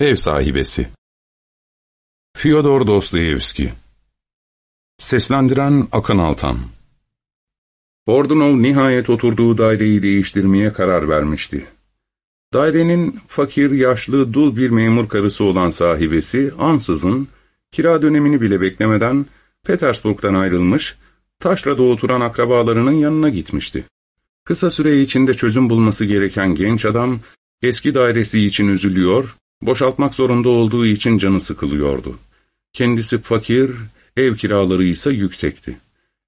Ev sahibesi Fyodor Dostoyevski Seslendiren Akan Altan Ordunov nihayet oturduğu daireyi değiştirmeye karar vermişti. Dairenin fakir, yaşlı, dul bir memur karısı olan sahibesi ansızın, kira dönemini bile beklemeden Petersburg'dan ayrılmış, taşrada oturan akrabalarının yanına gitmişti. Kısa süre içinde çözüm bulması gereken genç adam, eski dairesi için üzülüyor, boşaltmak zorunda olduğu için canı sıkılıyordu. Kendisi fakir, ev kiraları ise yüksekti.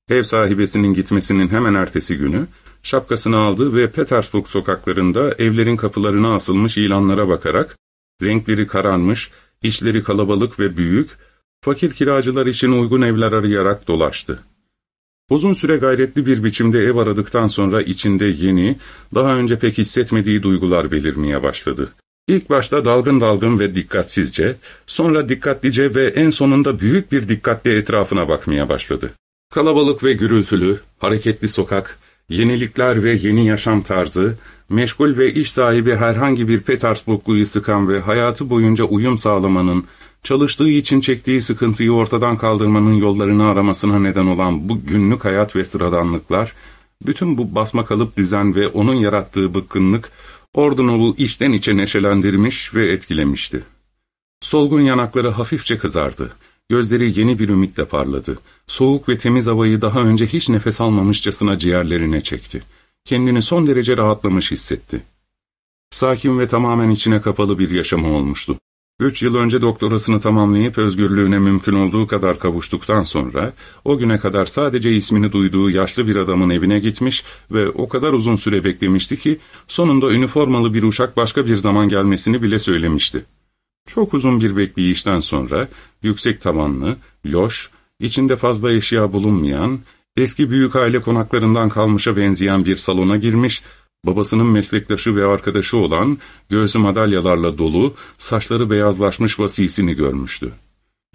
Ev sahibesinin gitmesinin hemen ertesi günü, şapkasını aldı ve Petersburg sokaklarında evlerin kapılarına asılmış ilanlara bakarak, renkleri kararmış, işleri kalabalık ve büyük, fakir kiracılar için uygun evler arayarak dolaştı. Uzun süre gayretli bir biçimde ev aradıktan sonra içinde yeni, daha önce pek hissetmediği duygular belirmeye başladı. İlk başta dalgın dalgın ve dikkatsizce, sonra dikkatlice ve en sonunda büyük bir dikkatle etrafına bakmaya başladı. Kalabalık ve gürültülü, hareketli sokak, yenilikler ve yeni yaşam tarzı, meşgul ve iş sahibi herhangi bir Petersburgluyu sıkan ve hayatı boyunca uyum sağlamanın, çalıştığı için çektiği sıkıntıyı ortadan kaldırmanın yollarını aramasına neden olan bu günlük hayat ve sıradanlıklar, bütün bu basma kalıp düzen ve onun yarattığı bıkkınlık, Ordunov'u içten içe neşelendirmiş ve etkilemişti. Solgun yanakları hafifçe kızardı. Gözleri yeni bir ümitle parladı. Soğuk ve temiz havayı daha önce hiç nefes almamışçasına ciğerlerine çekti. Kendini son derece rahatlamış hissetti. Sakin ve tamamen içine kapalı bir yaşamı olmuştu. Üç yıl önce doktorasını tamamlayıp özgürlüğüne mümkün olduğu kadar kavuştuktan sonra, o güne kadar sadece ismini duyduğu yaşlı bir adamın evine gitmiş ve o kadar uzun süre beklemişti ki, sonunda üniformalı bir uşak başka bir zaman gelmesini bile söylemişti. Çok uzun bir bekleyişten sonra, yüksek tavanlı, loş, içinde fazla eşya bulunmayan, eski büyük aile konaklarından kalmışa benzeyen bir salona girmiş babasının meslektaşı ve arkadaşı olan, göğsü madalyalarla dolu, saçları beyazlaşmış vasisini görmüştü.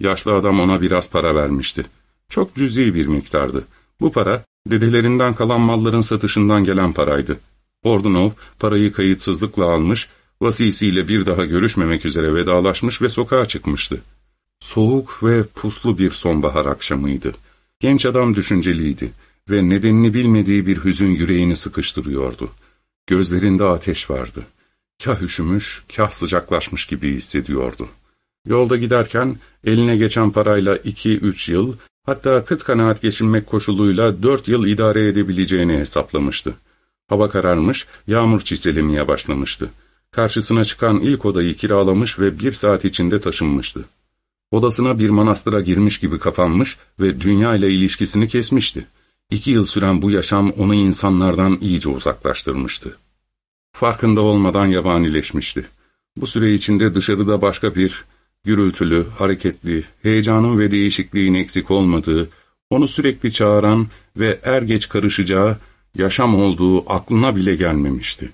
Yaşlı adam ona biraz para vermişti. Çok cüzi bir miktardı. Bu para, dedelerinden kalan malların satışından gelen paraydı. Ordunov, parayı kayıtsızlıkla almış, vasisiyle bir daha görüşmemek üzere vedalaşmış ve sokağa çıkmıştı. Soğuk ve puslu bir sonbahar akşamıydı. Genç adam düşünceliydi ve nedenini bilmediği bir hüzün yüreğini sıkıştırıyordu. Gözlerinde ateş vardı. Kah üşümüş, kah sıcaklaşmış gibi hissediyordu. Yolda giderken eline geçen parayla iki üç yıl, hatta kıt kanaat geçinmek koşuluyla dört yıl idare edebileceğini hesaplamıştı. Hava kararmış, yağmur çiselemeye başlamıştı. Karşısına çıkan ilk odayı kiralamış ve bir saat içinde taşınmıştı. Odasına bir manastıra girmiş gibi kapanmış ve dünya ile ilişkisini kesmişti. İki yıl süren bu yaşam onu insanlardan iyice uzaklaştırmıştı. Farkında olmadan yabanileşmişti. Bu süre içinde dışarıda başka bir, gürültülü, hareketli, heyecanın ve değişikliğin eksik olmadığı, onu sürekli çağıran ve er geç karışacağı yaşam olduğu aklına bile gelmemişti.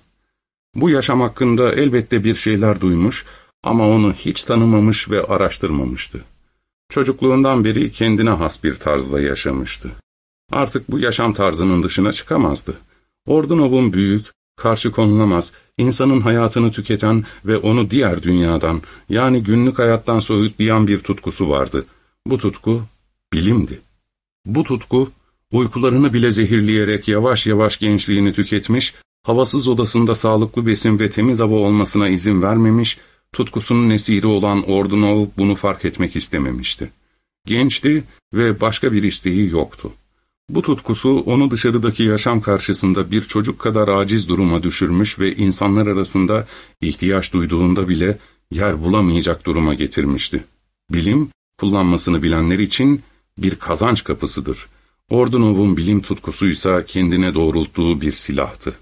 Bu yaşam hakkında elbette bir şeyler duymuş ama onu hiç tanımamış ve araştırmamıştı. Çocukluğundan beri kendine has bir tarzda yaşamıştı. Artık bu yaşam tarzının dışına çıkamazdı. Ordunov'un büyük, karşı konulamaz, insanın hayatını tüketen ve onu diğer dünyadan, yani günlük hayattan soyutlayan bir tutkusu vardı. Bu tutku, bilimdi. Bu tutku, uykularını bile zehirleyerek yavaş yavaş gençliğini tüketmiş, havasız odasında sağlıklı besin ve temiz hava olmasına izin vermemiş, tutkusunun esiri olan Ordunov bunu fark etmek istememişti. Gençti ve başka bir isteği yoktu. Bu tutkusu onu dışarıdaki yaşam karşısında bir çocuk kadar aciz duruma düşürmüş ve insanlar arasında ihtiyaç duyduğunda bile yer bulamayacak duruma getirmişti. Bilim, kullanmasını bilenler için bir kazanç kapısıdır. Ordunov'un bilim tutkusuysa kendine doğrulttuğu bir silahtı.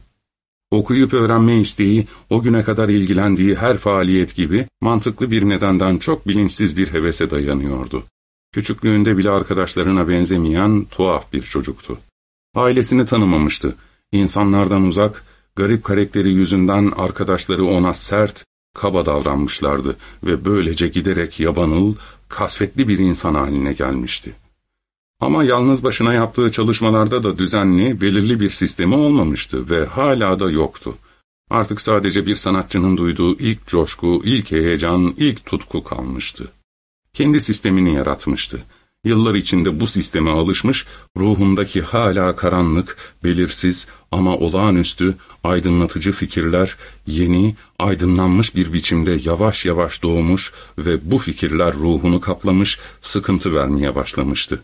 Okuyup öğrenme isteği, o güne kadar ilgilendiği her faaliyet gibi mantıklı bir nedenden çok bilinçsiz bir hevese dayanıyordu. Küçüklüğünde bile arkadaşlarına benzemeyen tuhaf bir çocuktu. Ailesini tanımamıştı. İnsanlardan uzak, garip karakteri yüzünden arkadaşları ona sert, kaba davranmışlardı ve böylece giderek yabanıl, kasvetli bir insan haline gelmişti. Ama yalnız başına yaptığı çalışmalarda da düzenli, belirli bir sistemi olmamıştı ve hala da yoktu. Artık sadece bir sanatçının duyduğu ilk coşku, ilk heyecan, ilk tutku kalmıştı. Kendi sistemini yaratmıştı. Yıllar içinde bu sisteme alışmış, ruhundaki hala karanlık, belirsiz ama olağanüstü, aydınlatıcı fikirler yeni, aydınlanmış bir biçimde yavaş yavaş doğmuş ve bu fikirler ruhunu kaplamış, sıkıntı vermeye başlamıştı.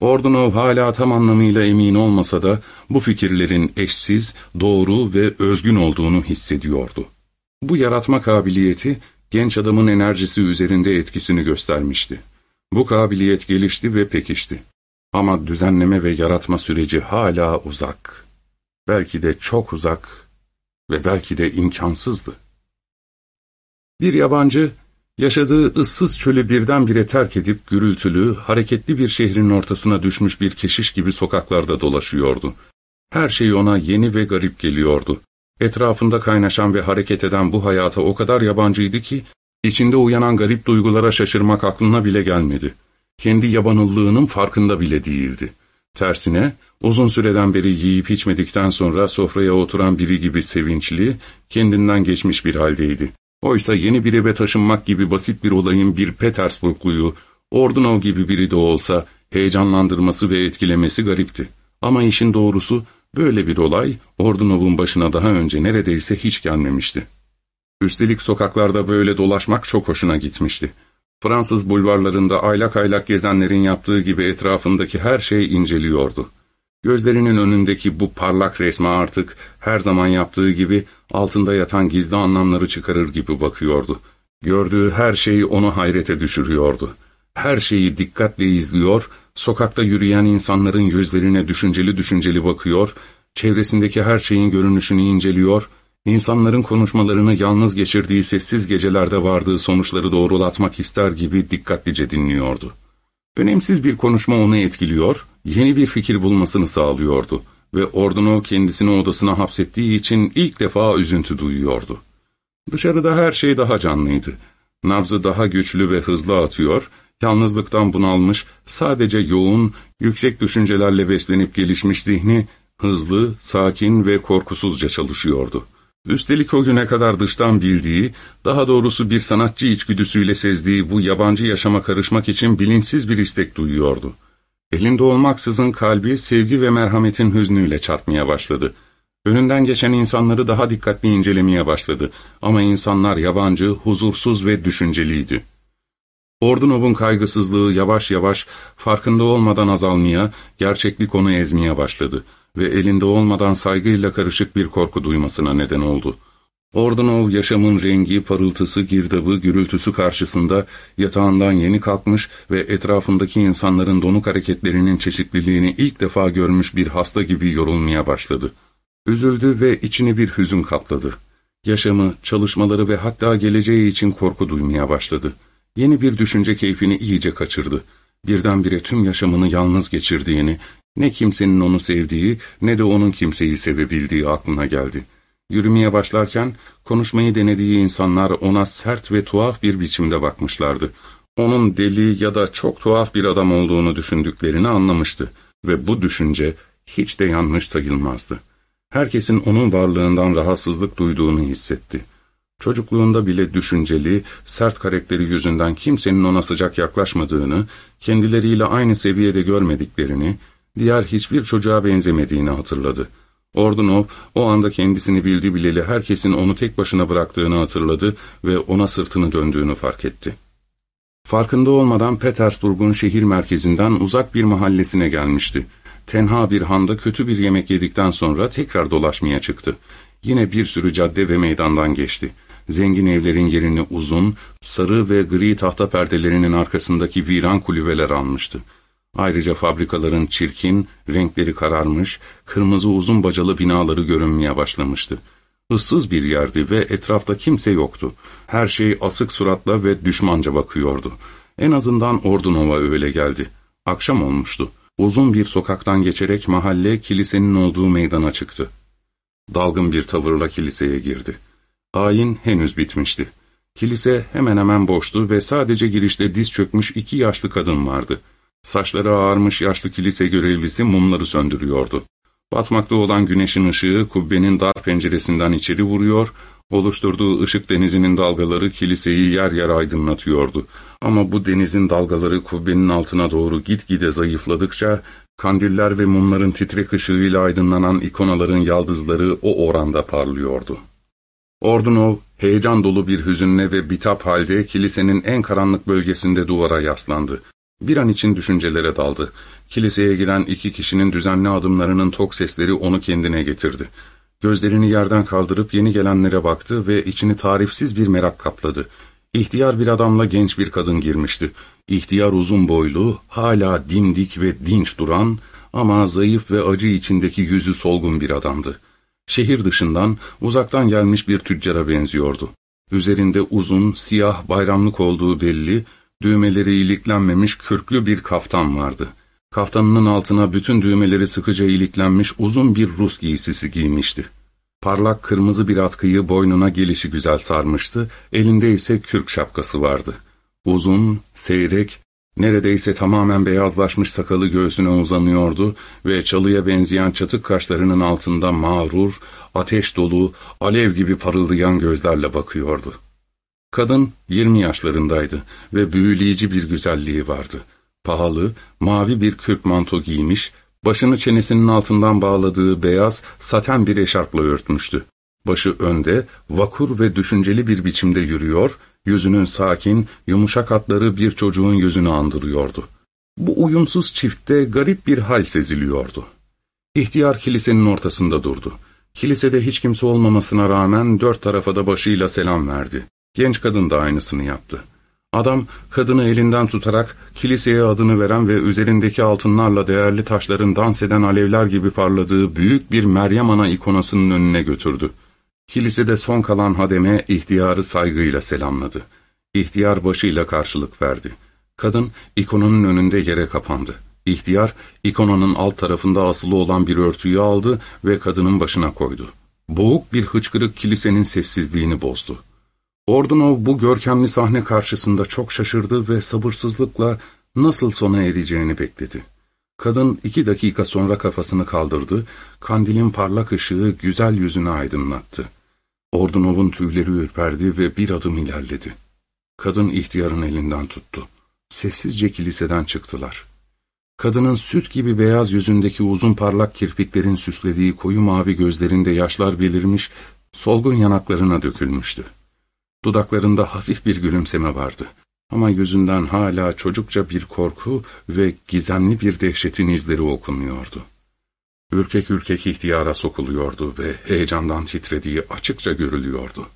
Ordunov hala tam anlamıyla emin olmasa da bu fikirlerin eşsiz, doğru ve özgün olduğunu hissediyordu. Bu yaratma kabiliyeti genç adamın enerjisi üzerinde etkisini göstermişti. Bu kabiliyet gelişti ve pekişti. Ama düzenleme ve yaratma süreci hala uzak. Belki de çok uzak ve belki de imkansızdı. Bir yabancı, yaşadığı ıssız çölü birdenbire terk edip gürültülü, hareketli bir şehrin ortasına düşmüş bir keşiş gibi sokaklarda dolaşıyordu. Her şey ona yeni ve garip geliyordu. Etrafında kaynaşan ve hareket eden bu hayata o kadar yabancıydı ki, içinde uyanan garip duygulara şaşırmak aklına bile gelmedi. Kendi yabanıllığının farkında bile değildi. Tersine, uzun süreden beri yiyip içmedikten sonra sofraya oturan biri gibi sevinçli, kendinden geçmiş bir haldeydi. Oysa yeni bir eve taşınmak gibi basit bir olayın bir Petersburgluyu, Ordunov gibi biri de olsa heyecanlandırması ve etkilemesi garipti. Ama işin doğrusu böyle bir olay Ordunov'un başına daha önce neredeyse hiç gelmemişti. Üstelik sokaklarda böyle dolaşmak çok hoşuna gitmişti. Fransız bulvarlarında aylak aylak gezenlerin yaptığı gibi etrafındaki her şey inceliyordu. Gözlerinin önündeki bu parlak resme artık her zaman yaptığı gibi altında yatan gizli anlamları çıkarır gibi bakıyordu. Gördüğü her şeyi onu hayrete düşürüyordu. Her şeyi dikkatle izliyor, sokakta yürüyen insanların yüzlerine düşünceli düşünceli bakıyor, çevresindeki her şeyin görünüşünü inceliyor, insanların konuşmalarını yalnız geçirdiği sessiz gecelerde vardığı sonuçları doğrulatmak ister gibi dikkatlice dinliyordu. Önemsiz bir konuşma onu etkiliyor, yeni bir fikir bulmasını sağlıyordu ve Ordunov kendisini odasına hapsettiği için ilk defa üzüntü duyuyordu. Dışarıda her şey daha canlıydı. Nabzı daha güçlü ve hızlı atıyor, yalnızlıktan bunalmış, sadece yoğun, yüksek düşüncelerle beslenip gelişmiş zihni, hızlı, sakin ve korkusuzca çalışıyordu. Üstelik o güne kadar dıştan bildiği, daha doğrusu bir sanatçı içgüdüsüyle sezdiği bu yabancı yaşama karışmak için bilinçsiz bir istek duyuyordu. Elinde olmaksızın kalbi sevgi ve merhametin hüznüyle çarpmaya başladı. Önünden geçen insanları daha dikkatli incelemeye başladı ama insanlar yabancı, huzursuz ve düşünceliydi. Ordunov'un kaygısızlığı yavaş yavaş farkında olmadan azalmaya, gerçeklik onu ezmeye başladı ve elinde olmadan saygıyla karışık bir korku duymasına neden oldu. Ordunov yaşamın rengi, parıltısı, girdabı, gürültüsü karşısında yatağından yeni kalkmış ve etrafındaki insanların donuk hareketlerinin çeşitliliğini ilk defa görmüş bir hasta gibi yorulmaya başladı. Üzüldü ve içini bir hüzün kapladı. Yaşamı, çalışmaları ve hatta geleceği için korku duymaya başladı. Yeni bir düşünce keyfini iyice kaçırdı. Birdenbire tüm yaşamını yalnız geçirdiğini, ne kimsenin onu sevdiği ne de onun kimseyi sevebildiği aklına geldi. Yürümeye başlarken konuşmayı denediği insanlar ona sert ve tuhaf bir biçimde bakmışlardı. Onun deli ya da çok tuhaf bir adam olduğunu düşündüklerini anlamıştı ve bu düşünce hiç de yanlış sayılmazdı. Herkesin onun varlığından rahatsızlık duyduğunu hissetti. Çocukluğunda bile düşünceli, sert karakteri yüzünden kimsenin ona sıcak yaklaşmadığını, kendileriyle aynı seviyede görmediklerini, diğer hiçbir çocuğa benzemediğini hatırladı. Ordunov o anda kendisini bildi bileli herkesin onu tek başına bıraktığını hatırladı ve ona sırtını döndüğünü fark etti. Farkında olmadan Petersburg'un şehir merkezinden uzak bir mahallesine gelmişti. Tenha bir handa kötü bir yemek yedikten sonra tekrar dolaşmaya çıktı. Yine bir sürü cadde ve meydandan geçti. Zengin evlerin yerini uzun, sarı ve gri tahta perdelerinin arkasındaki viran kulübeler almıştı. Ayrıca fabrikaların çirkin, renkleri kararmış, kırmızı uzun bacalı binaları görünmeye başlamıştı. Issız bir yerdi ve etrafta kimse yoktu. Her şey asık suratla ve düşmanca bakıyordu. En azından Ordunova öyle geldi. Akşam olmuştu. Uzun bir sokaktan geçerek mahalle kilisenin olduğu meydana çıktı. Dalgın bir tavırla kiliseye girdi. Ayin henüz bitmişti. Kilise hemen hemen boştu ve sadece girişte diz çökmüş iki yaşlı kadın vardı. Saçları ağarmış yaşlı kilise görevlisi mumları söndürüyordu. Batmakta olan güneşin ışığı kubbenin dar penceresinden içeri vuruyor, oluşturduğu ışık denizinin dalgaları kiliseyi yer yer aydınlatıyordu. Ama bu denizin dalgaları kubbenin altına doğru gitgide zayıfladıkça, kandiller ve mumların titrek ışığıyla aydınlanan ikonaların yaldızları o oranda parlıyordu. Ordunov, heyecan dolu bir hüzünle ve bitap halde kilisenin en karanlık bölgesinde duvara yaslandı. Bir an için düşüncelere daldı. Kiliseye giren iki kişinin düzenli adımlarının tok sesleri onu kendine getirdi. Gözlerini yerden kaldırıp yeni gelenlere baktı ve içini tarifsiz bir merak kapladı. İhtiyar bir adamla genç bir kadın girmişti. İhtiyar uzun boylu, hala dimdik ve dinç duran ama zayıf ve acı içindeki yüzü solgun bir adamdı. Şehir dışından, uzaktan gelmiş bir tüccara benziyordu. Üzerinde uzun, siyah bayramlık olduğu belli, düğmeleri iliklenmemiş kürklü bir kaftan vardı. Kaftanının altına bütün düğmeleri sıkıca iliklenmiş uzun bir Rus giysisi giymişti. Parlak kırmızı bir atkıyı boynuna gelişi güzel sarmıştı, elinde ise kürk şapkası vardı. Uzun, seyrek, neredeyse tamamen beyazlaşmış sakalı göğsüne uzanıyordu ve çalıya benzeyen çatık kaşlarının altında mağrur, ateş dolu, alev gibi parıldayan gözlerle bakıyordu. Kadın yirmi yaşlarındaydı ve büyüleyici bir güzelliği vardı. Pahalı, mavi bir kürk manto giymiş, başını çenesinin altından bağladığı beyaz, saten bir eşarpla örtmüştü. Başı önde, vakur ve düşünceli bir biçimde yürüyor, yüzünün sakin, yumuşak hatları bir çocuğun yüzünü andırıyordu. Bu uyumsuz çiftte garip bir hal seziliyordu. İhtiyar kilisenin ortasında durdu. Kilisede hiç kimse olmamasına rağmen dört tarafa da başıyla selam verdi. Genç kadın da aynısını yaptı. Adam, kadını elinden tutarak kiliseye adını veren ve üzerindeki altınlarla değerli taşların dans eden alevler gibi parladığı büyük bir Meryem Ana ikonasının önüne götürdü. Kilisede son kalan hademe ihtiyarı saygıyla selamladı. İhtiyar başıyla karşılık verdi. Kadın ikonanın önünde yere kapandı. İhtiyar ikonanın alt tarafında asılı olan bir örtüyü aldı ve kadının başına koydu. Boğuk bir hıçkırık kilisenin sessizliğini bozdu. Ordunov bu görkemli sahne karşısında çok şaşırdı ve sabırsızlıkla nasıl sona ereceğini bekledi. Kadın iki dakika sonra kafasını kaldırdı, kandilin parlak ışığı güzel yüzünü aydınlattı. Ordunov'un tüyleri ürperdi ve bir adım ilerledi. Kadın ihtiyarın elinden tuttu. Sessizce kiliseden çıktılar. Kadının süt gibi beyaz yüzündeki uzun parlak kirpiklerin süslediği koyu mavi gözlerinde yaşlar belirmiş, solgun yanaklarına dökülmüştü. Dudaklarında hafif bir gülümseme vardı. Ama yüzünden hala çocukça bir korku ve gizemli bir dehşetin izleri okunuyordu. Ürkek ürkek ihtiyara sokuluyordu ve heyecandan titrediği açıkça görülüyordu.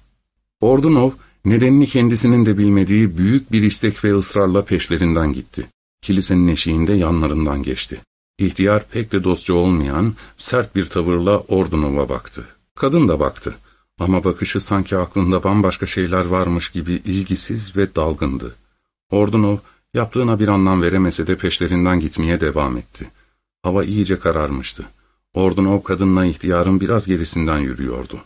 Ordunov, nedenini kendisinin de bilmediği büyük bir istek ve ısrarla peşlerinden gitti. Kilisenin eşiğinde yanlarından geçti. İhtiyar pek de dostça olmayan, sert bir tavırla Ordunov'a baktı. Kadın da baktı. Ama bakışı sanki aklında bambaşka şeyler varmış gibi ilgisiz ve dalgındı. Ordunov yaptığına bir anlam veremese de peşlerinden gitmeye devam etti. Hava iyice kararmıştı. Ordunov kadınla ihtiyarın biraz gerisinden yürüyordu.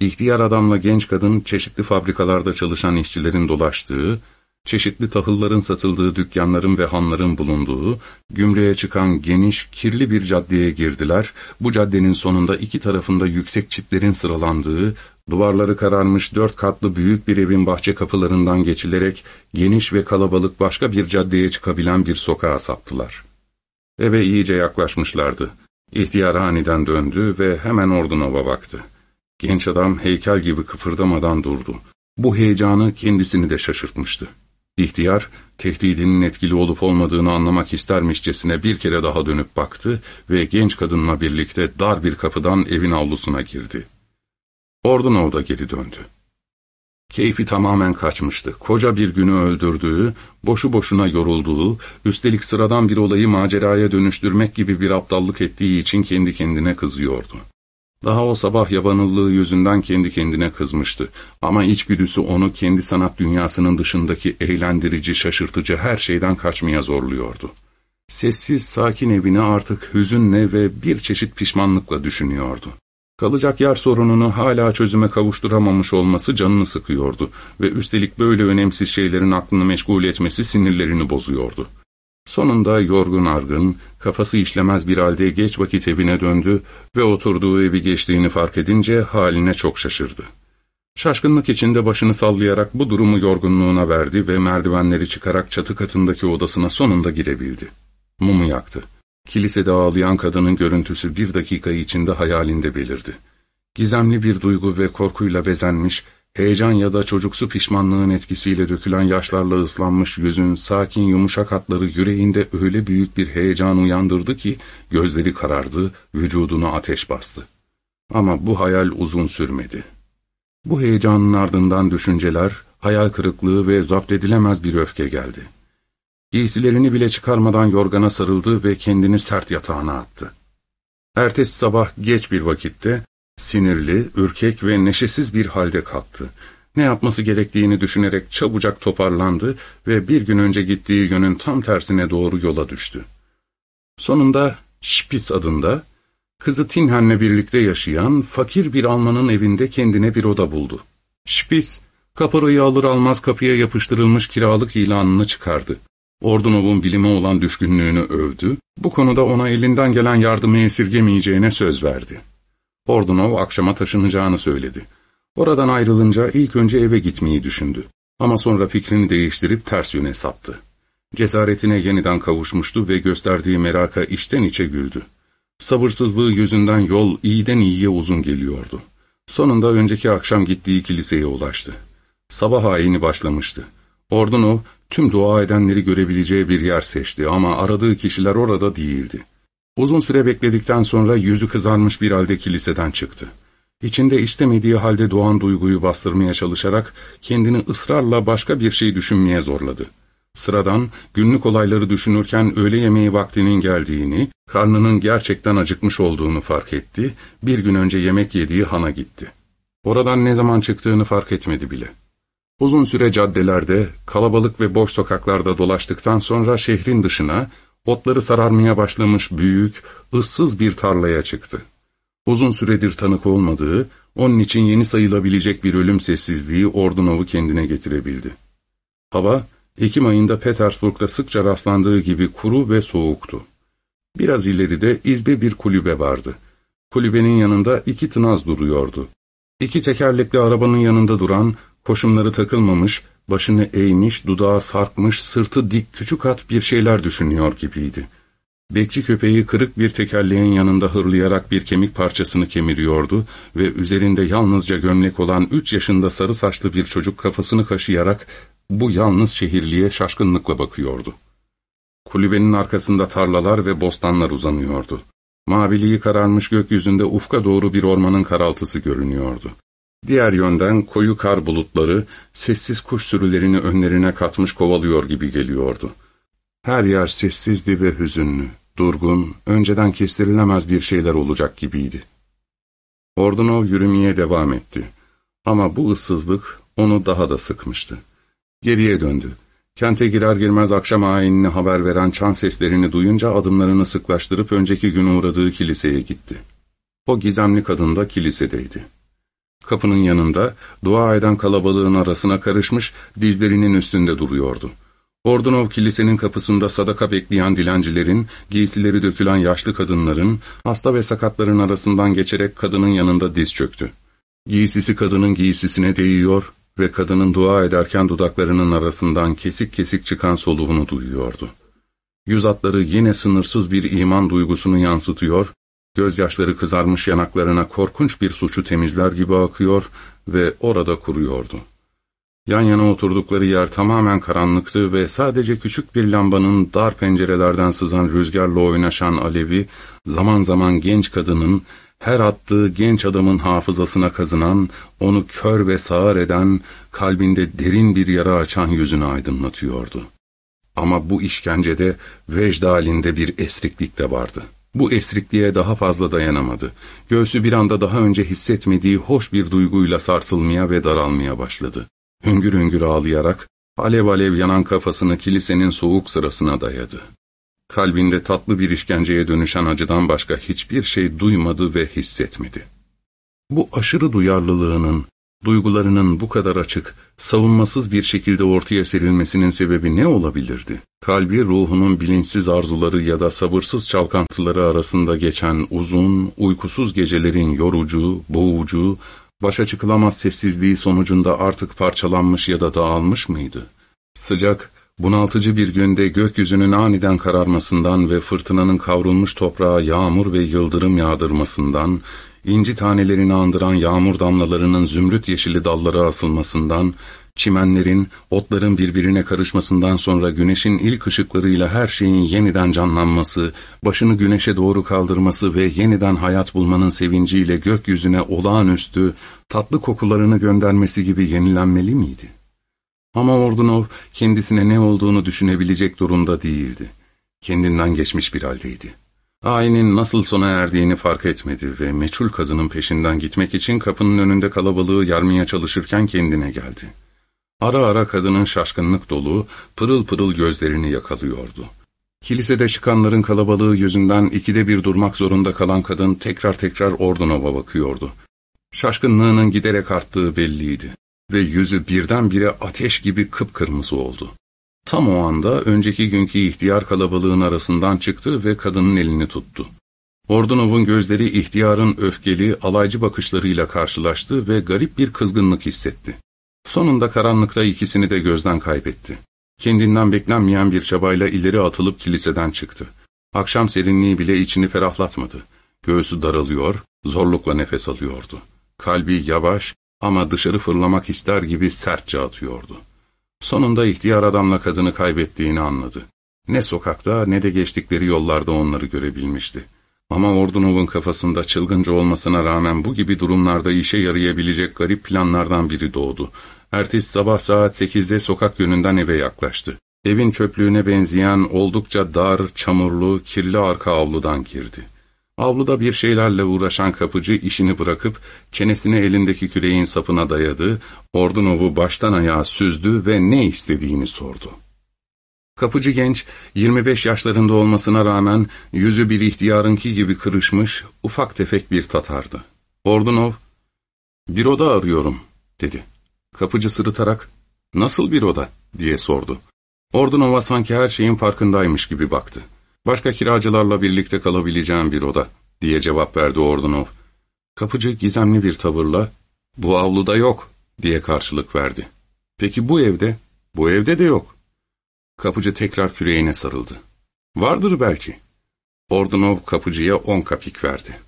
İhtiyar adamla genç kadın çeşitli fabrikalarda çalışan işçilerin dolaştığı, çeşitli tahılların satıldığı dükkanların ve hanların bulunduğu, gümrüğe çıkan geniş, kirli bir caddeye girdiler. Bu caddenin sonunda iki tarafında yüksek çitlerin sıralandığı, duvarları kararmış dört katlı büyük bir evin bahçe kapılarından geçilerek, geniş ve kalabalık başka bir caddeye çıkabilen bir sokağa saptılar. Eve iyice yaklaşmışlardı. İhtiyar aniden döndü ve hemen Ordunova baktı. Genç adam heykel gibi kıpırdamadan durdu. Bu heyecanı kendisini de şaşırtmıştı. İhtiyar, tehdidinin etkili olup olmadığını anlamak istermişçesine bir kere daha dönüp baktı ve genç kadınla birlikte dar bir kapıdan evin avlusuna girdi. Ordunov da geri döndü. Keyfi tamamen kaçmıştı. Koca bir günü öldürdüğü, boşu boşuna yorulduğu, üstelik sıradan bir olayı maceraya dönüştürmek gibi bir aptallık ettiği için kendi kendine kızıyordu. Daha o sabah yabanıllığı yüzünden kendi kendine kızmıştı. Ama içgüdüsü onu kendi sanat dünyasının dışındaki eğlendirici, şaşırtıcı her şeyden kaçmaya zorluyordu. Sessiz, sakin evini artık hüzünle ve bir çeşit pişmanlıkla düşünüyordu. Kalacak yer sorununu hala çözüme kavuşturamamış olması canını sıkıyordu ve üstelik böyle önemsiz şeylerin aklını meşgul etmesi sinirlerini bozuyordu. Sonunda yorgun argın, kafası işlemez bir halde geç vakit evine döndü ve oturduğu evi geçtiğini fark edince haline çok şaşırdı. Şaşkınlık içinde başını sallayarak bu durumu yorgunluğuna verdi ve merdivenleri çıkarak çatı katındaki odasına sonunda girebildi. Mumu yaktı. Kilisede ağlayan kadının görüntüsü bir dakika içinde hayalinde belirdi. Gizemli bir duygu ve korkuyla bezenmiş, heyecan ya da çocuksu pişmanlığın etkisiyle dökülen yaşlarla ıslanmış yüzün sakin yumuşak hatları yüreğinde öyle büyük bir heyecan uyandırdı ki gözleri karardı, vücudunu ateş bastı. Ama bu hayal uzun sürmedi. Bu heyecanın ardından düşünceler, hayal kırıklığı ve zapt edilemez bir öfke geldi. Giysilerini bile çıkarmadan yorgana sarıldı ve kendini sert yatağına attı. Ertesi sabah geç bir vakitte, sinirli, ürkek ve neşesiz bir halde kalktı. Ne yapması gerektiğini düşünerek çabucak toparlandı ve bir gün önce gittiği yönün tam tersine doğru yola düştü. Sonunda Spitz adında, kızı Tinhen'le birlikte yaşayan fakir bir Almanın evinde kendine bir oda buldu. Spitz, kaparayı alır almaz kapıya yapıştırılmış kiralık ilanını çıkardı. Ordunov'un bilime olan düşkünlüğünü övdü, bu konuda ona elinden gelen yardımı esirgemeyeceğine söz verdi. Ordunov akşama taşınacağını söyledi. Oradan ayrılınca ilk önce eve gitmeyi düşündü. Ama sonra fikrini değiştirip ters yöne saptı. Cesaretine yeniden kavuşmuştu ve gösterdiği meraka içten içe güldü. Sabırsızlığı yüzünden yol iyiden iyiye uzun geliyordu. Sonunda önceki akşam gittiği kiliseye ulaştı. Sabah ayini başlamıştı. Ordunov tüm dua edenleri görebileceği bir yer seçti ama aradığı kişiler orada değildi. Uzun süre bekledikten sonra yüzü kızarmış bir halde kiliseden çıktı. İçinde istemediği halde doğan duyguyu bastırmaya çalışarak kendini ısrarla başka bir şey düşünmeye zorladı. Sıradan, günlük olayları düşünürken öğle yemeği vaktinin geldiğini, karnının gerçekten acıkmış olduğunu fark etti, bir gün önce yemek yediği hana gitti. Oradan ne zaman çıktığını fark etmedi bile. Uzun süre caddelerde, kalabalık ve boş sokaklarda dolaştıktan sonra şehrin dışına, otları sararmaya başlamış büyük, ıssız bir tarlaya çıktı. Uzun süredir tanık olmadığı, onun için yeni sayılabilecek bir ölüm sessizliği Ordunov'u kendine getirebildi. Hava, Ekim ayında Petersburg'da sıkça rastlandığı gibi kuru ve soğuktu. Biraz ileride izbe bir kulübe vardı. Kulübenin yanında iki tınaz duruyordu. İki tekerlekli arabanın yanında duran, koşumları takılmamış, başını eğmiş, dudağı sarkmış, sırtı dik küçük at bir şeyler düşünüyor gibiydi. Bekçi köpeği kırık bir tekerleğin yanında hırlayarak bir kemik parçasını kemiriyordu ve üzerinde yalnızca gömlek olan üç yaşında sarı saçlı bir çocuk kafasını kaşıyarak bu yalnız şehirliye şaşkınlıkla bakıyordu. Kulübenin arkasında tarlalar ve bostanlar uzanıyordu. Maviliği kararmış gökyüzünde ufka doğru bir ormanın karaltısı görünüyordu. Diğer yönden koyu kar bulutları sessiz kuş sürülerini önlerine katmış kovalıyor gibi geliyordu. Her yer sessizdi ve hüzünlü, durgun, önceden kestirilemez bir şeyler olacak gibiydi. Ordunov yürümeye devam etti. Ama bu ıssızlık onu daha da sıkmıştı. Geriye döndü. Kente girer girmez akşam ayinini haber veren çan seslerini duyunca adımlarını sıklaştırıp önceki gün uğradığı kiliseye gitti. O gizemli kadın da kilisedeydi. Kapının yanında dua eden kalabalığın arasına karışmış dizlerinin üstünde duruyordu. Ordunov kilisenin kapısında sadaka bekleyen dilencilerin, giysileri dökülen yaşlı kadınların, hasta ve sakatların arasından geçerek kadının yanında diz çöktü. Giysisi kadının giysisine değiyor ve kadının dua ederken dudaklarının arasından kesik kesik çıkan soluğunu duyuyordu. Yüz atları yine sınırsız bir iman duygusunu yansıtıyor, gözyaşları kızarmış yanaklarına korkunç bir suçu temizler gibi akıyor ve orada kuruyordu. Yan yana oturdukları yer tamamen karanlıktı ve sadece küçük bir lambanın dar pencerelerden sızan rüzgarla oynaşan alevi, zaman zaman genç kadının, her attığı genç adamın hafızasına kazınan, onu kör ve sağır eden, kalbinde derin bir yara açan yüzünü aydınlatıyordu. Ama bu işkencede vecd halinde bir esriklik de vardı. Bu esrikliğe daha fazla dayanamadı. Göğsü bir anda daha önce hissetmediği hoş bir duyguyla sarsılmaya ve daralmaya başladı. Hüngür hüngür ağlayarak, alev alev yanan kafasını kilisenin soğuk sırasına dayadı. Kalbinde tatlı bir işkenceye dönüşen acıdan başka hiçbir şey duymadı ve hissetmedi. Bu aşırı duyarlılığının, Duygularının bu kadar açık, savunmasız bir şekilde ortaya serilmesinin sebebi ne olabilirdi? Kalbi ruhunun bilinçsiz arzuları ya da sabırsız çalkantıları arasında geçen uzun, uykusuz gecelerin yorucu, boğucu, başa çıkılamaz sessizliği sonucunda artık parçalanmış ya da dağılmış mıydı? Sıcak, bunaltıcı bir günde gökyüzünün aniden kararmasından ve fırtınanın kavrulmuş toprağa yağmur ve yıldırım yağdırmasından, inci tanelerini andıran yağmur damlalarının zümrüt yeşili dallara asılmasından, çimenlerin, otların birbirine karışmasından sonra güneşin ilk ışıklarıyla her şeyin yeniden canlanması, başını güneşe doğru kaldırması ve yeniden hayat bulmanın sevinciyle gökyüzüne olağanüstü, tatlı kokularını göndermesi gibi yenilenmeli miydi? Ama Ordunov kendisine ne olduğunu düşünebilecek durumda değildi. Kendinden geçmiş bir haldeydi. Ayinin nasıl sona erdiğini fark etmedi ve meçhul kadının peşinden gitmek için kapının önünde kalabalığı yarmaya çalışırken kendine geldi. Ara ara kadının şaşkınlık dolu, pırıl pırıl gözlerini yakalıyordu. Kilisede çıkanların kalabalığı yüzünden ikide bir durmak zorunda kalan kadın tekrar tekrar Ordunov'a bakıyordu. Şaşkınlığının giderek arttığı belliydi ve yüzü birdenbire ateş gibi kıpkırmızı oldu. Tam o anda önceki günkü ihtiyar kalabalığın arasından çıktı ve kadının elini tuttu. Ordunov'un gözleri ihtiyarın öfkeli, alaycı bakışlarıyla karşılaştı ve garip bir kızgınlık hissetti. Sonunda karanlıkta ikisini de gözden kaybetti. Kendinden beklenmeyen bir çabayla ileri atılıp kiliseden çıktı. Akşam serinliği bile içini ferahlatmadı. Göğsü daralıyor, zorlukla nefes alıyordu. Kalbi yavaş ama dışarı fırlamak ister gibi sertçe atıyordu. Sonunda ihtiyar adamla kadını kaybettiğini anladı. Ne sokakta ne de geçtikleri yollarda onları görebilmişti. Ama Ordunov'un kafasında çılgınca olmasına rağmen bu gibi durumlarda işe yarayabilecek garip planlardan biri doğdu. Ertesi sabah saat sekizde sokak yönünden eve yaklaştı. Evin çöplüğüne benzeyen oldukça dar, çamurlu, kirli arka avludan girdi. Avluda bir şeylerle uğraşan kapıcı işini bırakıp çenesini elindeki küreğin sapına dayadı, Ordunov'u baştan ayağa süzdü ve ne istediğini sordu. Kapıcı genç, 25 yaşlarında olmasına rağmen yüzü bir ihtiyarınki gibi kırışmış, ufak tefek bir Tatardı. Ordunov, ''Bir oda arıyorum.'' dedi. Kapıcı sırıtarak, ''Nasıl bir oda?'' diye sordu. Ordunov'a sanki her şeyin farkındaymış gibi baktı. ''Başka kiracılarla birlikte kalabileceğim bir oda.'' diye cevap verdi Ordunov. Kapıcı gizemli bir tavırla, ''Bu avluda yok.'' diye karşılık verdi. ''Peki bu evde?'' ''Bu evde de yok.'' Kapıcı tekrar küreğine sarıldı. ''Vardır belki.'' Ordunov kapıcıya on kapik verdi.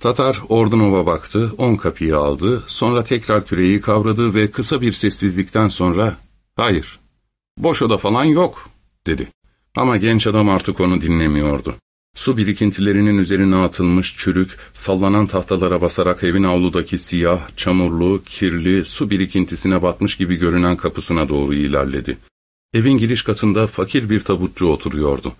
Tatar Ordunov'a baktı, on kapıyı aldı, sonra tekrar küreği kavradı ve kısa bir sessizlikten sonra ''Hayır, boş oda falan yok.'' dedi. Ama genç adam artık onu dinlemiyordu. Su birikintilerinin üzerine atılmış çürük, sallanan tahtalara basarak evin avludaki siyah, çamurlu, kirli, su birikintisine batmış gibi görünen kapısına doğru ilerledi. Evin giriş katında fakir bir tabutçu oturuyordu.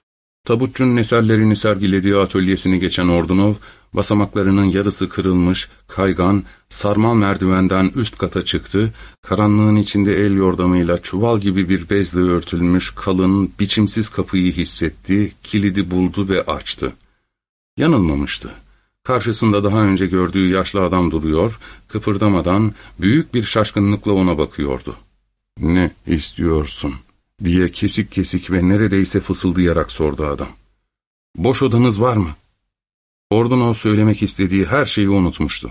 Tabutçunun eserlerini sergilediği atölyesini geçen Ordunov, basamaklarının yarısı kırılmış, kaygan, sarmal merdivenden üst kata çıktı, karanlığın içinde el yordamıyla çuval gibi bir bezle örtülmüş kalın, biçimsiz kapıyı hissetti, kilidi buldu ve açtı. Yanılmamıştı. Karşısında daha önce gördüğü yaşlı adam duruyor, kıpırdamadan, büyük bir şaşkınlıkla ona bakıyordu. ''Ne istiyorsun?'' diye kesik kesik ve neredeyse fısıldayarak sordu adam. ''Boş odanız var mı?'' Ordunov söylemek istediği her şeyi unutmuştu.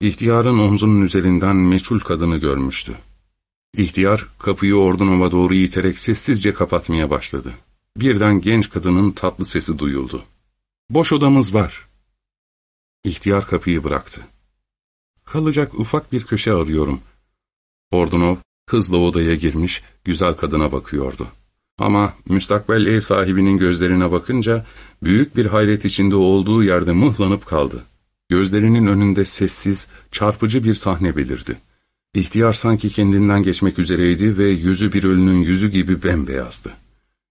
İhtiyarın omzunun üzerinden meçhul kadını görmüştü. İhtiyar kapıyı Ordunov'a doğru iterek sessizce kapatmaya başladı. Birden genç kadının tatlı sesi duyuldu. ''Boş odamız var.'' İhtiyar kapıyı bıraktı. ''Kalacak ufak bir köşe arıyorum.'' Ordunov hızla odaya girmiş, güzel kadına bakıyordu. Ama müstakbel ev sahibinin gözlerine bakınca büyük bir hayret içinde olduğu yerde mıhlanıp kaldı. Gözlerinin önünde sessiz, çarpıcı bir sahne belirdi. İhtiyar sanki kendinden geçmek üzereydi ve yüzü bir ölünün yüzü gibi bembeyazdı.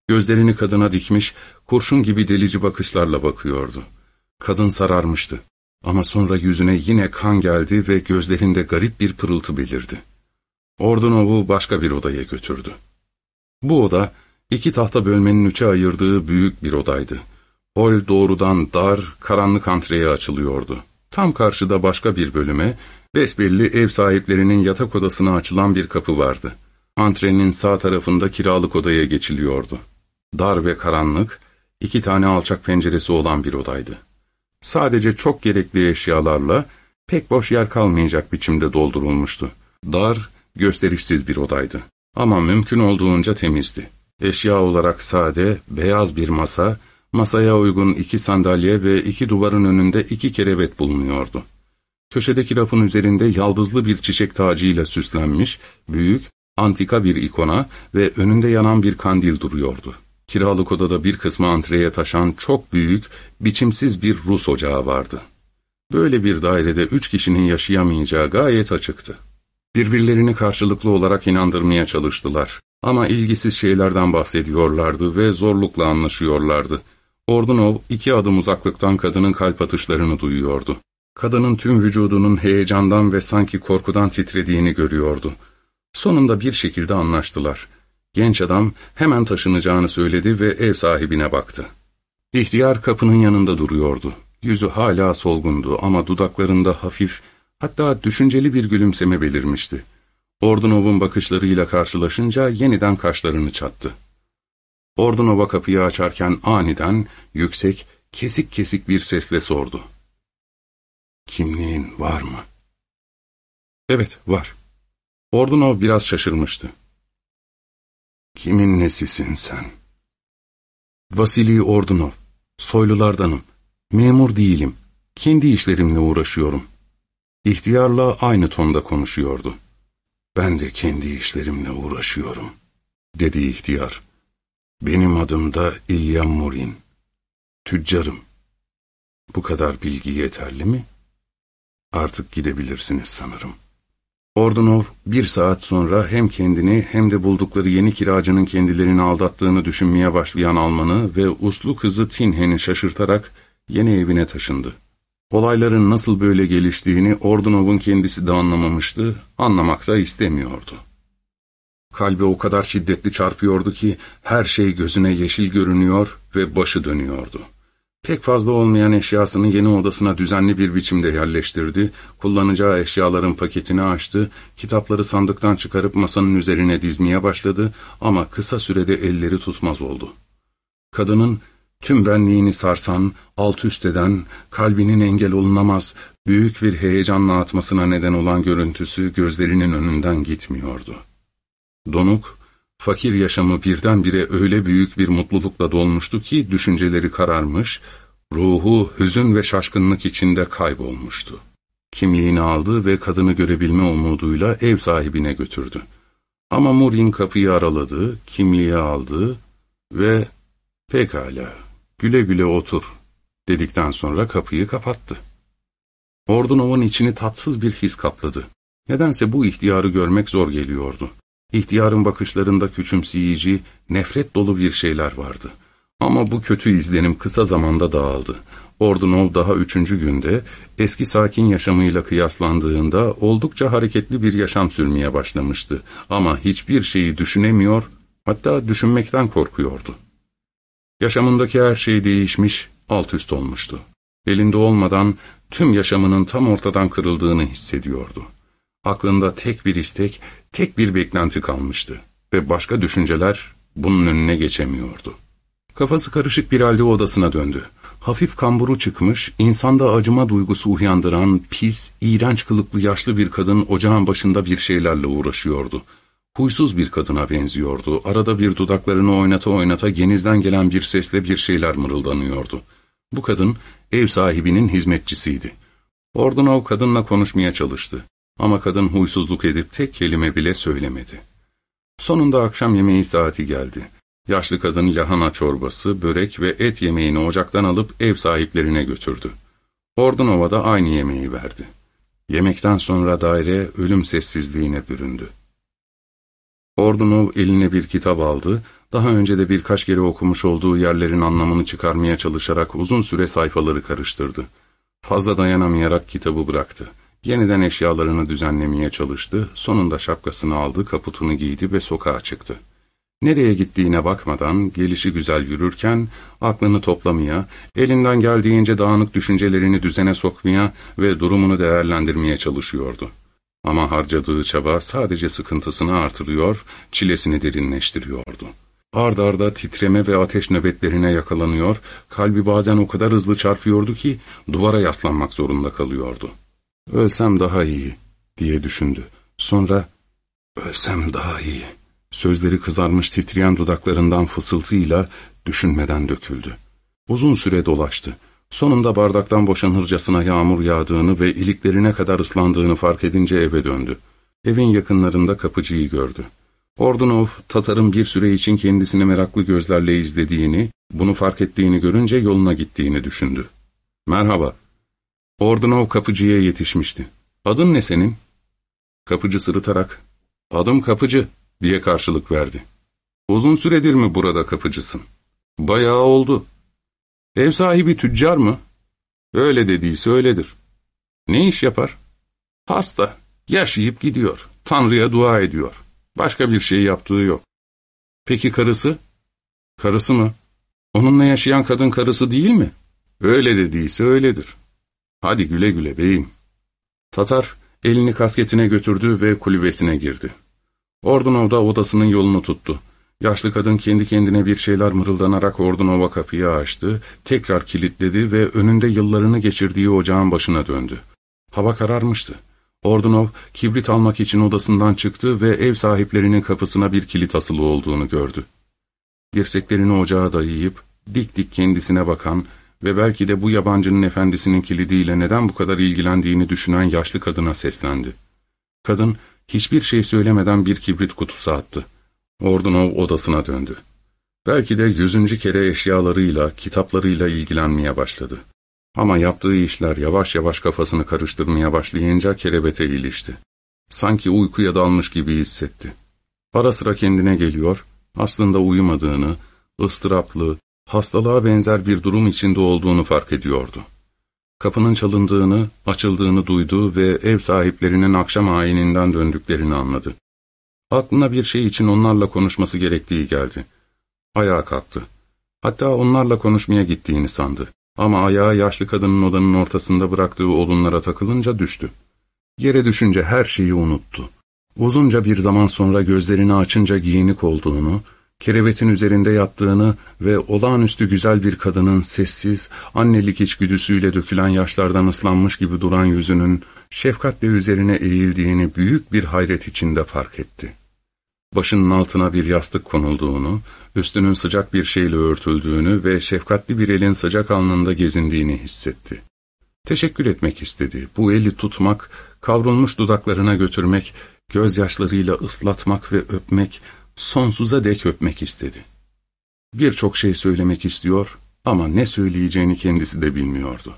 Gözlerini kadına dikmiş, kurşun gibi delici bakışlarla bakıyordu. Kadın sararmıştı. Ama sonra yüzüne yine kan geldi ve gözlerinde garip bir pırıltı belirdi. Ordunov'u başka bir odaya götürdü. Bu oda, iki tahta bölmenin üçe ayırdığı büyük bir odaydı. Hol doğrudan dar, karanlık antreye açılıyordu. tam karşıda başka bir bölüme, besbelli ev sahiplerinin yatak odasına açılan bir kapı vardı. Antrenin sağ tarafında kiralık odaya geçiliyordu. Dar ve karanlık, iki tane alçak penceresi olan bir odaydı. Sadece çok gerekli eşyalarla pek boş yer kalmayacak biçimde doldurulmuştu. Dar, gösterişsiz bir odaydı. Ama mümkün olduğunca temizdi. Eşya olarak sade, beyaz bir masa, masaya uygun iki sandalye ve iki duvarın önünde iki kerevet bulunuyordu. Köşedeki rafın üzerinde yaldızlı bir çiçek tacıyla süslenmiş, büyük, antika bir ikona ve önünde yanan bir kandil duruyordu. Kiralık odada bir kısmı antreye taşan çok büyük, biçimsiz bir Rus ocağı vardı. Böyle bir dairede üç kişinin yaşayamayacağı gayet açıktı. Birbirlerini karşılıklı olarak inandırmaya çalıştılar. Ama ilgisiz şeylerden bahsediyorlardı ve zorlukla anlaşıyorlardı. Ordunov iki adım uzaklıktan kadının kalp atışlarını duyuyordu. Kadının tüm vücudunun heyecandan ve sanki korkudan titrediğini görüyordu. Sonunda bir şekilde anlaştılar. Genç adam hemen taşınacağını söyledi ve ev sahibine baktı. İhtiyar kapının yanında duruyordu. Yüzü hala solgundu ama dudaklarında hafif, hatta düşünceli bir gülümseme belirmişti. Ordunov'un bakışlarıyla karşılaşınca yeniden kaşlarını çattı. Ordunova kapıyı açarken aniden, yüksek, kesik kesik bir sesle sordu. Kimliğin var mı? Evet, var. Ordunov biraz şaşırmıştı. Kimin nesisin sen? Vasili Ordunov, soylulardanım. Memur değilim. Kendi işlerimle uğraşıyorum. İhtiyarla aynı tonda konuşuyordu. Ben de kendi işlerimle uğraşıyorum, dedi ihtiyar. Benim adım da İlya Murin. Tüccarım. Bu kadar bilgi yeterli mi? Artık gidebilirsiniz sanırım. Ordunov bir saat sonra hem kendini hem de buldukları yeni kiracının kendilerini aldattığını düşünmeye başlayan Alman'ı ve uslu kızı Tinhen'i şaşırtarak yeni evine taşındı. Olayların nasıl böyle geliştiğini Ordunov'un kendisi de anlamamıştı, anlamak da istemiyordu. Kalbi o kadar şiddetli çarpıyordu ki her şey gözüne yeşil görünüyor ve başı dönüyordu. Pek fazla olmayan eşyasını yeni odasına düzenli bir biçimde yerleştirdi, kullanacağı eşyaların paketini açtı, kitapları sandıktan çıkarıp masanın üzerine dizmeye başladı ama kısa sürede elleri tutmaz oldu. Kadının tüm benliğini sarsan, alt üst eden, kalbinin engel olunamaz, büyük bir heyecanla atmasına neden olan görüntüsü gözlerinin önünden gitmiyordu. Donuk, fakir yaşamı birdenbire öyle büyük bir mutlulukla dolmuştu ki düşünceleri kararmış, ruhu hüzün ve şaşkınlık içinde kaybolmuştu. Kimliğini aldı ve kadını görebilme umuduyla ev sahibine götürdü. Ama Murin kapıyı araladı, kimliği aldı ve ''Pekala, güle güle otur.'' dedikten sonra kapıyı kapattı. Ordunov'un içini tatsız bir his kapladı. Nedense bu ihtiyarı görmek zor geliyordu. İhtiyarın bakışlarında küçümseyici, nefret dolu bir şeyler vardı. Ama bu kötü izlenim kısa zamanda dağıldı. Ordunov daha üçüncü günde eski sakin yaşamıyla kıyaslandığında oldukça hareketli bir yaşam sürmeye başlamıştı. Ama hiçbir şeyi düşünemiyor, hatta düşünmekten korkuyordu. Yaşamındaki her şey değişmiş, alt üst olmuştu. Elinde olmadan tüm yaşamının tam ortadan kırıldığını hissediyordu. Aklında tek bir istek, tek bir beklenti kalmıştı ve başka düşünceler bunun önüne geçemiyordu. Kafası karışık bir halde odasına döndü. Hafif kamburu çıkmış, insanda acıma duygusu uyandıran, pis, iğrenç kılıklı yaşlı bir kadın ocağın başında bir şeylerle uğraşıyordu. Huysuz bir kadına benziyordu. Arada bir dudaklarını oynata oynata genizden gelen bir sesle bir şeyler mırıldanıyordu. Bu kadın ev sahibinin hizmetçisiydi. Ordunov kadınla konuşmaya çalıştı. Ama kadın huysuzluk edip tek kelime bile söylemedi. Sonunda akşam yemeği saati geldi. Yaşlı kadın lahana çorbası, börek ve et yemeğini ocaktan alıp ev sahiplerine götürdü. Ordunova da aynı yemeği verdi. Yemekten sonra daire ölüm sessizliğine büründü. Ordunov eline bir kitap aldı, daha önce de birkaç kere okumuş olduğu yerlerin anlamını çıkarmaya çalışarak uzun süre sayfaları karıştırdı. Fazla dayanamayarak kitabı bıraktı. Yeniden eşyalarını düzenlemeye çalıştı, sonunda şapkasını aldı, kaputunu giydi ve sokağa çıktı. Nereye gittiğine bakmadan, gelişi güzel yürürken, aklını toplamaya, elinden geldiğince dağınık düşüncelerini düzene sokmaya ve durumunu değerlendirmeye çalışıyordu. Ama harcadığı çaba sadece sıkıntısını artırıyor, çilesini derinleştiriyordu. Ard arda titreme ve ateş nöbetlerine yakalanıyor, kalbi bazen o kadar hızlı çarpıyordu ki duvara yaslanmak zorunda kalıyordu. ''Ölsem daha iyi.'' diye düşündü. Sonra ''Ölsem daha iyi.'' Sözleri kızarmış titreyen dudaklarından fısıltıyla düşünmeden döküldü. Uzun süre dolaştı. Sonunda bardaktan boşanırcasına yağmur yağdığını ve iliklerine kadar ıslandığını fark edince eve döndü. Evin yakınlarında kapıcıyı gördü. Ordunov, Tatar'ın bir süre için kendisini meraklı gözlerle izlediğini, bunu fark ettiğini görünce yoluna gittiğini düşündü. ''Merhaba.'' Ordunov kapıcıya yetişmişti. ''Adın ne senin?'' Kapıcı sırıtarak, ''Adım kapıcı.'' diye karşılık verdi. ''Uzun süredir mi burada kapıcısın?'' ''Bayağı oldu.'' ''Ev sahibi tüccar mı?'' ''Öyle dediyse öyledir.'' ''Ne iş yapar?'' ''Hasta. Yaşayıp gidiyor. Tanrı'ya dua ediyor. Başka bir şey yaptığı yok.'' ''Peki karısı?'' ''Karısı mı? Onunla yaşayan kadın karısı değil mi?'' ''Öyle dediyse öyledir.'' ''Hadi güle güle beyim.'' Tatar elini kasketine götürdü ve kulübesine girdi. Ordunov da odasının yolunu tuttu. Yaşlı kadın kendi kendine bir şeyler mırıldanarak Ordunov'a kapıyı açtı, tekrar kilitledi ve önünde yıllarını geçirdiği ocağın başına döndü. Hava kararmıştı. Ordunov, kibrit almak için odasından çıktı ve ev sahiplerinin kapısına bir kilit asılı olduğunu gördü. Dirseklerini ocağa dayayıp, dik dik kendisine bakan ve belki de bu yabancının efendisinin kilidiyle neden bu kadar ilgilendiğini düşünen yaşlı kadına seslendi. Kadın, hiçbir şey söylemeden bir kibrit kutusu attı. Ordunov odasına döndü. Belki de yüzüncü kere eşyalarıyla, kitaplarıyla ilgilenmeye başladı. Ama yaptığı işler yavaş yavaş kafasını karıştırmaya başlayınca kerebete ilişti. Sanki uykuya dalmış gibi hissetti. Ara sıra kendine geliyor, aslında uyumadığını, ıstıraplı, hastalığa benzer bir durum içinde olduğunu fark ediyordu. Kapının çalındığını, açıldığını duydu ve ev sahiplerinin akşam ayininden döndüklerini anladı. Aklına bir şey için onlarla konuşması gerektiği geldi. Ayağa kalktı. Hatta onlarla konuşmaya gittiğini sandı. Ama ayağı yaşlı kadının odanın ortasında bıraktığı odunlara takılınca düştü. Yere düşünce her şeyi unuttu. Uzunca bir zaman sonra gözlerini açınca giyinik olduğunu, kerebetin üzerinde yattığını ve olağanüstü güzel bir kadının sessiz, annelik içgüdüsüyle dökülen yaşlardan ıslanmış gibi duran yüzünün şefkatle üzerine eğildiğini büyük bir hayret içinde fark etti. Başının altına bir yastık konulduğunu, üstünün sıcak bir şeyle örtüldüğünü ve şefkatli bir elin sıcak alnında gezindiğini hissetti. Teşekkür etmek istedi. Bu eli tutmak, kavrulmuş dudaklarına götürmek, gözyaşlarıyla ıslatmak ve öpmek, sonsuza dek öpmek istedi. Birçok şey söylemek istiyor ama ne söyleyeceğini kendisi de bilmiyordu.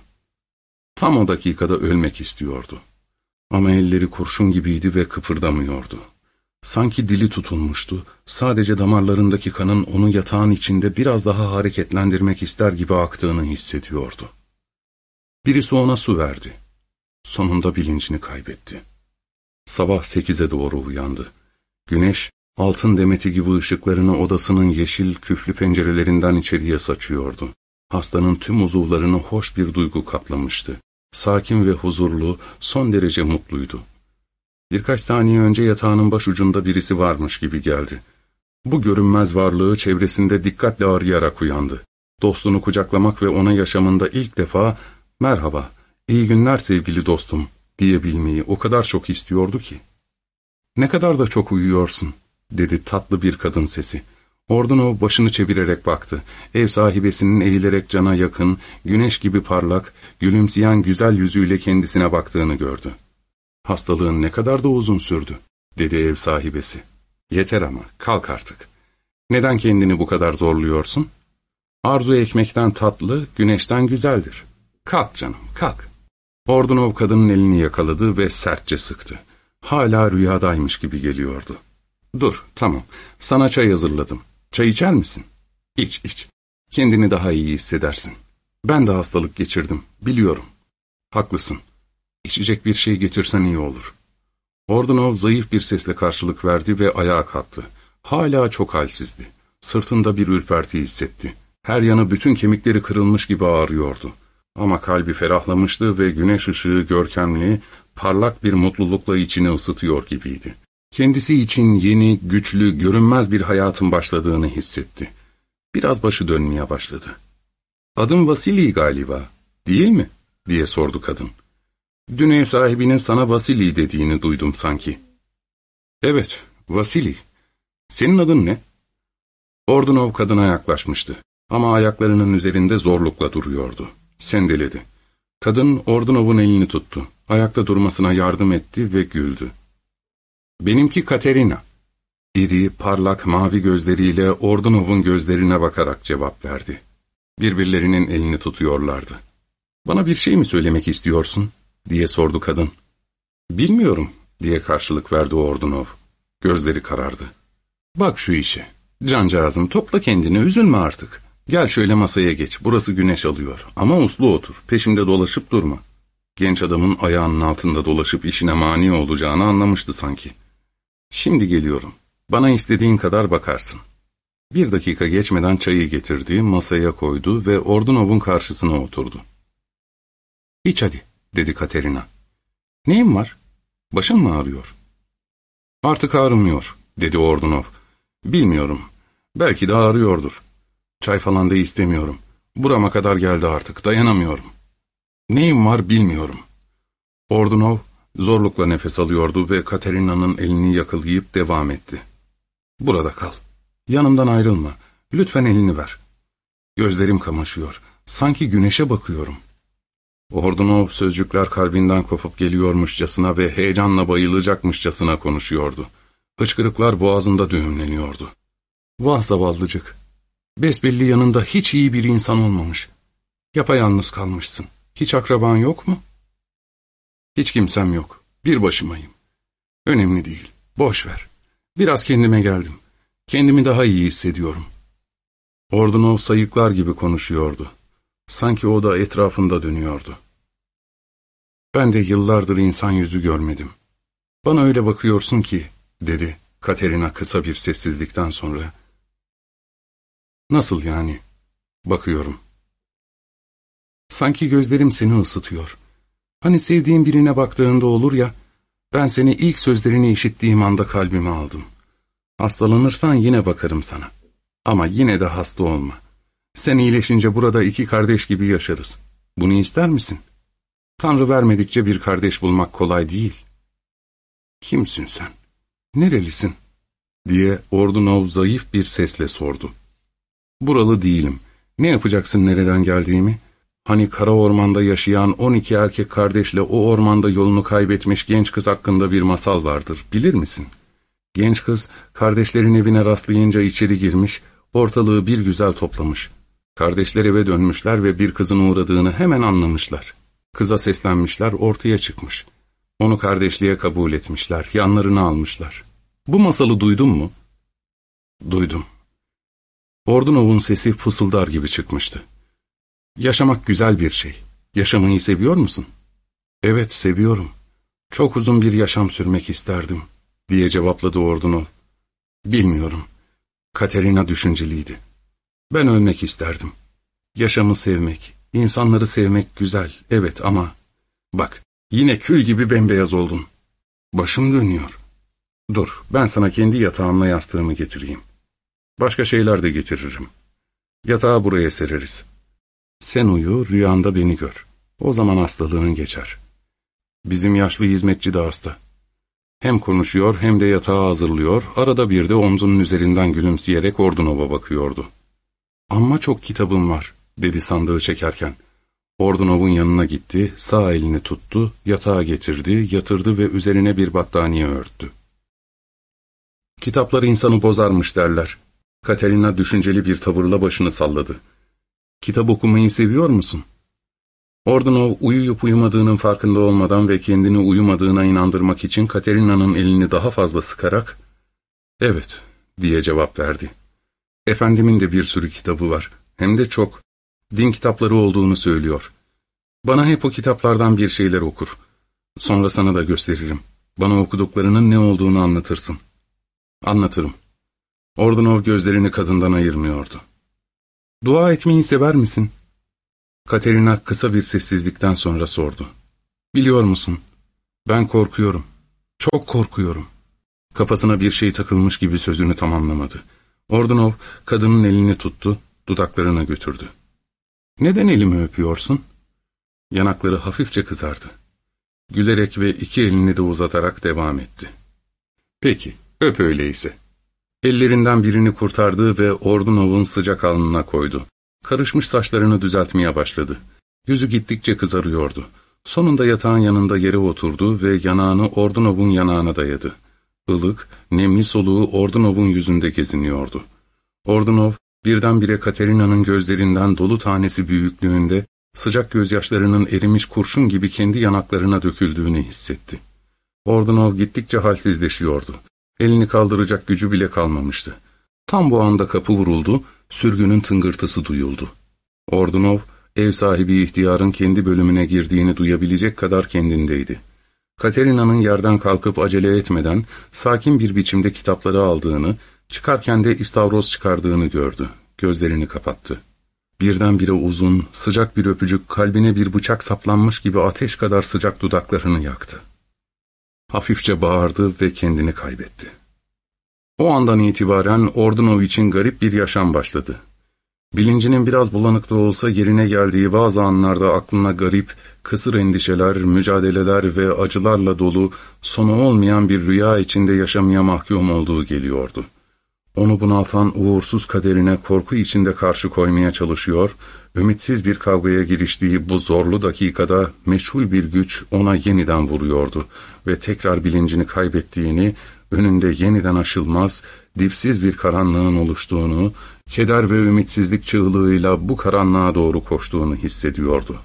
Tam o dakikada ölmek istiyordu. Ama elleri kurşun gibiydi ve kıpırdamıyordu. Sanki dili tutulmuştu, sadece damarlarındaki kanın onu yatağın içinde biraz daha hareketlendirmek ister gibi aktığını hissediyordu. Birisi ona su verdi. Sonunda bilincini kaybetti. Sabah sekize doğru uyandı. Güneş, altın demeti gibi ışıklarını odasının yeşil, küflü pencerelerinden içeriye saçıyordu. Hastanın tüm uzuvlarını hoş bir duygu kaplamıştı. Sakin ve huzurlu, son derece mutluydu. Birkaç saniye önce yatağının başucunda birisi varmış gibi geldi. Bu görünmez varlığı çevresinde dikkatle arayarak uyandı. Dostunu kucaklamak ve ona yaşamında ilk defa ''Merhaba, iyi günler sevgili dostum'' diyebilmeyi o kadar çok istiyordu ki. ''Ne kadar da çok uyuyorsun'' dedi tatlı bir kadın sesi. Ordunov başını çevirerek baktı. Ev sahibesinin eğilerek cana yakın, güneş gibi parlak, gülümseyen güzel yüzüyle kendisine baktığını gördü. Hastalığın ne kadar da uzun sürdü, dedi ev sahibesi. Yeter ama, kalk artık. Neden kendini bu kadar zorluyorsun? Arzu ekmekten tatlı, güneşten güzeldir. Kalk canım, kalk. Ordunov kadının elini yakaladı ve sertçe sıktı. Hala rüyadaymış gibi geliyordu. Dur, tamam. Sana çay hazırladım. Çay içer misin? İç, iç. Kendini daha iyi hissedersin. Ben de hastalık geçirdim, biliyorum. Haklısın. İçecek bir şey getirsen iyi olur. Ordunov zayıf bir sesle karşılık verdi ve ayağa kalktı. Hala çok halsizdi. Sırtında bir ürperti hissetti. Her yanı bütün kemikleri kırılmış gibi ağrıyordu. Ama kalbi ferahlamıştı ve güneş ışığı görkemli, parlak bir mutlulukla içini ısıtıyor gibiydi. Kendisi için yeni, güçlü, görünmez bir hayatın başladığını hissetti. Biraz başı dönmeye başladı. ''Adım Vasili galiba, değil mi?'' diye sordu kadın. ''Dün ev sahibinin sana Vasili dediğini duydum sanki.'' ''Evet, Vasili. Senin adın ne?'' Ordunov kadına yaklaşmıştı. Ama ayaklarının üzerinde zorlukla duruyordu. Sendeledi. Kadın Ordunov'un elini tuttu. Ayakta durmasına yardım etti ve güldü. Benimki Katerina. İri, parlak mavi gözleriyle Ordunov'un gözlerine bakarak cevap verdi. Birbirlerinin elini tutuyorlardı. Bana bir şey mi söylemek istiyorsun? diye sordu kadın. Bilmiyorum diye karşılık verdi Ordunov. Gözleri karardı. Bak şu işe. Cancağızım topla kendini üzülme artık. Gel şöyle masaya geç, burası güneş alıyor. Ama uslu otur, peşimde dolaşıp durma. Genç adamın ayağının altında dolaşıp işine mani olacağını anlamıştı sanki. Şimdi geliyorum. Bana istediğin kadar bakarsın. Bir dakika geçmeden çayı getirdi, masaya koydu ve Ordunov'un karşısına oturdu. İç hadi, dedi Katerina. Neyin var? Başın mı ağrıyor? Artık ağrımıyor, dedi Ordunov. Bilmiyorum. Belki de ağrıyordur. Çay falan da istemiyorum. Burama kadar geldi artık, dayanamıyorum. Neyim var bilmiyorum. Ordunov zorlukla nefes alıyordu ve Katerina'nın elini yakalayıp devam etti. Burada kal. Yanımdan ayrılma. Lütfen elini ver. Gözlerim kamaşıyor. Sanki güneşe bakıyorum. Ordunov sözcükler kalbinden kopup geliyormuşçasına ve heyecanla bayılacakmışçasına konuşuyordu. Hıçkırıklar boğazında düğümleniyordu. Vah zavallıcık. Besbelli yanında hiç iyi bir insan olmamış. Yapayalnız kalmışsın. Hiç akraban yok mu? Hiç kimsem yok. Bir başımayım. Önemli değil. Boş ver. Biraz kendime geldim. Kendimi daha iyi hissediyorum. Ordunov sayıklar gibi konuşuyordu. Sanki o da etrafında dönüyordu. Ben de yıllardır insan yüzü görmedim. Bana öyle bakıyorsun ki, dedi Katerina kısa bir sessizlikten sonra. Nasıl yani? Bakıyorum. Sanki gözlerim seni ısıtıyor. Hani sevdiğin birine baktığında olur ya, ben seni ilk sözlerini işittiğim anda kalbime aldım. Hastalanırsan yine bakarım sana. Ama yine de hasta olma. Sen iyileşince burada iki kardeş gibi yaşarız. Bunu ister misin? Tanrı vermedikçe bir kardeş bulmak kolay değil. Kimsin sen? Nerelisin? diye Ordunov zayıf bir sesle sordu. Buralı değilim. Ne yapacaksın nereden geldiğimi? Hani kara ormanda yaşayan 12 erkek kardeşle o ormanda yolunu kaybetmiş genç kız hakkında bir masal vardır. Bilir misin? Genç kız kardeşlerin evine rastlayınca içeri girmiş, ortalığı bir güzel toplamış. Kardeşler eve dönmüşler ve bir kızın uğradığını hemen anlamışlar. Kıza seslenmişler, ortaya çıkmış. Onu kardeşliğe kabul etmişler, yanlarına almışlar. Bu masalı duydun mu? Duydum. Ordunov'un sesi fısıldar gibi çıkmıştı. Yaşamak güzel bir şey. Yaşamayı seviyor musun? Evet, seviyorum. Çok uzun bir yaşam sürmek isterdim, diye cevapladı Ordunov. Bilmiyorum. Katerina düşünceliydi. Ben ölmek isterdim. Yaşamı sevmek, insanları sevmek güzel, evet ama... Bak, yine kül gibi bembeyaz oldun. Başım dönüyor. Dur, ben sana kendi yatağımla yastığımı getireyim. Başka şeyler de getiririm. Yatağı buraya sereriz. Sen uyu, rüyanda beni gör. O zaman hastalığın geçer. Bizim yaşlı hizmetçi de hasta. Hem konuşuyor hem de yatağı hazırlıyor, arada bir de omzunun üzerinden gülümseyerek Ordunova bakıyordu. Amma çok kitabım var, dedi sandığı çekerken. Ordunov'un yanına gitti, sağ elini tuttu, yatağa getirdi, yatırdı ve üzerine bir battaniye örttü. Kitaplar insanı bozarmış derler. Katerina düşünceli bir tavırla başını salladı. Kitap okumayı seviyor musun? Ordunov uyuyup uyumadığının farkında olmadan ve kendini uyumadığına inandırmak için Katerina'nın elini daha fazla sıkarak ''Evet'' diye cevap verdi. Efendimin de bir sürü kitabı var. Hem de çok. Din kitapları olduğunu söylüyor. Bana hep o kitaplardan bir şeyler okur. Sonra sana da gösteririm. Bana okuduklarının ne olduğunu anlatırsın. Anlatırım. Ordunov gözlerini kadından ayırmıyordu. ''Dua etmeyi sever misin?'' Katerina kısa bir sessizlikten sonra sordu. ''Biliyor musun, ben korkuyorum, çok korkuyorum.'' Kafasına bir şey takılmış gibi sözünü tamamlamadı. Ordunov kadının elini tuttu, dudaklarına götürdü. ''Neden elimi öpüyorsun?'' Yanakları hafifçe kızardı. Gülerek ve iki elini de uzatarak devam etti. ''Peki, öp öyleyse.'' Ellerinden birini kurtardı ve Ordunov'un sıcak alnına koydu. Karışmış saçlarını düzeltmeye başladı. Yüzü gittikçe kızarıyordu. Sonunda yatağın yanında yere oturdu ve yanağını Ordunov'un yanağına dayadı. Ilık, nemli soluğu Ordunov'un yüzünde geziniyordu. Ordunov, birdenbire Katerina'nın gözlerinden dolu tanesi büyüklüğünde, sıcak gözyaşlarının erimiş kurşun gibi kendi yanaklarına döküldüğünü hissetti. Ordunov gittikçe halsizleşiyordu. Elini kaldıracak gücü bile kalmamıştı. Tam bu anda kapı vuruldu, sürgünün tıngırtısı duyuldu. Ordunov, ev sahibi ihtiyarın kendi bölümüne girdiğini duyabilecek kadar kendindeydi. Katerina'nın yerden kalkıp acele etmeden sakin bir biçimde kitapları aldığını, çıkarken de istavroz çıkardığını gördü. Gözlerini kapattı. Birdenbire uzun, sıcak bir öpücük kalbine bir bıçak saplanmış gibi ateş kadar sıcak dudaklarını yaktı. Hafifçe bağırdı ve kendini kaybetti. O andan itibaren Ordunov için garip bir yaşam başladı. Bilincinin biraz bulanık da olsa yerine geldiği bazı anlarda aklına garip, kısır endişeler, mücadeleler ve acılarla dolu, sonu olmayan bir rüya içinde yaşamaya mahkum olduğu geliyordu. Onu bunaltan uğursuz kaderine korku içinde karşı koymaya çalışıyor, ümitsiz bir kavgaya giriştiği bu zorlu dakikada meçhul bir güç ona yeniden vuruyordu ve tekrar bilincini kaybettiğini, önünde yeniden aşılmaz, dipsiz bir karanlığın oluştuğunu, keder ve ümitsizlik çığlığıyla bu karanlığa doğru koştuğunu hissediyordu.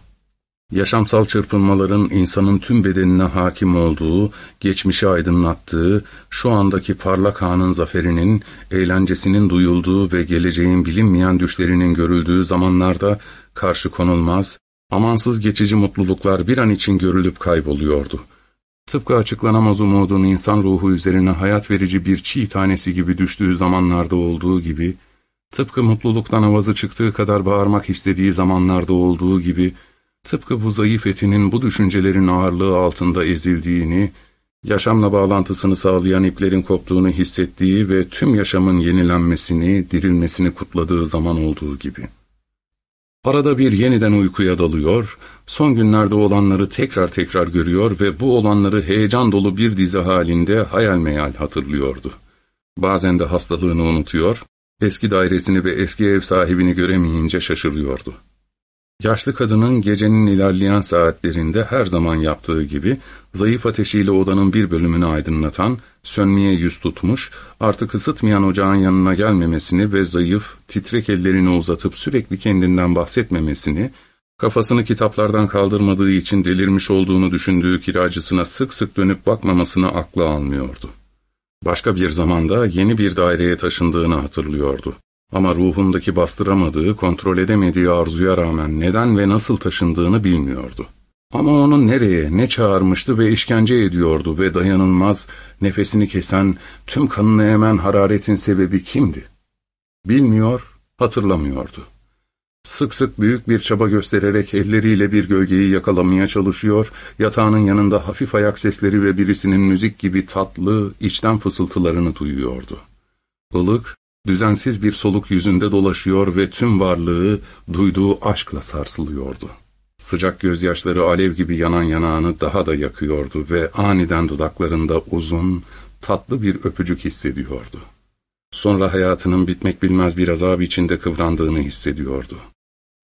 Yaşamsal çırpınmaların insanın tüm bedenine hakim olduğu, geçmişi aydınlattığı, şu andaki parlak anın zaferinin, eğlencesinin duyulduğu ve geleceğin bilinmeyen düşlerinin görüldüğü zamanlarda karşı konulmaz, amansız geçici mutluluklar bir an için görülüp kayboluyordu. Tıpkı açıklanamaz umudun insan ruhu üzerine hayat verici bir çiğ tanesi gibi düştüğü zamanlarda olduğu gibi, tıpkı mutluluktan avazı çıktığı kadar bağırmak istediği zamanlarda olduğu gibi, tıpkı bu zayıf etinin bu düşüncelerin ağırlığı altında ezildiğini, yaşamla bağlantısını sağlayan iplerin koptuğunu hissettiği ve tüm yaşamın yenilenmesini, dirilmesini kutladığı zaman olduğu gibi. Arada bir yeniden uykuya dalıyor, son günlerde olanları tekrar tekrar görüyor ve bu olanları heyecan dolu bir dizi halinde hayal meyal hatırlıyordu. Bazen de hastalığını unutuyor, eski dairesini ve eski ev sahibini göremeyince şaşırıyordu. Yaşlı kadının gecenin ilerleyen saatlerinde her zaman yaptığı gibi zayıf ateşiyle odanın bir bölümünü aydınlatan, sönmeye yüz tutmuş, artık ısıtmayan ocağın yanına gelmemesini ve zayıf, titrek ellerini uzatıp sürekli kendinden bahsetmemesini, kafasını kitaplardan kaldırmadığı için delirmiş olduğunu düşündüğü kiracısına sık sık dönüp bakmamasını aklı almıyordu. Başka bir zamanda yeni bir daireye taşındığını hatırlıyordu. Ama ruhundaki bastıramadığı, kontrol edemediği arzuya rağmen neden ve nasıl taşındığını bilmiyordu. Ama onu nereye, ne çağırmıştı ve işkence ediyordu ve dayanılmaz, nefesini kesen, tüm kanını emen hararetin sebebi kimdi? Bilmiyor, hatırlamıyordu. Sık sık büyük bir çaba göstererek elleriyle bir gölgeyi yakalamaya çalışıyor, yatağının yanında hafif ayak sesleri ve birisinin müzik gibi tatlı, içten fısıltılarını duyuyordu. Ilık, düzensiz bir soluk yüzünde dolaşıyor ve tüm varlığı duyduğu aşkla sarsılıyordu. Sıcak gözyaşları alev gibi yanan yanağını daha da yakıyordu ve aniden dudaklarında uzun, tatlı bir öpücük hissediyordu. Sonra hayatının bitmek bilmez bir azap içinde kıvrandığını hissediyordu.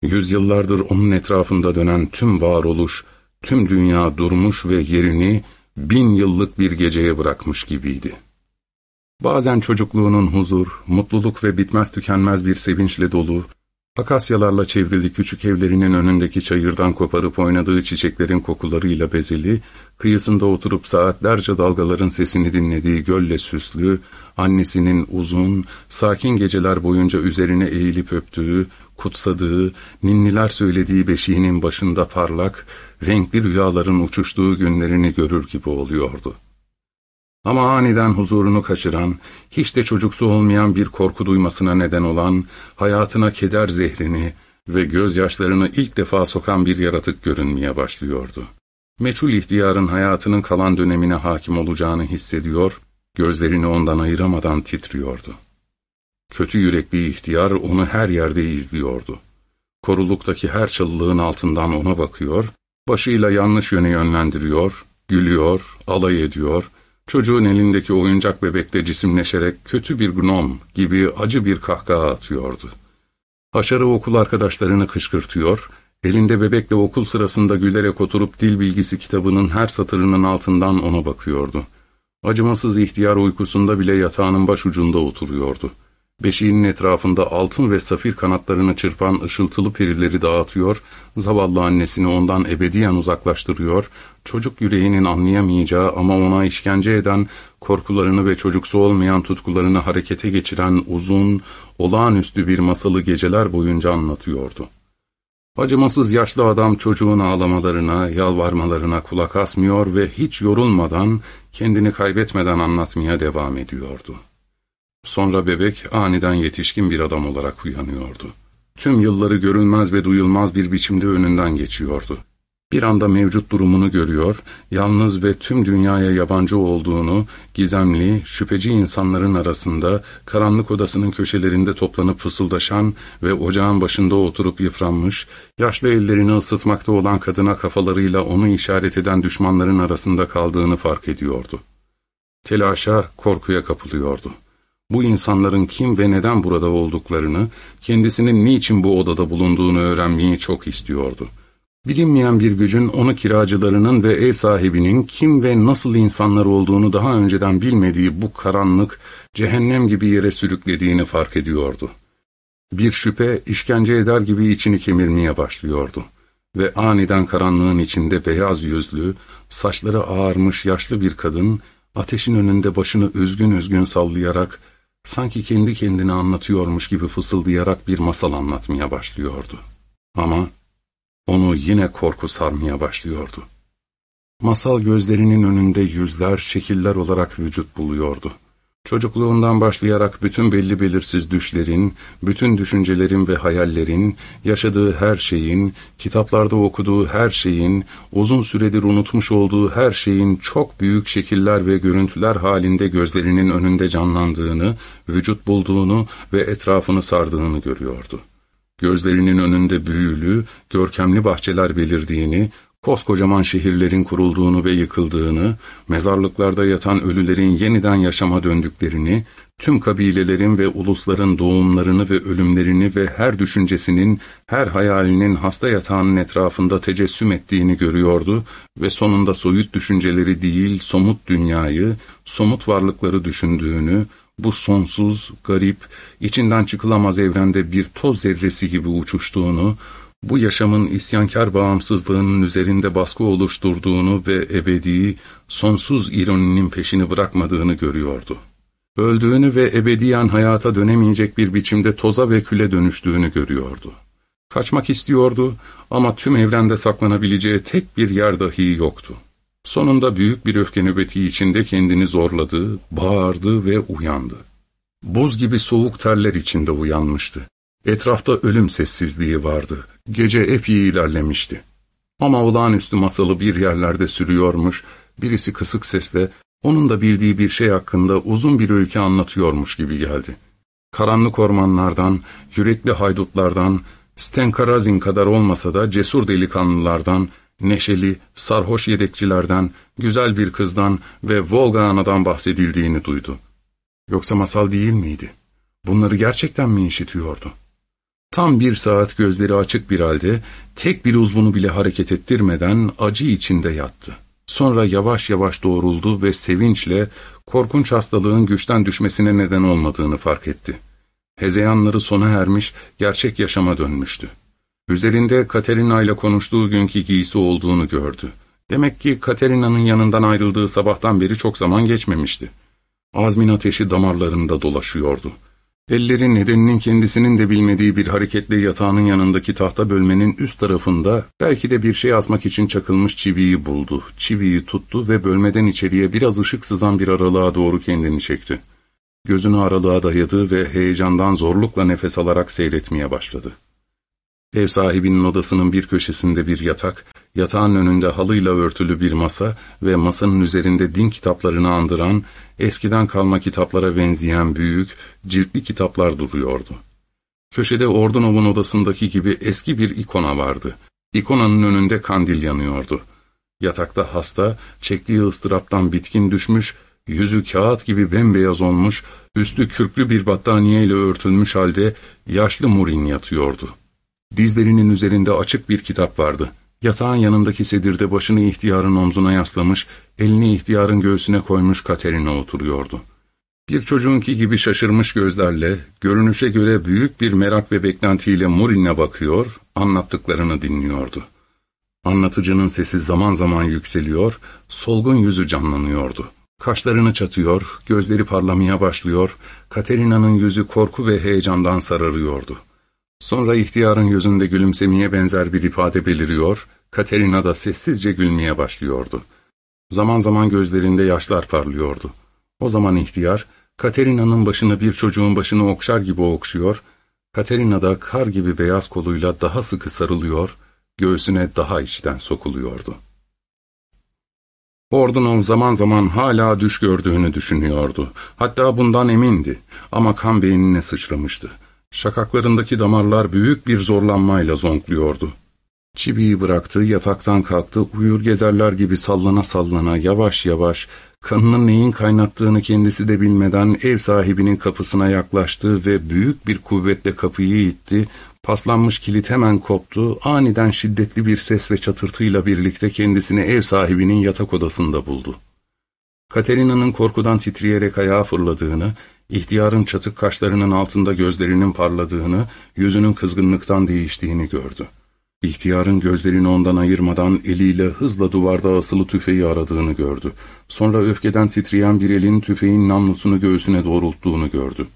Yüzyıllardır onun etrafında dönen tüm varoluş, tüm dünya durmuş ve yerini bin yıllık bir geceye bırakmış gibiydi. Bazen çocukluğunun huzur, mutluluk ve bitmez tükenmez bir sevinçle dolu, akasyalarla çevrili küçük evlerinin önündeki çayırdan koparıp oynadığı çiçeklerin kokularıyla bezeli, kıyısında oturup saatlerce dalgaların sesini dinlediği gölle süslü, annesinin uzun, sakin geceler boyunca üzerine eğilip öptüğü, kutsadığı, ninniler söylediği beşiğinin başında parlak, renkli rüyaların uçuştuğu günlerini görür gibi oluyordu. Ama aniden huzurunu kaçıran, hiç de çocuksu olmayan bir korku duymasına neden olan, hayatına keder zehrini ve gözyaşlarını ilk defa sokan bir yaratık görünmeye başlıyordu. Meçhul ihtiyarın hayatının kalan dönemine hakim olacağını hissediyor, gözlerini ondan ayıramadan titriyordu. Kötü yürekli ihtiyar onu her yerde izliyordu. Koruluktaki her çalılığın altından ona bakıyor, başıyla yanlış yöne yönlendiriyor, gülüyor, alay ediyor, çocuğun elindeki oyuncak bebekte cisimleşerek kötü bir gnom gibi acı bir kahkaha atıyordu. Haşarı okul arkadaşlarını kışkırtıyor, elinde bebekle okul sırasında gülerek oturup dil bilgisi kitabının her satırının altından ona bakıyordu. Acımasız ihtiyar uykusunda bile yatağının başucunda oturuyordu. Beşiğinin etrafında altın ve safir kanatlarını çırpan ışıltılı perileri dağıtıyor, zavallı annesini ondan ebediyen uzaklaştırıyor, çocuk yüreğinin anlayamayacağı ama ona işkence eden, korkularını ve çocuksu olmayan tutkularını harekete geçiren uzun, olağanüstü bir masalı geceler boyunca anlatıyordu. Acımasız yaşlı adam çocuğun ağlamalarına, yalvarmalarına kulak asmıyor ve hiç yorulmadan, kendini kaybetmeden anlatmaya devam ediyordu. Sonra bebek aniden yetişkin bir adam olarak uyanıyordu. Tüm yılları görülmez ve duyulmaz bir biçimde önünden geçiyordu. Bir anda mevcut durumunu görüyor, yalnız ve tüm dünyaya yabancı olduğunu, gizemli, şüpheci insanların arasında, karanlık odasının köşelerinde toplanıp fısıldaşan ve ocağın başında oturup yıpranmış, yaşlı ellerini ısıtmakta olan kadına kafalarıyla onu işaret eden düşmanların arasında kaldığını fark ediyordu. Telaşa, korkuya kapılıyordu. Bu insanların kim ve neden burada olduklarını, kendisinin niçin bu odada bulunduğunu öğrenmeyi çok istiyordu. Bilinmeyen bir gücün onu kiracılarının ve ev sahibinin kim ve nasıl insanlar olduğunu daha önceden bilmediği bu karanlık, cehennem gibi yere sürüklediğini fark ediyordu. Bir şüphe işkence eder gibi içini kemirmeye başlıyordu. Ve aniden karanlığın içinde beyaz yüzlü, saçları ağarmış yaşlı bir kadın, ateşin önünde başını üzgün üzgün sallayarak, sanki kendi kendine anlatıyormuş gibi fısıldayarak bir masal anlatmaya başlıyordu. Ama onu yine korku sarmaya başlıyordu. Masal gözlerinin önünde yüzler, şekiller olarak vücut buluyordu. Çocukluğundan başlayarak bütün belli belirsiz düşlerin, bütün düşüncelerin ve hayallerin, yaşadığı her şeyin, kitaplarda okuduğu her şeyin, uzun süredir unutmuş olduğu her şeyin çok büyük şekiller ve görüntüler halinde gözlerinin önünde canlandığını, vücut bulduğunu ve etrafını sardığını görüyordu. Gözlerinin önünde büyülü, görkemli bahçeler belirdiğini, koskocaman şehirlerin kurulduğunu ve yıkıldığını, mezarlıklarda yatan ölülerin yeniden yaşama döndüklerini, tüm kabilelerin ve ulusların doğumlarını ve ölümlerini ve her düşüncesinin, her hayalinin hasta yatağının etrafında tecessüm ettiğini görüyordu ve sonunda soyut düşünceleri değil, somut dünyayı, somut varlıkları düşündüğünü, bu sonsuz, garip, içinden çıkılamaz evrende bir toz zerresi gibi uçuştuğunu, bu yaşamın isyankar bağımsızlığının üzerinde baskı oluşturduğunu ve ebedi, sonsuz ironinin peşini bırakmadığını görüyordu. Öldüğünü ve ebediyen hayata dönemeyecek bir biçimde toza ve küle dönüştüğünü görüyordu. Kaçmak istiyordu ama tüm evrende saklanabileceği tek bir yer dahi yoktu. Sonunda büyük bir öfke nöbeti içinde kendini zorladı, bağırdı ve uyandı. Buz gibi soğuk terler içinde uyanmıştı. Etrafta ölüm sessizliği vardı. Gece epey ilerlemişti. Ama olağanüstü masalı bir yerlerde sürüyormuş, birisi kısık sesle onun da bildiği bir şey hakkında uzun bir öykü anlatıyormuş gibi geldi. Karanlık ormanlardan, yürekli haydutlardan, Stenkarazin kadar olmasa da cesur delikanlılardan, neşeli, sarhoş yedekçilerden, güzel bir kızdan ve Volga anadan bahsedildiğini duydu. Yoksa masal değil miydi? Bunları gerçekten mi işitiyordu? Tam bir saat gözleri açık bir halde, tek bir uzvunu bile hareket ettirmeden acı içinde yattı. Sonra yavaş yavaş doğruldu ve sevinçle korkunç hastalığın güçten düşmesine neden olmadığını fark etti. Hezeyanları sona ermiş, gerçek yaşama dönmüştü. Üzerinde Katerina ile konuştuğu günkü giysi olduğunu gördü. Demek ki Katerina'nın yanından ayrıldığı sabahtan beri çok zaman geçmemişti. Azmin ateşi damarlarında dolaşıyordu. Elleri nedeninin kendisinin de bilmediği bir hareketle yatağının yanındaki tahta bölmenin üst tarafında belki de bir şey asmak için çakılmış çiviyi buldu. Çiviyi tuttu ve bölmeden içeriye biraz ışık sızan bir aralığa doğru kendini çekti. Gözünü aralığa dayadı ve heyecandan zorlukla nefes alarak seyretmeye başladı. Ev sahibinin odasının bir köşesinde bir yatak, yatağın önünde halıyla örtülü bir masa ve masanın üzerinde din kitaplarını andıran, eskiden kalma kitaplara benzeyen büyük, ciltli kitaplar duruyordu. Köşede Ordunov'un odasındaki gibi eski bir ikona vardı. İkonanın önünde kandil yanıyordu. Yatakta hasta, çektiği ıstıraptan bitkin düşmüş, yüzü kağıt gibi bembeyaz olmuş, üstü kürklü bir battaniye ile örtülmüş halde yaşlı Murin yatıyordu. Dizlerinin üzerinde açık bir kitap vardı. Yatağın yanındaki sedirde başını ihtiyarın omzuna yaslamış, elini ihtiyarın göğsüne koymuş Katerina oturuyordu. Bir çocuğunki gibi şaşırmış gözlerle, görünüşe göre büyük bir merak ve beklentiyle Murin'e bakıyor, anlattıklarını dinliyordu. Anlatıcının sesi zaman zaman yükseliyor, solgun yüzü canlanıyordu. Kaşlarını çatıyor, gözleri parlamaya başlıyor, Katerina'nın yüzü korku ve heyecandan sararıyordu. Sonra ihtiyarın yüzünde gülümsemeye benzer bir ifade beliriyor, Katerina da sessizce gülmeye başlıyordu. Zaman zaman gözlerinde yaşlar parlıyordu. O zaman ihtiyar, Katerina'nın başını bir çocuğun başını okşar gibi okşuyor, Katerina da kar gibi beyaz koluyla daha sıkı sarılıyor, göğsüne daha içten sokuluyordu. Ordunov zaman zaman hala düş gördüğünü düşünüyordu. Hatta bundan emindi ama kan beynine sıçramıştı. Şakaklarındaki damarlar büyük bir zorlanmayla zonkluyordu. Çibiyi bıraktı, yataktan kalktı, uyur gezerler gibi sallana sallana, yavaş yavaş, kanının neyin kaynattığını kendisi de bilmeden ev sahibinin kapısına yaklaştı ve büyük bir kuvvetle kapıyı itti, paslanmış kilit hemen koptu, aniden şiddetli bir ses ve çatırtıyla birlikte kendisini ev sahibinin yatak odasında buldu. Katerina'nın korkudan titreyerek ayağa fırladığını, İhtiyarın çatık kaşlarının altında gözlerinin parladığını, yüzünün kızgınlıktan değiştiğini gördü. İhtiyarın gözlerini ondan ayırmadan eliyle hızla duvarda asılı tüfeği aradığını gördü. Sonra öfkeden titreyen bir elin tüfeğin namlusunu göğsüne doğrulttuğunu gördü.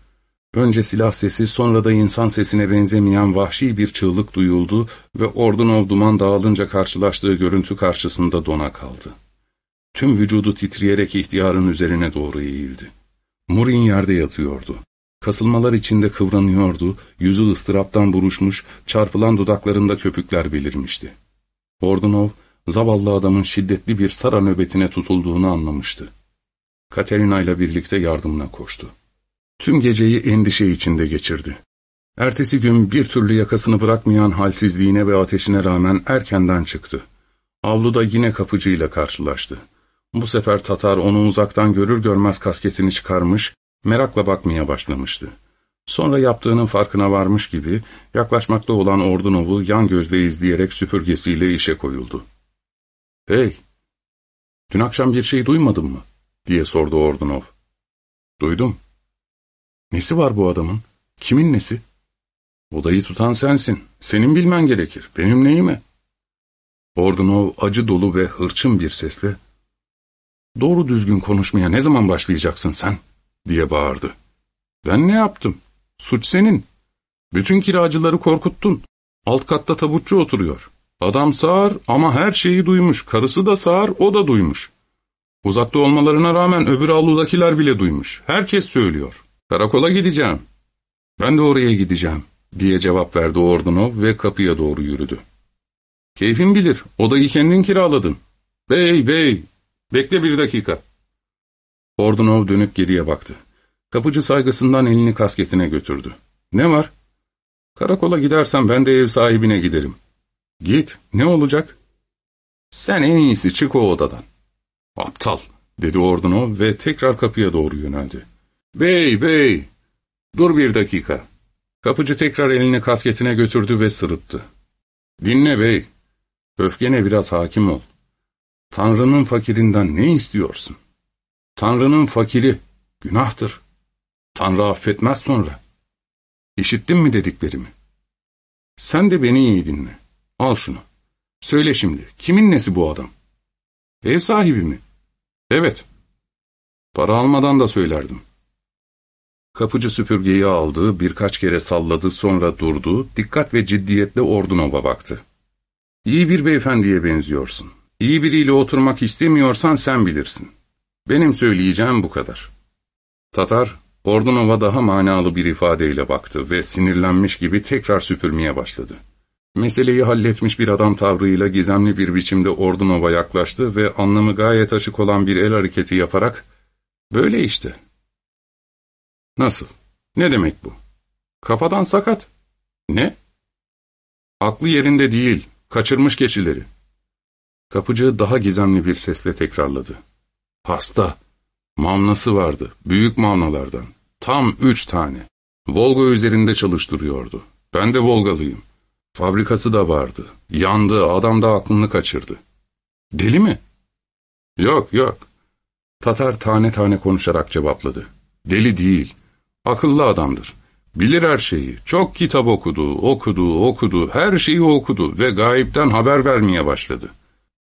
Önce silah sesi sonra da insan sesine benzemeyen vahşi bir çığlık duyuldu ve Ordunov duman dağılınca karşılaştığı görüntü karşısında dona kaldı. Tüm vücudu titreyerek ihtiyarın üzerine doğru eğildi. Murin yerde yatıyordu. Kasılmalar içinde kıvranıyordu, yüzü ıstıraptan buruşmuş, çarpılan dudaklarında köpükler belirmişti. Ordunov, zavallı adamın şiddetli bir sara nöbetine tutulduğunu anlamıştı. Katerina ile birlikte yardımına koştu. Tüm geceyi endişe içinde geçirdi. Ertesi gün bir türlü yakasını bırakmayan halsizliğine ve ateşine rağmen erkenden çıktı. Avluda yine kapıcıyla karşılaştı. Bu sefer Tatar onu uzaktan görür görmez kasketini çıkarmış, merakla bakmaya başlamıştı. Sonra yaptığının farkına varmış gibi yaklaşmakta olan Ordunov'u yan gözle izleyerek süpürgesiyle işe koyuldu. ''Hey, dün akşam bir şey duymadın mı?'' diye sordu Ordunov. ''Duydum.'' ''Nesi var bu adamın? Kimin nesi?'' ''Odayı tutan sensin. Senin bilmen gerekir. Benim neyime?'' Ordunov acı dolu ve hırçın bir sesle ''Doğru düzgün konuşmaya ne zaman başlayacaksın sen?'' diye bağırdı. ''Ben ne yaptım? Suç senin. Bütün kiracıları korkuttun. Alt katta tabutçu oturuyor. Adam sağır ama her şeyi duymuş. Karısı da sağır, o da duymuş. Uzakta olmalarına rağmen öbür avludakiler bile duymuş. Herkes söylüyor. Karakola gideceğim. Ben de oraya gideceğim.'' diye cevap verdi Ordunov ve kapıya doğru yürüdü. ''Keyfin bilir, odayı kendin kiraladın. Bey, bey, Bekle bir dakika. Ordunov dönüp geriye baktı. Kapıcı saygısından elini kasketine götürdü. Ne var? Karakola gidersen ben de ev sahibine giderim. Git, ne olacak? Sen en iyisi çık o odadan. Aptal, dedi Ordunov ve tekrar kapıya doğru yöneldi. Bey, bey, dur bir dakika. Kapıcı tekrar elini kasketine götürdü ve sırıttı. Dinle bey, öfkene biraz hakim ol. Tanrı'nın fakirinden ne istiyorsun? Tanrı'nın fakiri günahtır. Tanrı affetmez sonra. İşittin mi dediklerimi? Sen de beni iyi dinle. Al şunu. Söyle şimdi, kimin nesi bu adam? Ev sahibi mi? Evet. Para almadan da söylerdim. Kapıcı süpürgeyi aldı, birkaç kere salladı, sonra durdu, dikkat ve ciddiyetle Ordunov'a baktı. İyi bir beyefendiye benziyorsun. İyi biriyle oturmak istemiyorsan sen bilirsin. Benim söyleyeceğim bu kadar. Tatar, Ordunova daha manalı bir ifadeyle baktı ve sinirlenmiş gibi tekrar süpürmeye başladı. Meseleyi halletmiş bir adam tavrıyla gizemli bir biçimde Ordunova yaklaştı ve anlamı gayet açık olan bir el hareketi yaparak, ''Böyle işte.'' ''Nasıl? Ne demek bu? Kafadan sakat.'' ''Ne?'' ''Aklı yerinde değil, kaçırmış keçileri.'' Kapıcı daha gizemli bir sesle tekrarladı. ''Hasta, mamnası vardı, büyük mamnalardan, tam üç tane. Volga üzerinde çalıştırıyordu. Ben de Volgalıyım.'' Fabrikası da vardı. Yandı, adam da aklını kaçırdı. Deli mi? Yok, yok. Tatar tane tane konuşarak cevapladı. Deli değil, akıllı adamdır. Bilir her şeyi, çok kitap okudu, okudu, okudu, her şeyi okudu ve gayipten haber vermeye başladı.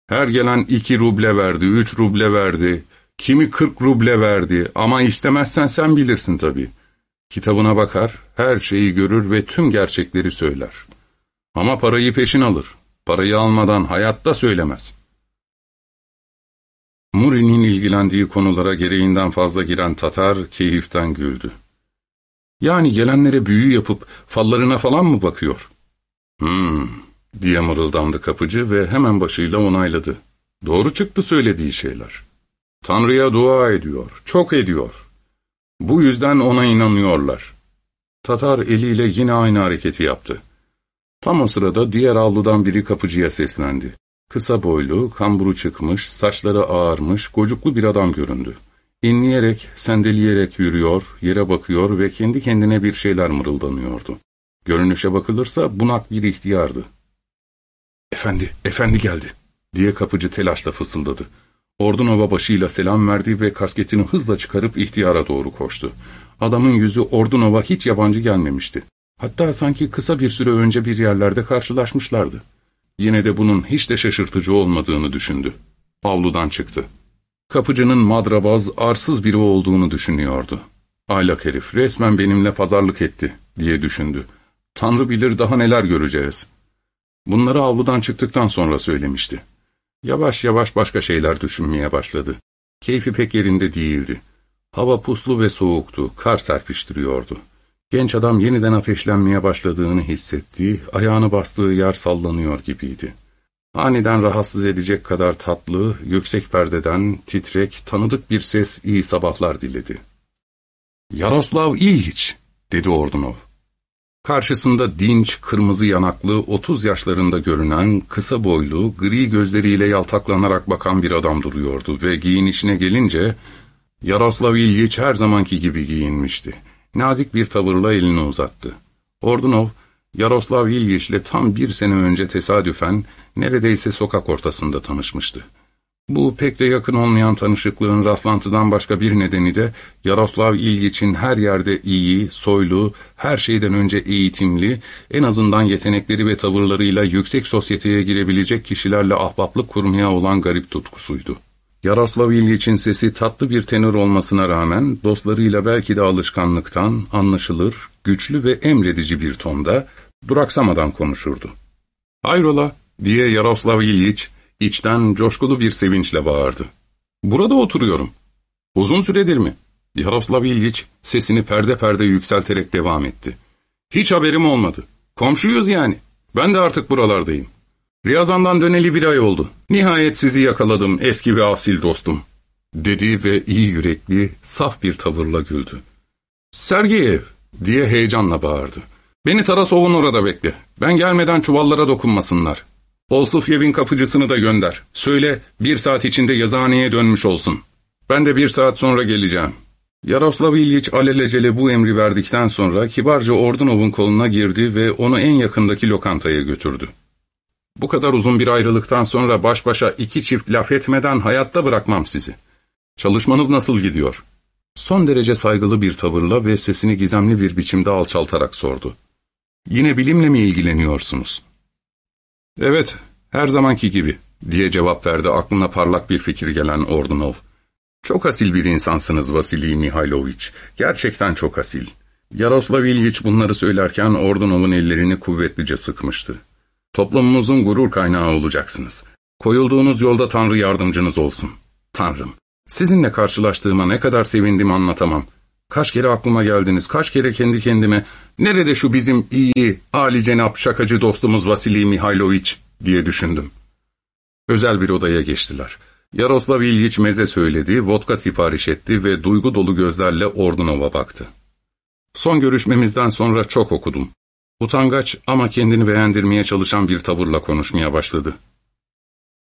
Her gelen iki ruble verdi, üç ruble verdi, kimi kırk ruble verdi ama istemezsen sen bilirsin tabii. Kitabına bakar, her şeyi görür ve tüm gerçekleri söyler.'' Ama parayı peşin alır. Parayı almadan hayatta söylemez. Muri'nin ilgilendiği konulara gereğinden fazla giren Tatar keyiften güldü. Yani gelenlere büyü yapıp fallarına falan mı bakıyor? Hmm, diye mırıldandı kapıcı ve hemen başıyla onayladı. Doğru çıktı söylediği şeyler. Tanrı'ya dua ediyor, çok ediyor. Bu yüzden ona inanıyorlar. Tatar eliyle yine aynı hareketi yaptı. Tam o sırada diğer avludan biri kapıcıya seslendi. Kısa boylu, kamburu çıkmış, saçları ağarmış, gocuklu bir adam göründü. İnleyerek, sendeleyerek yürüyor, yere bakıyor ve kendi kendine bir şeyler mırıldanıyordu. Görünüşe bakılırsa bunak bir ihtiyardı. ''Efendi, efendi geldi.'' diye kapıcı telaşla fısıldadı. Ordunova başıyla selam verdi ve kasketini hızla çıkarıp ihtiyara doğru koştu. Adamın yüzü Ordunova hiç yabancı gelmemişti. Hatta sanki kısa bir süre önce bir yerlerde karşılaşmışlardı. Yine de bunun hiç de şaşırtıcı olmadığını düşündü. Avludan çıktı. Kapıcının madrabaz, arsız biri olduğunu düşünüyordu. Aylak herif resmen benimle pazarlık etti diye düşündü. Tanrı bilir daha neler göreceğiz. Bunları avludan çıktıktan sonra söylemişti. Yavaş yavaş başka şeyler düşünmeye başladı. Keyfi pek yerinde değildi. Hava puslu ve soğuktu, kar serpiştiriyordu. Genç adam yeniden ateşlenmeye başladığını hissetti, ayağını bastığı yer sallanıyor gibiydi. Aniden rahatsız edecek kadar tatlı, yüksek perdeden, titrek, tanıdık bir ses iyi sabahlar diledi. ''Yaroslav İlhiç'' dedi Ordunov. Karşısında dinç, kırmızı yanaklı, otuz yaşlarında görünen, kısa boylu, gri gözleriyle yaltaklanarak bakan bir adam duruyordu ve giyinişine gelince, Yaroslav İlhiç her zamanki gibi giyinmişti. Nazik bir tavırla elini uzattı. Ordunov, Yaroslav İlyiç'le tam bir sene önce tesadüfen neredeyse sokak ortasında tanışmıştı. Bu pek de yakın olmayan tanışıklığın rastlantıdan başka bir nedeni de Yaroslav İlyiç'in her yerde iyi, soylu, her şeyden önce eğitimli, en azından yetenekleri ve tavırlarıyla yüksek sosyeteye girebilecek kişilerle ahbaplık kurmaya olan garip tutkusuydu. Yaroslav İlyiç'in sesi tatlı bir tenor olmasına rağmen dostlarıyla belki de alışkanlıktan anlaşılır, güçlü ve emredici bir tonda duraksamadan konuşurdu. ''Hayrola?'' diye Yaroslav İlyiç içten coşkulu bir sevinçle bağırdı. ''Burada oturuyorum. Uzun süredir mi?'' Yaroslav İlyiç sesini perde perde yükselterek devam etti. ''Hiç haberim olmadı. Komşuyuz yani. Ben de artık buralardayım. Riyazan'dan döneli bir ay oldu. Nihayet sizi yakaladım eski ve asil dostum. Dedi ve iyi yürekli, saf bir tavırla güldü. Sergeyev diye heyecanla bağırdı. Beni Tarasov'un orada bekle. Ben gelmeden çuvallara dokunmasınlar. Olsufyev'in kapıcısını da gönder. Söyle bir saat içinde yazıhaneye dönmüş olsun. Ben de bir saat sonra geleceğim. Yaroslav İlyich alelacele bu emri verdikten sonra kibarca Ordunov'un koluna girdi ve onu en yakındaki lokantaya götürdü. Bu kadar uzun bir ayrılıktan sonra baş başa iki çift laf etmeden hayatta bırakmam sizi. Çalışmanız nasıl gidiyor? Son derece saygılı bir tavırla ve sesini gizemli bir biçimde alçaltarak sordu. Yine bilimle mi ilgileniyorsunuz? Evet, her zamanki gibi, diye cevap verdi aklına parlak bir fikir gelen Ordunov. Çok asil bir insansınız Vasili Mihailoviç. Gerçekten çok asil. Yaroslav İlyiç bunları söylerken Ordunov'un ellerini kuvvetlice sıkmıştı. Toplumumuzun gurur kaynağı olacaksınız. Koyulduğunuz yolda Tanrı yardımcınız olsun. Tanrım, sizinle karşılaştığıma ne kadar sevindim anlatamam. Kaç kere aklıma geldiniz, kaç kere kendi kendime, nerede şu bizim iyi, âli cenap şakacı dostumuz Vasili Mihailoviç diye düşündüm. Özel bir odaya geçtiler. Yaroslav İlyiç meze söyledi, vodka sipariş etti ve duygu dolu gözlerle Ordunov'a baktı. Son görüşmemizden sonra çok okudum. Utangaç ama kendini beğendirmeye çalışan bir tavırla konuşmaya başladı.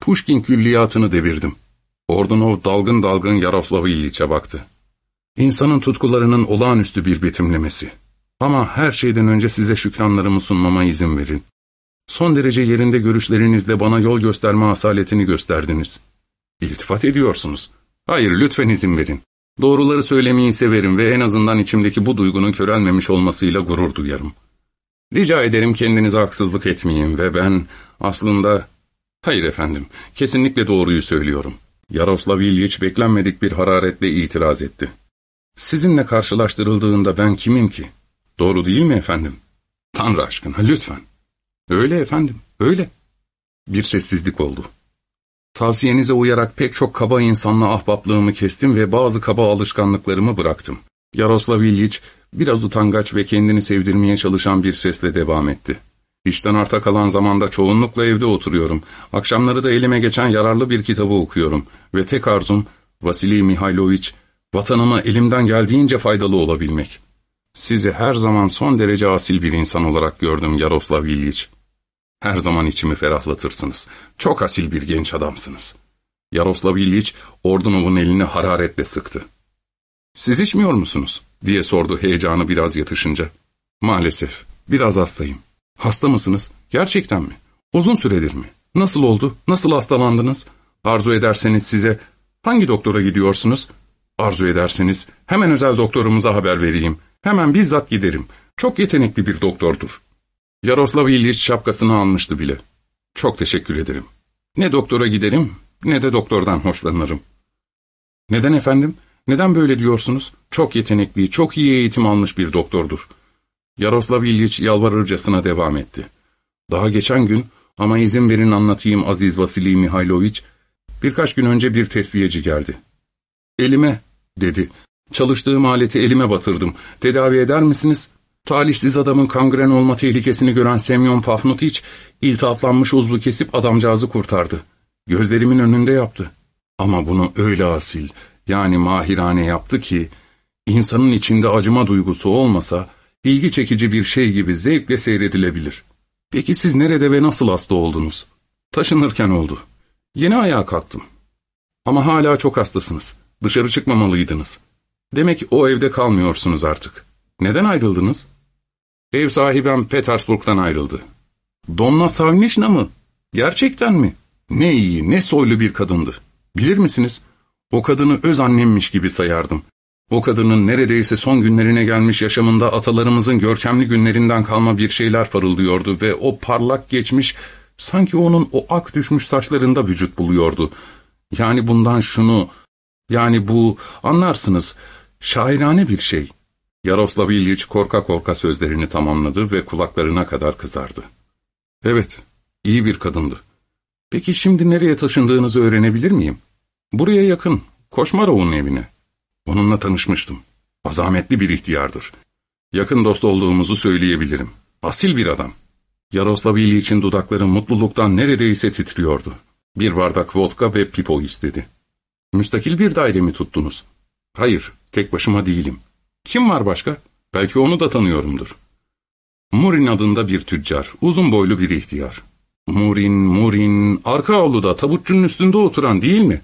Pushkin külliyatını devirdim. Ordunov dalgın dalgın Yaroslav İlyiç'e baktı. İnsanın tutkularının olağanüstü bir betimlemesi. Ama her şeyden önce size şükranlarımı sunmama izin verin. Son derece yerinde görüşlerinizle bana yol gösterme asaletini gösterdiniz. İltifat ediyorsunuz. Hayır, lütfen izin verin. Doğruları söylemeyi severim ve en azından içimdeki bu duygunun körelmemiş olmasıyla gurur duyarım. Rica ederim kendinize haksızlık etmeyin ve ben aslında... Hayır efendim, kesinlikle doğruyu söylüyorum. Yaroslav İlyiç beklenmedik bir hararetle itiraz etti. Sizinle karşılaştırıldığında ben kimim ki? Doğru değil mi efendim? Tanrı aşkına lütfen. Öyle efendim, öyle. Bir sessizlik oldu. Tavsiyenize uyarak pek çok kaba insanla ahbaplığımı kestim ve bazı kaba alışkanlıklarımı bıraktım. Yaroslav İlyiç biraz utangaç ve kendini sevdirmeye çalışan bir sesle devam etti. İşten arta kalan zamanda çoğunlukla evde oturuyorum. Akşamları da elime geçen yararlı bir kitabı okuyorum. Ve tek arzum Vasili Mihailoviç, vatanıma elimden geldiğince faydalı olabilmek. Sizi her zaman son derece asil bir insan olarak gördüm Yaroslav İlyiç. Her zaman içimi ferahlatırsınız. Çok asil bir genç adamsınız. Yaroslav İlyiç, Ordunov'un elini hararetle sıktı. ''Siz içmiyor musunuz?'' diye sordu heyecanı biraz yatışınca. ''Maalesef, biraz hastayım.'' ''Hasta mısınız? Gerçekten mi? Uzun süredir mi? Nasıl oldu? Nasıl hastalandınız? Arzu ederseniz size, hangi doktora gidiyorsunuz? Arzu ederseniz hemen özel doktorumuza haber vereyim. Hemen bizzat giderim. Çok yetenekli bir doktordur.'' Yaroslav İlyich şapkasını almıştı bile. Çok teşekkür ederim. Ne doktora giderim ne de doktordan hoşlanırım. Neden efendim? Neden böyle diyorsunuz? Çok yetenekli, çok iyi eğitim almış bir doktordur. Yaroslav İlyich yalvarırcasına devam etti. Daha geçen gün ama izin verin anlatayım Aziz Vasili Mihailoviç, birkaç gün önce bir tesbiyeci geldi. Elime, dedi. Çalıştığım aleti elime batırdım. Tedavi eder misiniz? Talihsiz adamın kangren olma tehlikesini gören Semyon Pafnutiç, iltihaplanmış uzvu kesip adamcağızı kurtardı. Gözlerimin önünde yaptı. Ama bunu öyle asil, yani mahirane yaptı ki, insanın içinde acıma duygusu olmasa, ilgi çekici bir şey gibi zevkle seyredilebilir. Peki siz nerede ve nasıl hasta oldunuz? Taşınırken oldu. Yeni ayağa kalktım. Ama hala çok hastasınız. Dışarı çıkmamalıydınız. Demek o evde kalmıyorsunuz artık. Neden ayrıldınız? Ev sahibem Petersburg'dan ayrıldı. Donna Savnişna mı? Gerçekten mi? Ne iyi, ne soylu bir kadındı. Bilir misiniz? O kadını öz annemmiş gibi sayardım. O kadının neredeyse son günlerine gelmiş yaşamında atalarımızın görkemli günlerinden kalma bir şeyler parıldıyordu ve o parlak geçmiş sanki onun o ak düşmüş saçlarında vücut buluyordu. Yani bundan şunu, yani bu anlarsınız şairane bir şey.'' Yaroslav İlyich korka korka sözlerini tamamladı ve kulaklarına kadar kızardı. Evet, iyi bir kadındı. Peki şimdi nereye taşındığınızı öğrenebilir miyim? Buraya yakın, Koşmarov'un evine. Onunla tanışmıştım. Azametli bir ihtiyardır. Yakın dost olduğumuzu söyleyebilirim. Asil bir adam. Yaroslav İlyich'in dudakları mutluluktan neredeyse titriyordu. Bir bardak vodka ve pipo istedi. Müstakil bir daire mi tuttunuz? Hayır, tek başıma değilim. Kim var başka? Belki onu da tanıyorumdur. Murin adında bir tüccar, uzun boylu bir ihtiyar. Murin, Murin, arka avluda tabutçunun üstünde oturan değil mi?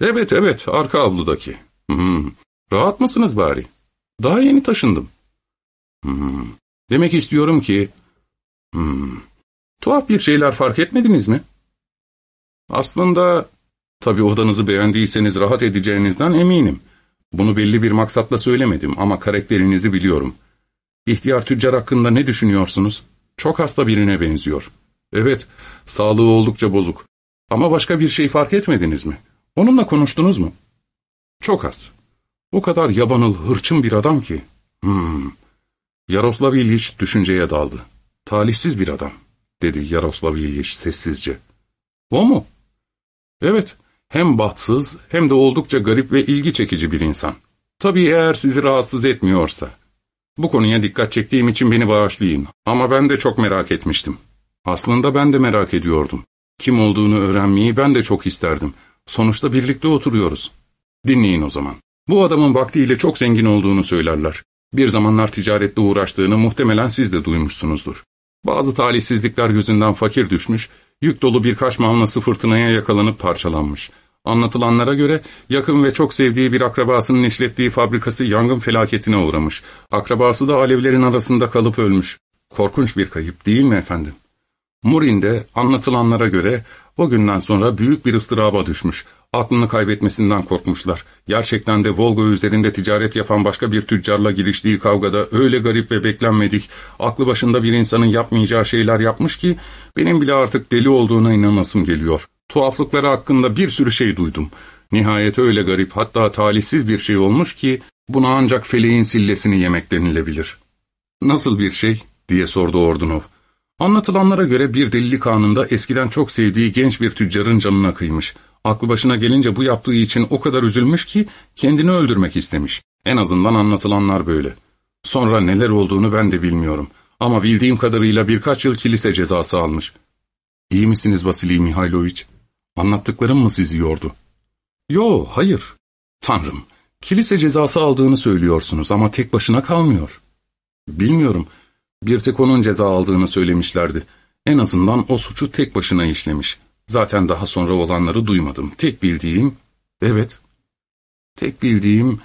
Evet, evet, arka avludaki. Hmm. Rahat mısınız bari? Daha yeni taşındım. Hmm. Demek istiyorum ki... Hmm. Tuhaf bir şeyler fark etmediniz mi? Aslında, tabii odanızı beğendiyseniz rahat edeceğinizden eminim. Bunu belli bir maksatla söylemedim ama karakterinizi biliyorum. İhtiyar tüccar hakkında ne düşünüyorsunuz? Çok hasta birine benziyor. Evet, sağlığı oldukça bozuk. Ama başka bir şey fark etmediniz mi? Onunla konuştunuz mu? Çok az. O kadar yabanıl, hırçın bir adam ki. Hmm. Yaroslav İlyich düşünceye daldı. Talihsiz bir adam, dedi Yaroslav İlyich sessizce. O mu? Evet, hem bahtsız hem de oldukça garip ve ilgi çekici bir insan. Tabii eğer sizi rahatsız etmiyorsa. Bu konuya dikkat çektiğim için beni bağışlayın ama ben de çok merak etmiştim. Aslında ben de merak ediyordum. Kim olduğunu öğrenmeyi ben de çok isterdim. Sonuçta birlikte oturuyoruz. Dinleyin o zaman. Bu adamın vaktiyle çok zengin olduğunu söylerler. Bir zamanlar ticaretle uğraştığını muhtemelen siz de duymuşsunuzdur. Bazı talihsizlikler yüzünden fakir düşmüş, yük dolu birkaç mamlası fırtınaya yakalanıp parçalanmış. Anlatılanlara göre yakın ve çok sevdiği bir akrabasının işlettiği fabrikası yangın felaketine uğramış. Akrabası da alevlerin arasında kalıp ölmüş. Korkunç bir kayıp değil mi efendim? Murin anlatılanlara göre o günden sonra büyük bir ıstıraba düşmüş. Aklını kaybetmesinden korkmuşlar. Gerçekten de Volga üzerinde ticaret yapan başka bir tüccarla giriştiği kavgada öyle garip ve beklenmedik, aklı başında bir insanın yapmayacağı şeyler yapmış ki benim bile artık deli olduğuna inanasım geliyor. Tuhaflıkları hakkında bir sürü şey duydum. Nihayet öyle garip hatta talihsiz bir şey olmuş ki buna ancak feleğin sillesini yemek denilebilir. ''Nasıl bir şey?'' diye sordu Ordunov. Anlatılanlara göre bir delilik anında eskiden çok sevdiği genç bir tüccarın canına kıymış. Aklı başına gelince bu yaptığı için o kadar üzülmüş ki kendini öldürmek istemiş. En azından anlatılanlar böyle. Sonra neler olduğunu ben de bilmiyorum. Ama bildiğim kadarıyla birkaç yıl kilise cezası almış. İyi misiniz Vasili Mihailoviç? Anlattıklarım mı sizi yordu? Yo, hayır. Tanrım, kilise cezası aldığını söylüyorsunuz ama tek başına kalmıyor. Bilmiyorum. Bir tek onun ceza aldığını söylemişlerdi. En azından o suçu tek başına işlemiş. Zaten daha sonra olanları duymadım. Tek bildiğim, evet, tek bildiğim,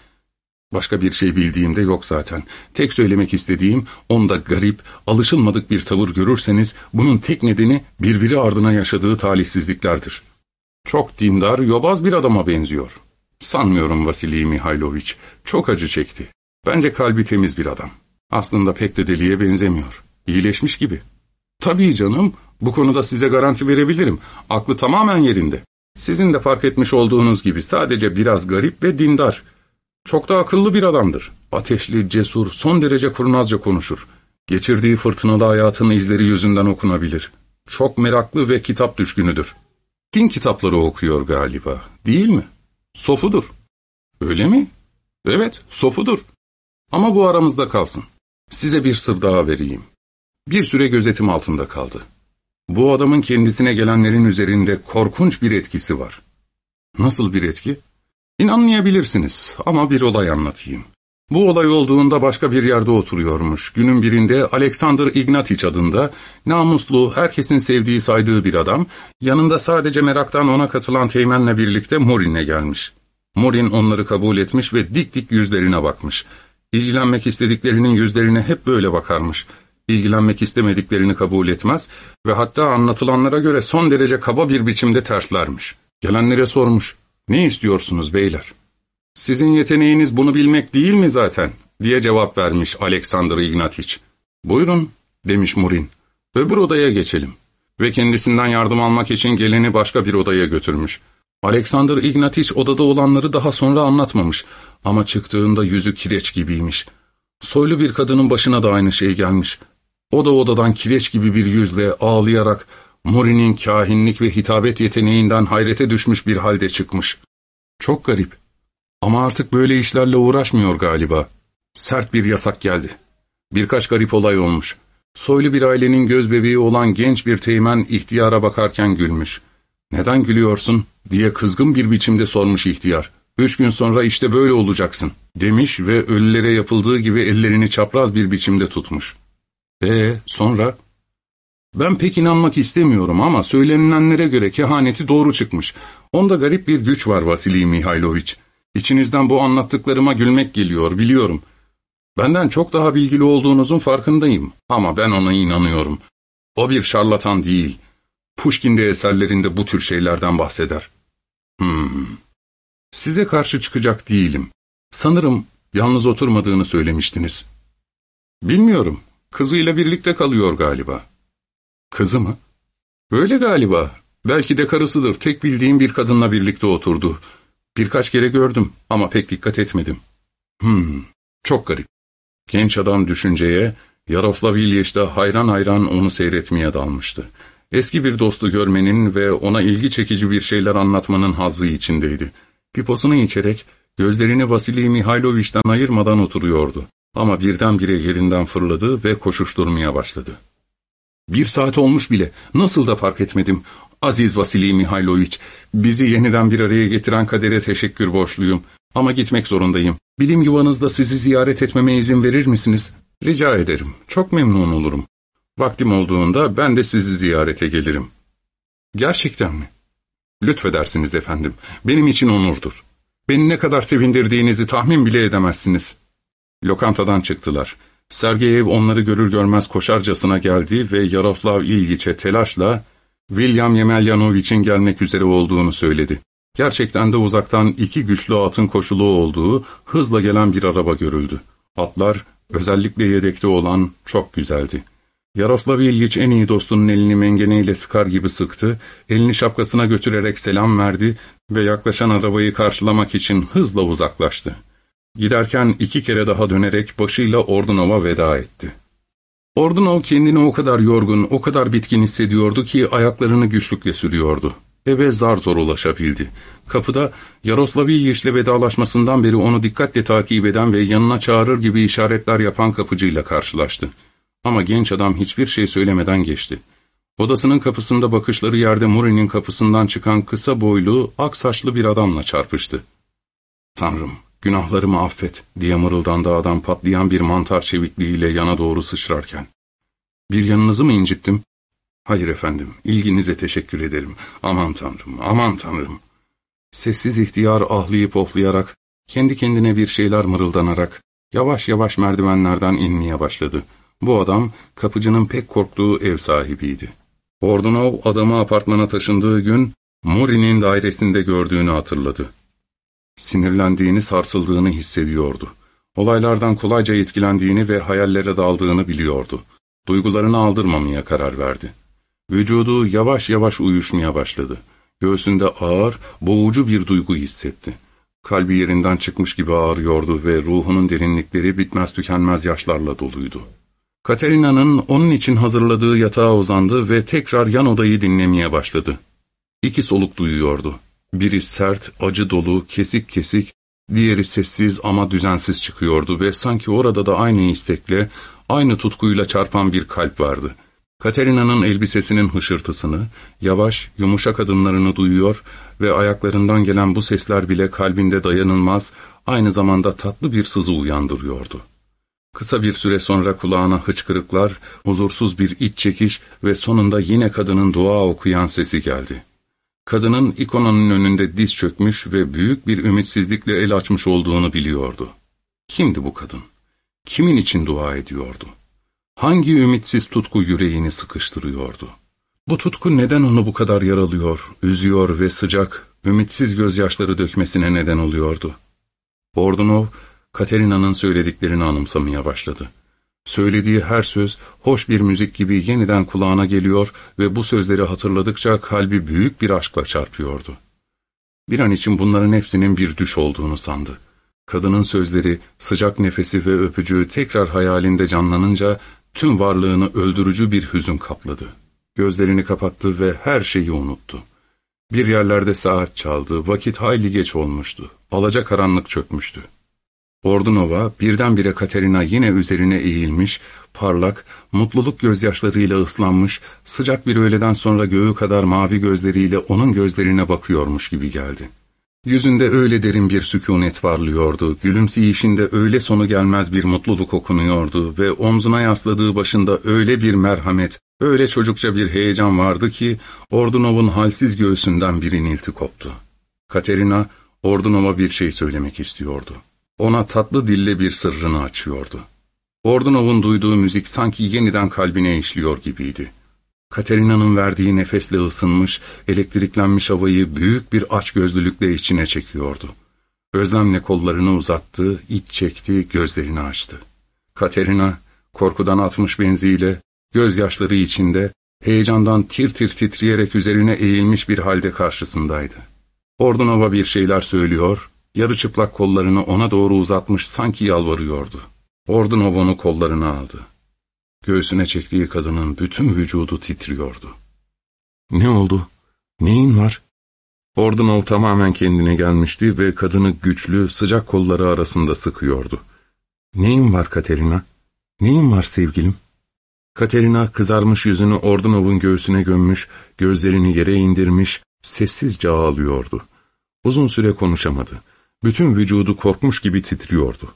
başka bir şey bildiğim de yok zaten. Tek söylemek istediğim, onda garip, alışılmadık bir tavır görürseniz, bunun tek nedeni birbiri ardına yaşadığı talihsizliklerdir. Çok dindar, yobaz bir adama benziyor. Sanmıyorum Vasili Mihailoviç, çok acı çekti. Bence kalbi temiz bir adam. Aslında pek de deliye benzemiyor. İyileşmiş gibi. Tabii canım, bu konuda size garanti verebilirim. Aklı tamamen yerinde. Sizin de fark etmiş olduğunuz gibi sadece biraz garip ve dindar. Çok da akıllı bir adamdır. Ateşli, cesur, son derece kurnazca konuşur. Geçirdiği fırtınalı hayatın izleri yüzünden okunabilir. Çok meraklı ve kitap düşkünüdür. Din kitapları okuyor galiba, değil mi? Sofudur. Öyle mi? Evet, sofudur. Ama bu aramızda kalsın. Size bir sır daha vereyim. Bir süre gözetim altında kaldı. Bu adamın kendisine gelenlerin üzerinde korkunç bir etkisi var. Nasıl bir etki? İnanmayabilirsiniz ama bir olay anlatayım. Bu olay olduğunda başka bir yerde oturuyormuş. Günün birinde Alexander Ignatiç adında namuslu, herkesin sevdiği saydığı bir adam, yanında sadece meraktan ona katılan teğmenle birlikte Morin'e gelmiş. Morin onları kabul etmiş ve dik dik yüzlerine bakmış. İlgilenmek istediklerinin yüzlerine hep böyle bakarmış. İlgilenmek istemediklerini kabul etmez ve hatta anlatılanlara göre son derece kaba bir biçimde terslermiş. Gelenlere sormuş, ne istiyorsunuz beyler? Sizin yeteneğiniz bunu bilmek değil mi zaten? diye cevap vermiş Alexander Ignatiç. Buyurun, demiş Murin. Öbür odaya geçelim. Ve kendisinden yardım almak için geleni başka bir odaya götürmüş. Alexander Ignatiç odada olanları daha sonra anlatmamış ama çıktığında yüzü kireç gibiymiş. Soylu bir kadının başına da aynı şey gelmiş. O da odadan kireç gibi bir yüzle ağlayarak Muri'nin kahinlik ve hitabet yeteneğinden hayrete düşmüş bir halde çıkmış. Çok garip. Ama artık böyle işlerle uğraşmıyor galiba. Sert bir yasak geldi. Birkaç garip olay olmuş. Soylu bir ailenin göz bebeği olan genç bir teğmen ihtiyara bakarken gülmüş. ''Neden gülüyorsun?'' diye kızgın bir biçimde sormuş ihtiyar. ''Üç gün sonra işte böyle olacaksın.'' demiş ve ölülere yapıldığı gibi ellerini çapraz bir biçimde tutmuş. ''Ee sonra?'' Ben pek inanmak istemiyorum ama söylenilenlere göre kehaneti doğru çıkmış. Onda garip bir güç var Vasili Mihailoviç. İçinizden bu anlattıklarıma gülmek geliyor, biliyorum. Benden çok daha bilgili olduğunuzun farkındayım ama ben ona inanıyorum. O bir şarlatan değil. Pushkin de eserlerinde bu tür şeylerden bahseder. Hmm. Size karşı çıkacak değilim. Sanırım yalnız oturmadığını söylemiştiniz. Bilmiyorum. Kızıyla birlikte kalıyor galiba. Kızı mı? Öyle galiba. Belki de karısıdır. Tek bildiğim bir kadınla birlikte oturdu. Birkaç kere gördüm ama pek dikkat etmedim. Hmm, çok garip. Genç adam düşünceye, Yaroslav İlyich de hayran hayran onu seyretmeye dalmıştı. Eski bir dostu görmenin ve ona ilgi çekici bir şeyler anlatmanın hazzı içindeydi. Piposunu içerek, gözlerini Vasili Mihailoviç'ten ayırmadan oturuyordu. Ama birdenbire yerinden fırladı ve koşuşturmaya başladı. Bir saat olmuş bile, nasıl da fark etmedim. Aziz Vasili Mihailoviç, bizi yeniden bir araya getiren kadere teşekkür borçluyum. Ama gitmek zorundayım. Bilim yuvanızda sizi ziyaret etmeme izin verir misiniz? Rica ederim, çok memnun olurum. Vaktim olduğunda ben de sizi ziyarete gelirim. Gerçekten mi? Lütfedersiniz efendim, benim için onurdur. Beni ne kadar sevindirdiğinizi tahmin bile edemezsiniz. Lokantadan çıktılar. Sergeyev onları görür görmez koşarcasına geldi ve Yaroslav İlgiç'e telaşla William Yemeljanovich'in gelmek üzere olduğunu söyledi. Gerçekten de uzaktan iki güçlü atın koşulu olduğu hızla gelen bir araba görüldü. Atlar özellikle yedekte olan çok güzeldi. Yaroslav İlgiç en iyi dostunun elini mengeneyle sıkar gibi sıktı, elini şapkasına götürerek selam verdi ve yaklaşan arabayı karşılamak için hızla uzaklaştı. Giderken iki kere daha dönerek başıyla Ordunov'a veda etti. Ordunov kendini o kadar yorgun, o kadar bitkin hissediyordu ki ayaklarını güçlükle sürüyordu. Eve zar zor ulaşabildi. Kapıda Yaroslav İlyiş'le vedalaşmasından beri onu dikkatle takip eden ve yanına çağırır gibi işaretler yapan kapıcıyla karşılaştı. Ama genç adam hiçbir şey söylemeden geçti. Odasının kapısında bakışları yerde Muri'nin kapısından çıkan kısa boylu, ak saçlı bir adamla çarpıştı. ''Tanrım, günahlarımı affet.'' diye mırıldandı adam patlayan bir mantar çevikliğiyle yana doğru sıçrarken. ''Bir yanınızı mı incittim?'' ''Hayır efendim, ilginize teşekkür ederim. Aman Tanrım, aman Tanrım.'' Sessiz ihtiyar ahlayıp oflayarak, kendi kendine bir şeyler mırıldanarak, yavaş yavaş merdivenlerden inmeye başladı. Bu adam, kapıcının pek korktuğu ev sahibiydi. Ordunov adamı apartmana taşındığı gün, Muri'nin dairesinde gördüğünü hatırladı. Sinirlendiğini, sarsıldığını hissediyordu. Olaylardan kolayca etkilendiğini ve hayallere daldığını biliyordu. Duygularını aldırmamaya karar verdi. Vücudu yavaş yavaş uyuşmaya başladı. Göğsünde ağır, boğucu bir duygu hissetti. Kalbi yerinden çıkmış gibi ağrıyordu ve ruhunun derinlikleri bitmez tükenmez yaşlarla doluydu. Katerina'nın onun için hazırladığı yatağa uzandı ve tekrar yan odayı dinlemeye başladı. İki soluk duyuyordu. Biri sert, acı dolu, kesik kesik, diğeri sessiz ama düzensiz çıkıyordu ve sanki orada da aynı istekle, aynı tutkuyla çarpan bir kalp vardı. Katerina'nın elbisesinin hışırtısını, yavaş, yumuşak adımlarını duyuyor ve ayaklarından gelen bu sesler bile kalbinde dayanılmaz, aynı zamanda tatlı bir sızı uyandırıyordu. Kısa bir süre sonra kulağına hıçkırıklar, huzursuz bir iç çekiş ve sonunda yine kadının dua okuyan sesi geldi. Kadının ikonanın önünde diz çökmüş ve büyük bir ümitsizlikle el açmış olduğunu biliyordu. Kimdi bu kadın? Kimin için dua ediyordu? Hangi ümitsiz tutku yüreğini sıkıştırıyordu? Bu tutku neden onu bu kadar yaralıyor, üzüyor ve sıcak, ümitsiz gözyaşları dökmesine neden oluyordu? Ordunov, Katerina'nın söylediklerini anımsamaya başladı. Söylediği her söz hoş bir müzik gibi yeniden kulağına geliyor ve bu sözleri hatırladıkça kalbi büyük bir aşkla çarpıyordu. Bir an için bunların hepsinin bir düş olduğunu sandı. Kadının sözleri, sıcak nefesi ve öpücüğü tekrar hayalinde canlanınca tüm varlığını öldürücü bir hüzün kapladı. Gözlerini kapattı ve her şeyi unuttu. Bir yerlerde saat çaldı, vakit hayli geç olmuştu. Alaca karanlık çökmüştü. Ordunova birdenbire Katerina yine üzerine eğilmiş, parlak, mutluluk gözyaşlarıyla ıslanmış, sıcak bir öğleden sonra göğü kadar mavi gözleriyle onun gözlerine bakıyormuş gibi geldi. Yüzünde öyle derin bir sükunet varlıyordu, gülümseyişinde öyle sonu gelmez bir mutluluk okunuyordu ve omzuna yasladığı başında öyle bir merhamet, öyle çocukça bir heyecan vardı ki Ordunov'un halsiz göğsünden bir inilti koptu. Katerina, Ordunov'a bir şey söylemek istiyordu. Ona tatlı dille bir sırrını açıyordu. Ordunov'un duyduğu müzik sanki yeniden kalbine işliyor gibiydi. Katerina'nın verdiği nefesle ısınmış, elektriklenmiş havayı büyük bir açgözlülükle içine çekiyordu. Özlemle kollarını uzattı, iç çekti, gözlerini açtı. Katerina, korkudan atmış benziyle, gözyaşları içinde, heyecandan tir tir titreyerek üzerine eğilmiş bir halde karşısındaydı. Ordunova bir şeyler söylüyor, yarı çıplak kollarını ona doğru uzatmış sanki yalvarıyordu. Ordunov onu kollarına aldı. Göğsüne çektiği kadının bütün vücudu titriyordu. ''Ne oldu? Neyin var?'' Ordunov tamamen kendine gelmişti ve kadını güçlü, sıcak kolları arasında sıkıyordu. ''Neyin var Katerina? Neyin var sevgilim?'' Katerina kızarmış yüzünü Ordunov'un göğsüne gömmüş, gözlerini yere indirmiş, sessizce ağlıyordu. Uzun süre konuşamadı. Bütün vücudu korkmuş gibi titriyordu.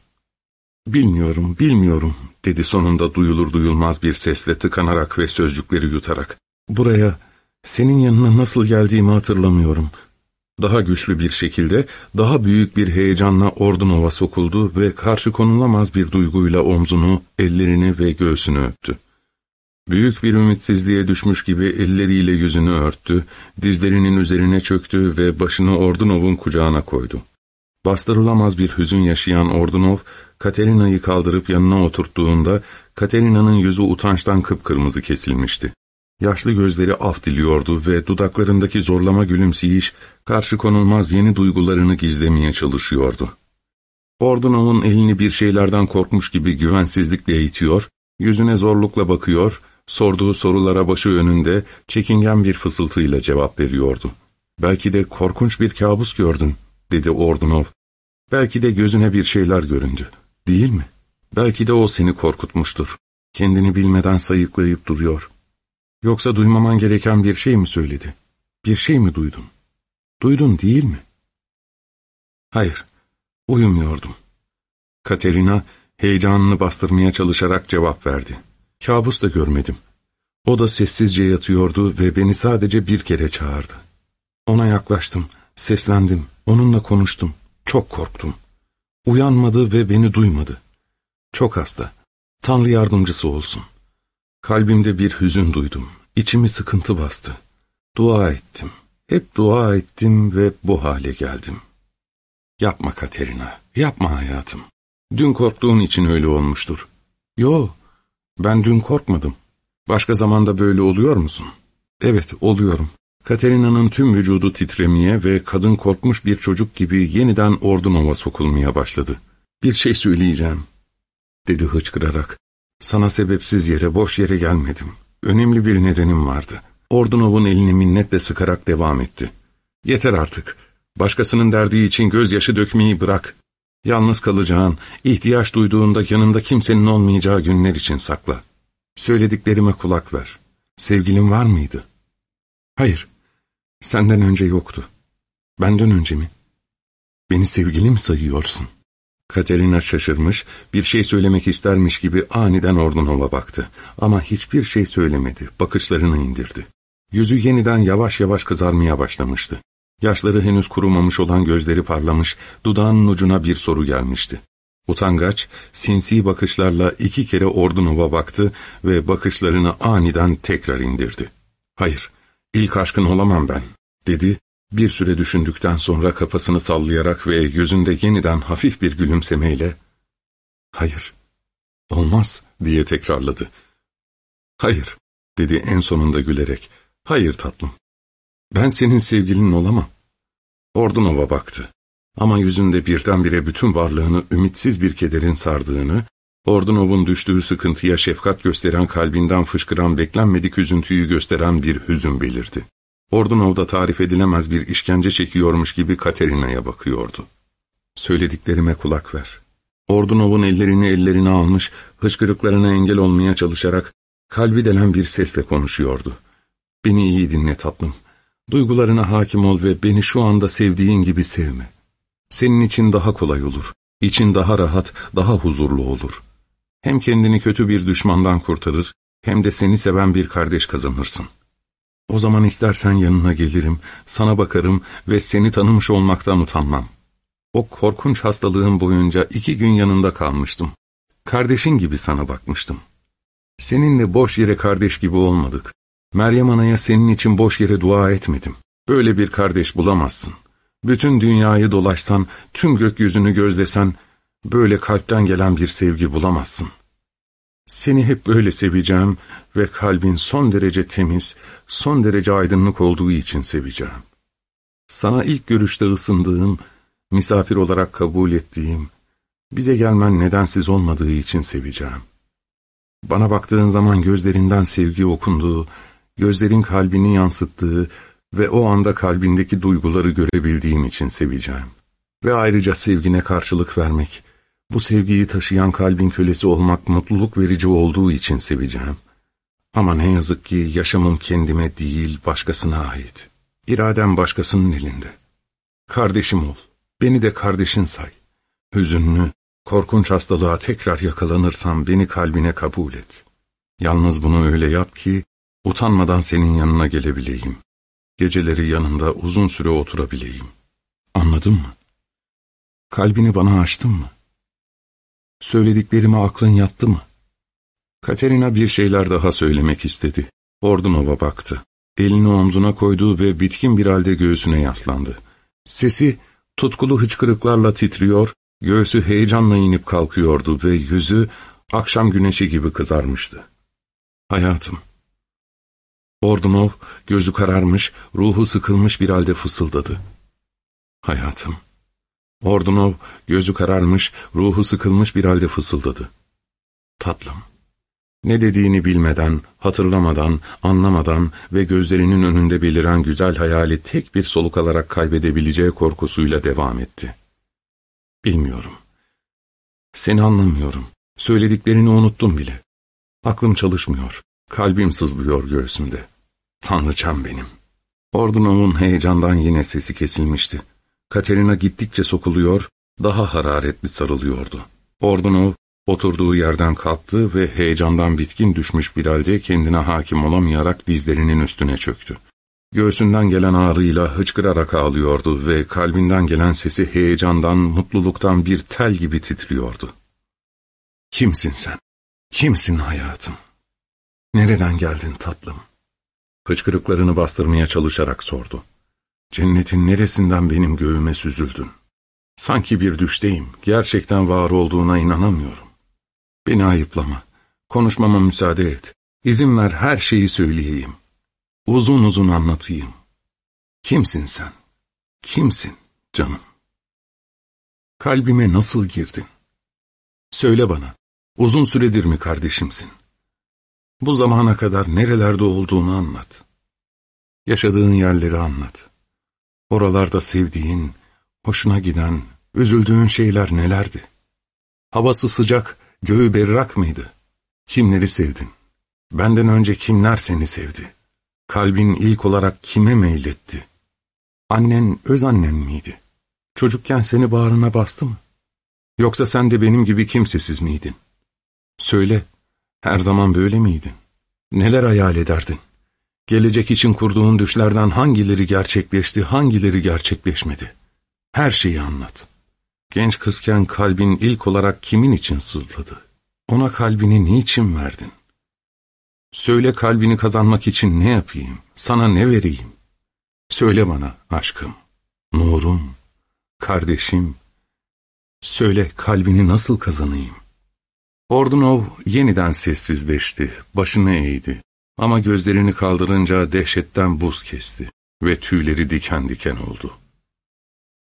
''Bilmiyorum, bilmiyorum.'' dedi sonunda duyulur duyulmaz bir sesle tıkanarak ve sözcükleri yutarak. ''Buraya, senin yanına nasıl geldiğimi hatırlamıyorum. Daha güçlü bir şekilde, daha büyük bir heyecanla Ordunova sokuldu ve karşı konulamaz bir duyguyla omzunu, ellerini ve göğsünü öptü. Büyük bir ümitsizliğe düşmüş gibi elleriyle yüzünü örttü, dizlerinin üzerine çöktü ve başını Ordunov'un kucağına koydu. Bastırılamaz bir hüzün yaşayan Ordunov, Katerina'yı kaldırıp yanına oturttuğunda, Katerina'nın yüzü utançtan kıpkırmızı kesilmişti. Yaşlı gözleri af diliyordu ve dudaklarındaki zorlama gülümseyiş, karşı konulmaz yeni duygularını gizlemeye çalışıyordu. Ordunov'un elini bir şeylerden korkmuş gibi güvensizlikle itiyor, yüzüne zorlukla bakıyor, sorduğu sorulara başı önünde çekingen bir fısıltıyla cevap veriyordu. ''Belki de korkunç bir kabus gördün.'' Dedi Ordunov. ''Belki de gözüne bir şeyler göründü, değil mi? Belki de o seni korkutmuştur. Kendini bilmeden sayıklayıp duruyor.'' Yoksa duymaman gereken bir şey mi söyledi? Bir şey mi duydun? Duydun değil mi? Hayır, uyumuyordum. Katerina heyecanını bastırmaya çalışarak cevap verdi. Kabus da görmedim. O da sessizce yatıyordu ve beni sadece bir kere çağırdı. Ona yaklaştım, seslendim, onunla konuştum. Çok korktum. Uyanmadı ve beni duymadı. Çok hasta. Tanrı yardımcısı olsun.'' Kalbimde bir hüzün duydum. İçimi sıkıntı bastı. Dua ettim. Hep dua ettim ve bu hale geldim. Yapma Katerina, yapma hayatım. Dün korktuğun için öyle olmuştur. Yo, ben dün korkmadım. Başka zamanda böyle oluyor musun? Evet, oluyorum. Katerina'nın tüm vücudu titremeye ve kadın korkmuş bir çocuk gibi yeniden Ordunova sokulmaya başladı. Bir şey söyleyeceğim, dedi hıçkırarak. Sana sebepsiz yere, boş yere gelmedim. Önemli bir nedenim vardı. Ordunov'un elini minnetle sıkarak devam etti. Yeter artık. Başkasının derdi için gözyaşı dökmeyi bırak. Yalnız kalacağın, ihtiyaç duyduğunda yanında kimsenin olmayacağı günler için sakla. Söylediklerime kulak ver. Sevgilin var mıydı? Hayır. Senden önce yoktu. Benden önce mi? Beni sevgili mi sayıyorsun? Katerina şaşırmış, bir şey söylemek istermiş gibi aniden Ordunov'a baktı. Ama hiçbir şey söylemedi, bakışlarını indirdi. Yüzü yeniden yavaş yavaş kızarmaya başlamıştı. Yaşları henüz kurumamış olan gözleri parlamış, dudağının ucuna bir soru gelmişti. Utangaç, sinsi bakışlarla iki kere Ordunova baktı ve bakışlarını aniden tekrar indirdi. ''Hayır, ilk aşkın olamam ben.'' dedi bir süre düşündükten sonra kafasını sallayarak ve yüzünde yeniden hafif bir gülümsemeyle ''Hayır, olmaz.'' diye tekrarladı. ''Hayır.'' dedi en sonunda gülerek. ''Hayır tatlım. Ben senin sevgilin olamam.'' Ordunova baktı. Ama yüzünde birdenbire bütün varlığını ümitsiz bir kederin sardığını, Ordunov'un düştüğü sıkıntıya şefkat gösteren kalbinden fışkıran beklenmedik üzüntüyü gösteren bir hüzün belirdi. Ordunov'da tarif edilemez bir işkence çekiyormuş gibi Katerina'ya bakıyordu. Söylediklerime kulak ver. Ordunov'un ellerini ellerine almış, hıçkırıklarına engel olmaya çalışarak kalbi delen bir sesle konuşuyordu. Beni iyi dinle tatlım. Duygularına hakim ol ve beni şu anda sevdiğin gibi sevme. Senin için daha kolay olur. İçin daha rahat, daha huzurlu olur. Hem kendini kötü bir düşmandan kurtarır, hem de seni seven bir kardeş kazanırsın. O zaman istersen yanına gelirim, sana bakarım ve seni tanımış olmaktan utanmam. O korkunç hastalığın boyunca iki gün yanında kalmıştım. Kardeşin gibi sana bakmıştım. Seninle boş yere kardeş gibi olmadık. Meryem Ana'ya senin için boş yere dua etmedim. Böyle bir kardeş bulamazsın. Bütün dünyayı dolaşsan, tüm gökyüzünü gözlesen, böyle kalpten gelen bir sevgi bulamazsın.'' Seni hep böyle seveceğim ve kalbin son derece temiz, son derece aydınlık olduğu için seveceğim. Sana ilk görüşte ısındığım, misafir olarak kabul ettiğim, bize gelmen nedensiz olmadığı için seveceğim. Bana baktığın zaman gözlerinden sevgi okunduğu, gözlerin kalbini yansıttığı ve o anda kalbindeki duyguları görebildiğim için seveceğim. Ve ayrıca sevgine karşılık vermek, bu sevgiyi taşıyan kalbin kölesi olmak mutluluk verici olduğu için seveceğim. Ama ne yazık ki yaşamım kendime değil başkasına ait. İradem başkasının elinde. Kardeşim ol, beni de kardeşin say. Hüzünlü, korkunç hastalığa tekrar yakalanırsam beni kalbine kabul et. Yalnız bunu öyle yap ki, utanmadan senin yanına gelebileyim. Geceleri yanında uzun süre oturabileyim. Anladın mı? Kalbini bana açtın mı? Söylediklerime aklın yattı mı? Katerina bir şeyler daha söylemek istedi. Ordunova baktı. Elini omzuna koydu ve bitkin bir halde göğsüne yaslandı. Sesi tutkulu hıçkırıklarla titriyor, göğsü heyecanla inip kalkıyordu ve yüzü akşam güneşi gibi kızarmıştı. Hayatım. Ordunov gözü kararmış, ruhu sıkılmış bir halde fısıldadı. Hayatım. Ordunov gözü kararmış, ruhu sıkılmış bir halde fısıldadı. Tatlım. Ne dediğini bilmeden, hatırlamadan, anlamadan ve gözlerinin önünde beliren güzel hayali tek bir soluk alarak kaybedebileceği korkusuyla devam etti. Bilmiyorum. Seni anlamıyorum. Söylediklerini unuttum bile. Aklım çalışmıyor. Kalbim sızlıyor göğsümde. Tanrıçam benim. Ordunov'un heyecandan yine sesi kesilmişti. Katerina gittikçe sokuluyor, daha hararetli sarılıyordu. Ordunov oturduğu yerden kalktı ve heyecandan bitkin düşmüş bir halde kendine hakim olamayarak dizlerinin üstüne çöktü. Göğsünden gelen ağrıyla hıçkırarak ağlıyordu ve kalbinden gelen sesi heyecandan, mutluluktan bir tel gibi titriyordu. Kimsin sen? Kimsin hayatım? Nereden geldin tatlım? Hıçkırıklarını bastırmaya çalışarak sordu. Cennetin neresinden benim göğüme süzüldün? Sanki bir düşteyim, gerçekten var olduğuna inanamıyorum. Beni ayıplama, konuşmama müsaade et. İzin ver her şeyi söyleyeyim. Uzun uzun anlatayım. Kimsin sen? Kimsin canım? Kalbime nasıl girdin? Söyle bana, uzun süredir mi kardeşimsin? Bu zamana kadar nerelerde olduğunu anlat. Yaşadığın yerleri anlat. Oralarda sevdiğin, hoşuna giden, üzüldüğün şeyler nelerdi? Havası sıcak, göğü berrak mıydı? Kimleri sevdin? Benden önce kimler seni sevdi? Kalbin ilk olarak kime meyletti? Annen öz annen miydi? Çocukken seni bağrına bastı mı? Yoksa sen de benim gibi kimsesiz miydin? Söyle, her zaman böyle miydin? Neler hayal ederdin? Gelecek için kurduğun düşlerden hangileri gerçekleşti, hangileri gerçekleşmedi? Her şeyi anlat. Genç kızken kalbin ilk olarak kimin için sızladı? Ona kalbini niçin verdin? Söyle kalbini kazanmak için ne yapayım, sana ne vereyim? Söyle bana aşkım, nurum, kardeşim. Söyle kalbini nasıl kazanayım? Ordunov yeniden sessizleşti, başını eğdi. Ama gözlerini kaldırınca dehşetten buz kesti ve tüyleri diken diken oldu.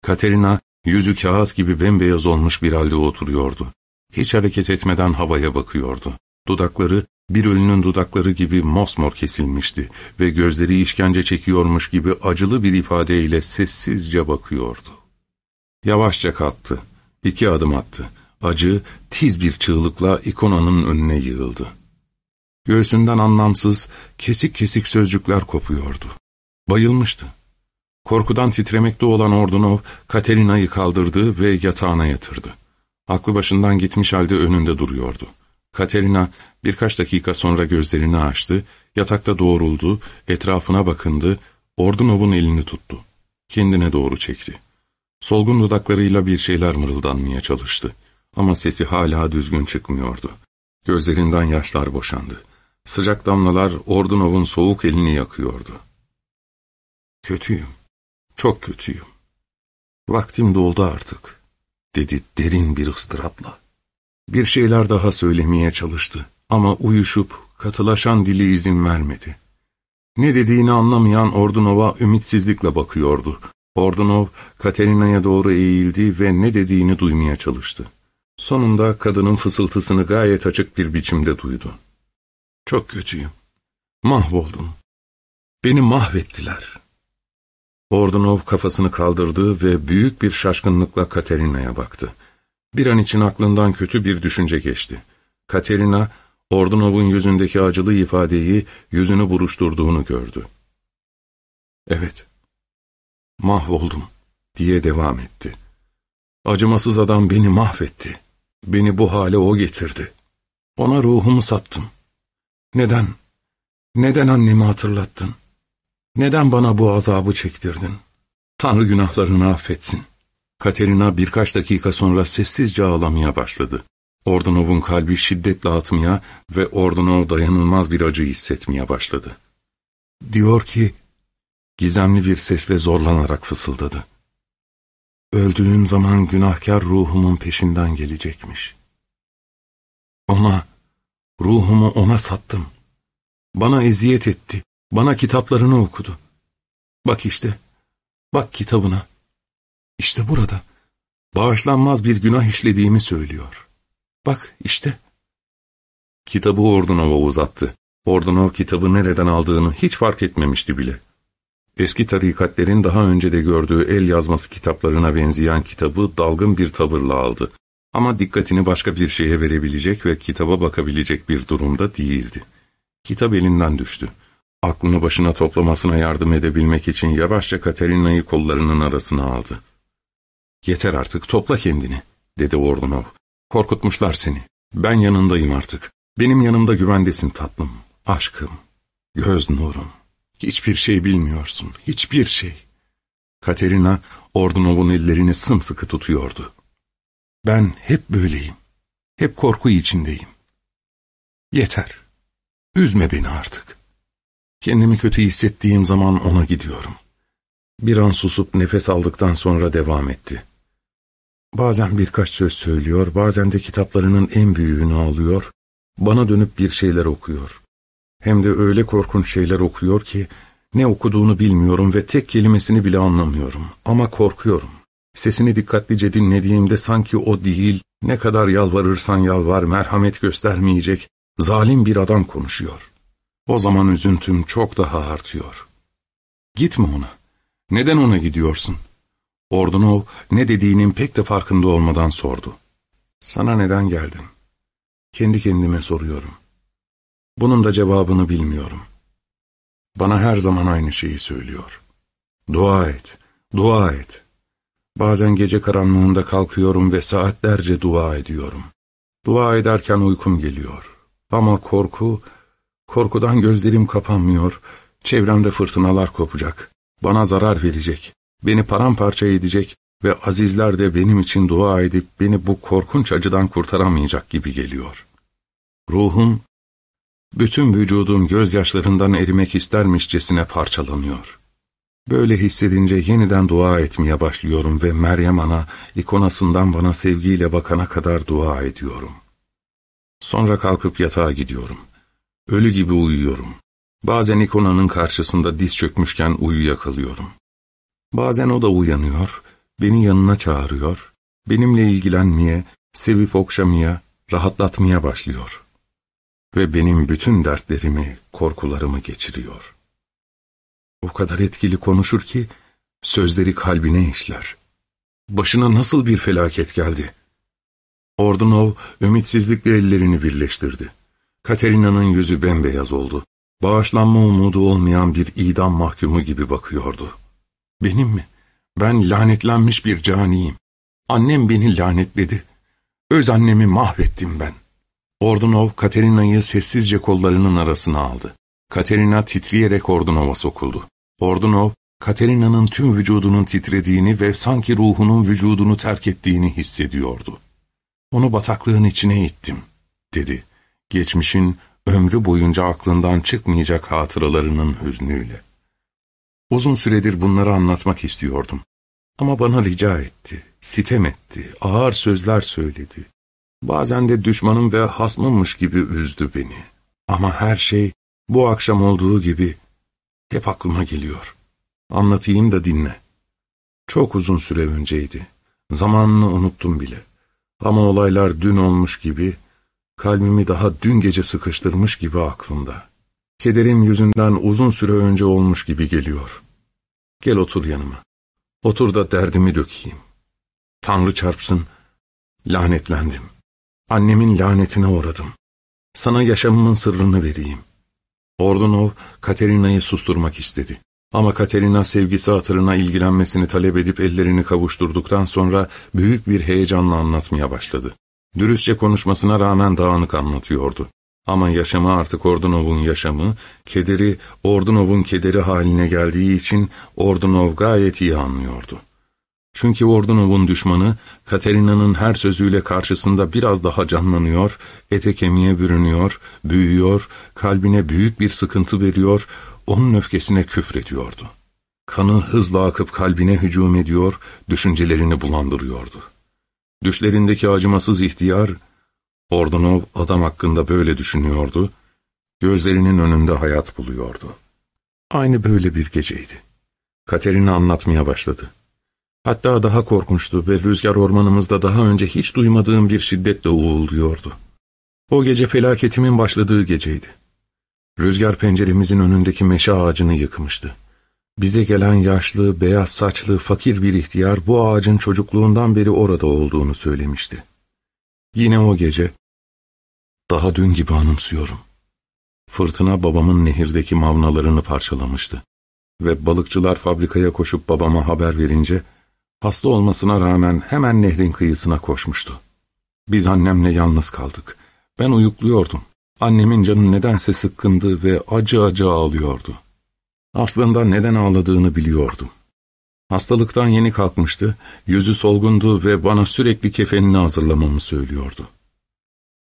Katerina yüzü kağıt gibi bembeyaz olmuş bir halde oturuyordu. Hiç hareket etmeden havaya bakıyordu. Dudakları bir ölünün dudakları gibi mosmor kesilmişti ve gözleri işkence çekiyormuş gibi acılı bir ifadeyle sessizce bakıyordu. Yavaşça kalktı, iki adım attı. Acı, tiz bir çığlıkla ikonanın önüne yığıldı. Göğsünden anlamsız, kesik kesik sözcükler kopuyordu. Bayılmıştı. Korkudan titremekte olan Ordunov, Katerina'yı kaldırdı ve yatağına yatırdı. Aklı başından gitmiş halde önünde duruyordu. Katerina birkaç dakika sonra gözlerini açtı, yatakta doğruldu, etrafına bakındı, Ordunov'un elini tuttu. Kendine doğru çekti. Solgun dudaklarıyla bir şeyler mırıldanmaya çalıştı. Ama sesi hala düzgün çıkmıyordu. Gözlerinden yaşlar boşandı. Sıcak damlalar Ordunov'un soğuk elini yakıyordu. Kötüyüm, çok kötüyüm. Vaktim doldu artık, dedi derin bir ıstırapla. Bir şeyler daha söylemeye çalıştı ama uyuşup katılaşan dili izin vermedi. Ne dediğini anlamayan Ordunova ümitsizlikle bakıyordu. Ordunov, Katerina'ya doğru eğildi ve ne dediğini duymaya çalıştı. Sonunda kadının fısıltısını gayet açık bir biçimde duydu. Çok kötüyüm. Mahvoldum. Beni mahvettiler. Ordunov kafasını kaldırdı ve büyük bir şaşkınlıkla Katerina'ya baktı. Bir an için aklından kötü bir düşünce geçti. Katerina, Ordunov'un yüzündeki acılı ifadeyi yüzünü buruşturduğunu gördü. Evet, mahvoldum diye devam etti. Acımasız adam beni mahvetti. Beni bu hale o getirdi. Ona ruhumu sattım. Neden? Neden annemi hatırlattın? Neden bana bu azabı çektirdin? Tanrı günahlarını affetsin. Katerina birkaç dakika sonra sessizce ağlamaya başladı. Ordunov'un kalbi şiddetle atmaya ve Ordunov dayanılmaz bir acı hissetmeye başladı. Diyor ki, gizemli bir sesle zorlanarak fısıldadı. Öldüğüm zaman günahkar ruhumun peşinden gelecekmiş. Ona, ruhumu ona sattım. Bana eziyet etti, bana kitaplarını okudu. Bak işte, bak kitabına. İşte burada, bağışlanmaz bir günah işlediğimi söylüyor. Bak işte. Kitabı Ordunov'a uzattı. Ordunov kitabı nereden aldığını hiç fark etmemişti bile. Eski tarikatlerin daha önce de gördüğü el yazması kitaplarına benzeyen kitabı dalgın bir tavırla aldı. Ama dikkatini başka bir şeye verebilecek ve kitaba bakabilecek bir durumda değildi. Kitap elinden düştü. Aklını başına toplamasına yardım edebilmek için yavaşça Katerina'yı kollarının arasına aldı. ''Yeter artık, topla kendini.'' dedi Ordunov. ''Korkutmuşlar seni. Ben yanındayım artık. Benim yanımda güvendesin tatlım, aşkım, göz nurum. Hiçbir şey bilmiyorsun, hiçbir şey. Katerina, Ordunov'un ellerini sımsıkı tutuyordu. Ben hep böyleyim. Hep korku içindeyim. Yeter. Üzme beni artık. Kendimi kötü hissettiğim zaman ona gidiyorum. Bir an susup nefes aldıktan sonra devam etti. Bazen birkaç söz söylüyor, bazen de kitaplarının en büyüğünü alıyor, bana dönüp bir şeyler okuyor. Hem de öyle korkunç şeyler okuyor ki ne okuduğunu bilmiyorum ve tek kelimesini bile anlamıyorum. Ama korkuyorum. Sesini dikkatlice dinlediğimde sanki o değil, ne kadar yalvarırsan yalvar merhamet göstermeyecek, zalim bir adam konuşuyor. O zaman üzüntüm çok daha artıyor. Gitme ona. Neden ona gidiyorsun? Ordunov ne dediğinin pek de farkında olmadan sordu. Sana neden geldim? Kendi kendime soruyorum. Bunun da cevabını bilmiyorum. Bana her zaman aynı şeyi söylüyor. Dua et, dua et. Bazen gece karanlığında kalkıyorum ve saatlerce dua ediyorum. Dua ederken uykum geliyor. Ama korku, korkudan gözlerim kapanmıyor, çevremde fırtınalar kopacak, bana zarar verecek, beni paramparça edecek ve azizler de benim için dua edip beni bu korkunç acıdan kurtaramayacak gibi geliyor. Ruhum bütün vücudum gözyaşlarından erimek istermişçesine parçalanıyor. Böyle hissedince yeniden dua etmeye başlıyorum ve Meryem Ana ikonasından bana sevgiyle bakana kadar dua ediyorum. Sonra kalkıp yatağa gidiyorum. Ölü gibi uyuyorum. Bazen ikonanın karşısında diz çökmüşken uyuyakalıyorum. Bazen o da uyanıyor, beni yanına çağırıyor, benimle ilgilenmeye, sevip okşamaya, rahatlatmaya başlıyor.'' ve benim bütün dertlerimi, korkularımı geçiriyor. O kadar etkili konuşur ki, sözleri kalbine işler. Başına nasıl bir felaket geldi? Ordunov ümitsizlikle ellerini birleştirdi. Katerina'nın yüzü bembeyaz oldu. Bağışlanma umudu olmayan bir idam mahkumu gibi bakıyordu. Benim mi? Ben lanetlenmiş bir caniyim. Annem beni lanetledi. Öz annemi mahvettim ben.'' Ordunov, Katerina'yı sessizce kollarının arasına aldı. Katerina titreyerek Ordunov'a sokuldu. Ordunov, Katerina'nın tüm vücudunun titrediğini ve sanki ruhunun vücudunu terk ettiğini hissediyordu. Onu bataklığın içine ittim, dedi. Geçmişin ömrü boyunca aklından çıkmayacak hatıralarının hüznüyle. Uzun süredir bunları anlatmak istiyordum. Ama bana rica etti, sitem etti, ağır sözler söyledi. Bazen de düşmanım ve hasmımmış gibi üzdü beni. Ama her şey bu akşam olduğu gibi hep aklıma geliyor. Anlatayım da dinle. Çok uzun süre önceydi. Zamanını unuttum bile. Ama olaylar dün olmuş gibi, kalbimi daha dün gece sıkıştırmış gibi aklımda. Kederim yüzünden uzun süre önce olmuş gibi geliyor. Gel otur yanıma. Otur da derdimi dökeyim. Tanrı çarpsın, lanetlendim. Annemin lanetine uğradım. Sana yaşamımın sırrını vereyim. Ordunov, Katerina'yı susturmak istedi. Ama Katerina sevgisi hatırına ilgilenmesini talep edip ellerini kavuşturduktan sonra büyük bir heyecanla anlatmaya başladı. Dürüstçe konuşmasına rağmen dağınık anlatıyordu. Ama yaşamı artık Ordunov'un yaşamı, kederi Ordunov'un kederi haline geldiği için Ordunov gayet iyi anlıyordu. Çünkü Ordunov'un düşmanı, Katerina'nın her sözüyle karşısında biraz daha canlanıyor, ete kemiğe bürünüyor, büyüyor, kalbine büyük bir sıkıntı veriyor, onun öfkesine küfrediyordu. Kanı hızla akıp kalbine hücum ediyor, düşüncelerini bulandırıyordu. Düşlerindeki acımasız ihtiyar, Ordunov adam hakkında böyle düşünüyordu, gözlerinin önünde hayat buluyordu. Aynı böyle bir geceydi. Katerina anlatmaya başladı. Hatta daha korkunçtu ve rüzgar ormanımızda daha önce hiç duymadığım bir şiddetle uğulduyordu. O gece felaketimin başladığı geceydi. Rüzgar penceremizin önündeki meşe ağacını yıkmıştı. Bize gelen yaşlı, beyaz saçlı, fakir bir ihtiyar bu ağacın çocukluğundan beri orada olduğunu söylemişti. Yine o gece, daha dün gibi anımsıyorum. Fırtına babamın nehirdeki mavnalarını parçalamıştı. Ve balıkçılar fabrikaya koşup babama haber verince, hasta olmasına rağmen hemen nehrin kıyısına koşmuştu. Biz annemle yalnız kaldık. Ben uyukluyordum. Annemin canı nedense sıkkındı ve acı acı ağlıyordu. Aslında neden ağladığını biliyordum. Hastalıktan yeni kalkmıştı, yüzü solgundu ve bana sürekli kefenini hazırlamamı söylüyordu.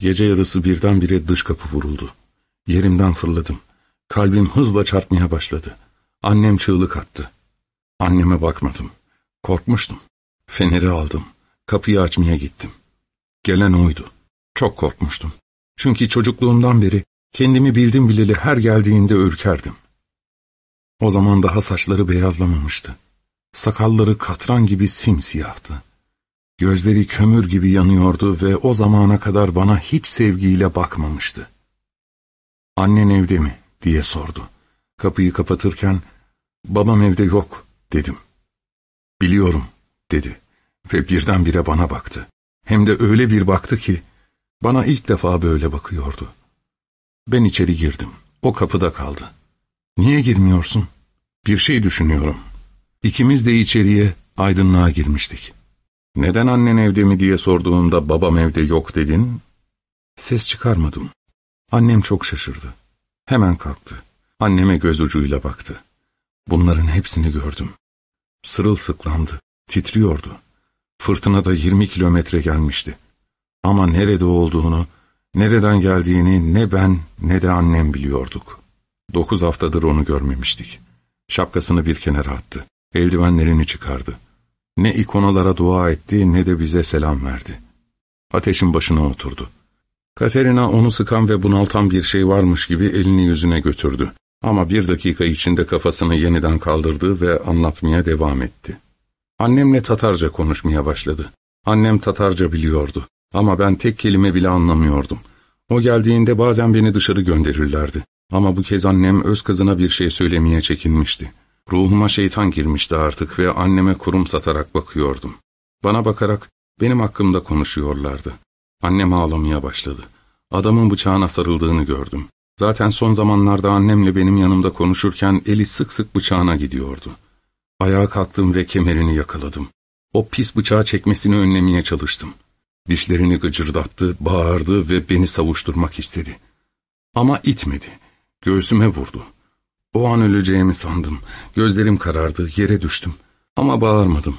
Gece yarısı birdenbire dış kapı vuruldu. Yerimden fırladım. Kalbim hızla çarpmaya başladı. Annem çığlık attı. Anneme bakmadım. Korkmuştum. Feneri aldım. Kapıyı açmaya gittim. Gelen oydu. Çok korkmuştum. Çünkü çocukluğumdan beri kendimi bildim bileli her geldiğinde ürkerdim. O zaman daha saçları beyazlamamıştı. Sakalları katran gibi simsiyahtı. Gözleri kömür gibi yanıyordu ve o zamana kadar bana hiç sevgiyle bakmamıştı. ''Annen evde mi?'' diye sordu. Kapıyı kapatırken ''Babam evde yok.'' dedim. ''Biliyorum.'' dedi ve birdenbire bana baktı. Hem de öyle bir baktı ki bana ilk defa böyle bakıyordu. Ben içeri girdim. O kapıda kaldı. ''Niye girmiyorsun?'' ''Bir şey düşünüyorum.'' İkimiz de içeriye aydınlığa girmiştik. ''Neden annen evde mi?'' diye sorduğumda babam evde yok dedin. Ses çıkarmadım. Annem çok şaşırdı. Hemen kalktı. Anneme göz ucuyla baktı. Bunların hepsini gördüm. Sırılsıklandı, titriyordu. Fırtına da yirmi kilometre gelmişti. Ama nerede olduğunu, nereden geldiğini ne ben ne de annem biliyorduk. Dokuz haftadır onu görmemiştik. Şapkasını bir kenara attı. Eldivenlerini çıkardı. Ne ikonalara dua etti ne de bize selam verdi. Ateşin başına oturdu. Katerina onu sıkan ve bunaltan bir şey varmış gibi elini yüzüne götürdü. Ama bir dakika içinde kafasını yeniden kaldırdı ve anlatmaya devam etti. Annemle Tatarca konuşmaya başladı. Annem Tatarca biliyordu. Ama ben tek kelime bile anlamıyordum. O geldiğinde bazen beni dışarı gönderirlerdi. Ama bu kez annem öz kızına bir şey söylemeye çekinmişti. Ruhuma şeytan girmişti artık ve anneme kurum satarak bakıyordum. Bana bakarak benim hakkımda konuşuyorlardı. Annem ağlamaya başladı. Adamın bıçağına sarıldığını gördüm. Zaten son zamanlarda annemle benim yanımda konuşurken eli sık sık bıçağına gidiyordu. Ayağa kalktım ve kemerini yakaladım. O pis bıçağı çekmesini önlemeye çalıştım. Dişlerini gıcırdattı, bağırdı ve beni savuşturmak istedi. Ama itmedi. Göğsüme vurdu. O an öleceğimi sandım. Gözlerim karardı, yere düştüm. Ama bağırmadım.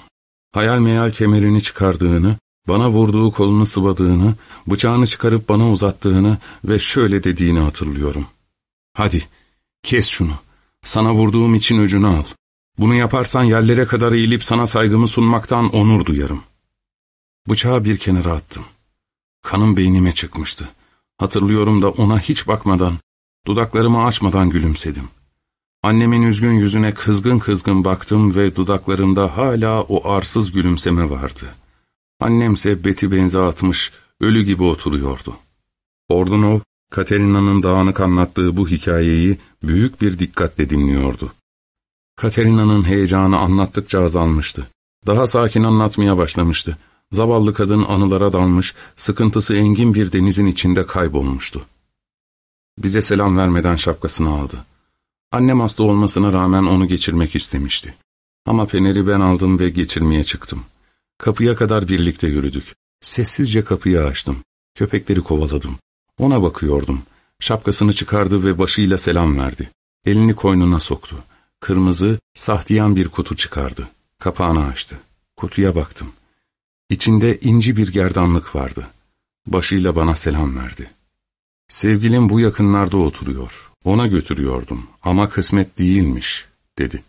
Hayal meyal kemerini çıkardığını, bana vurduğu kolunu sıvadığını, bıçağını çıkarıp bana uzattığını ve şöyle dediğini hatırlıyorum. Hadi, kes şunu. Sana vurduğum için öcünü al. Bunu yaparsan yerlere kadar eğilip sana saygımı sunmaktan onur duyarım. Bıçağı bir kenara attım. Kanım beynime çıkmıştı. Hatırlıyorum da ona hiç bakmadan, dudaklarımı açmadan gülümsedim. Annemin üzgün yüzüne kızgın kızgın baktım ve dudaklarında hala o arsız gülümseme vardı. Annemse beti benze atmış, ölü gibi oturuyordu. Ordunov, Katerina'nın dağınık anlattığı bu hikayeyi büyük bir dikkatle dinliyordu. Katerina'nın heyecanı anlattıkça azalmıştı. Daha sakin anlatmaya başlamıştı. Zavallı kadın anılara dalmış, sıkıntısı engin bir denizin içinde kaybolmuştu. Bize selam vermeden şapkasını aldı. Annem hasta olmasına rağmen onu geçirmek istemişti. Ama Fener'i ben aldım ve geçirmeye çıktım. Kapıya kadar birlikte yürüdük. Sessizce kapıyı açtım. Köpekleri kovaladım. Ona bakıyordum. Şapkasını çıkardı ve başıyla selam verdi. Elini koynuna soktu. Kırmızı, sahtiyan bir kutu çıkardı. Kapağını açtı. Kutuya baktım. İçinde inci bir gerdanlık vardı. Başıyla bana selam verdi. Sevgilim bu yakınlarda oturuyor. Ona götürüyordum ama kısmet değilmiş, dedi.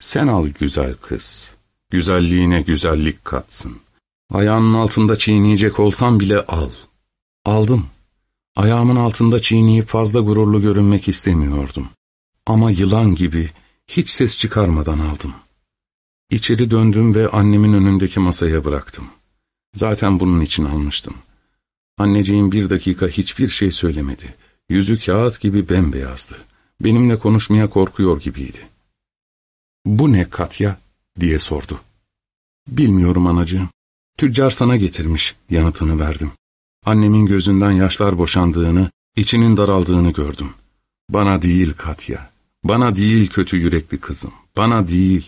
Sen al güzel kız. Güzelliğine güzellik katsın. Ayağının altında çiğneyecek olsam bile al. Aldım. Ayağımın altında çiğneyip fazla gururlu görünmek istemiyordum. Ama yılan gibi hiç ses çıkarmadan aldım. İçeri döndüm ve annemin önündeki masaya bıraktım. Zaten bunun için almıştım. Anneciğim bir dakika hiçbir şey söylemedi. Yüzü kağıt gibi bembeyazdı. Benimle konuşmaya korkuyor gibiydi. ''Bu ne Katya?'' Diye sordu. ''Bilmiyorum anacığım. Tüccar sana getirmiş.'' yanıtını verdim. Annemin gözünden yaşlar boşandığını, içinin daraldığını gördüm. ''Bana değil Katya, bana değil kötü yürekli kızım, bana değil.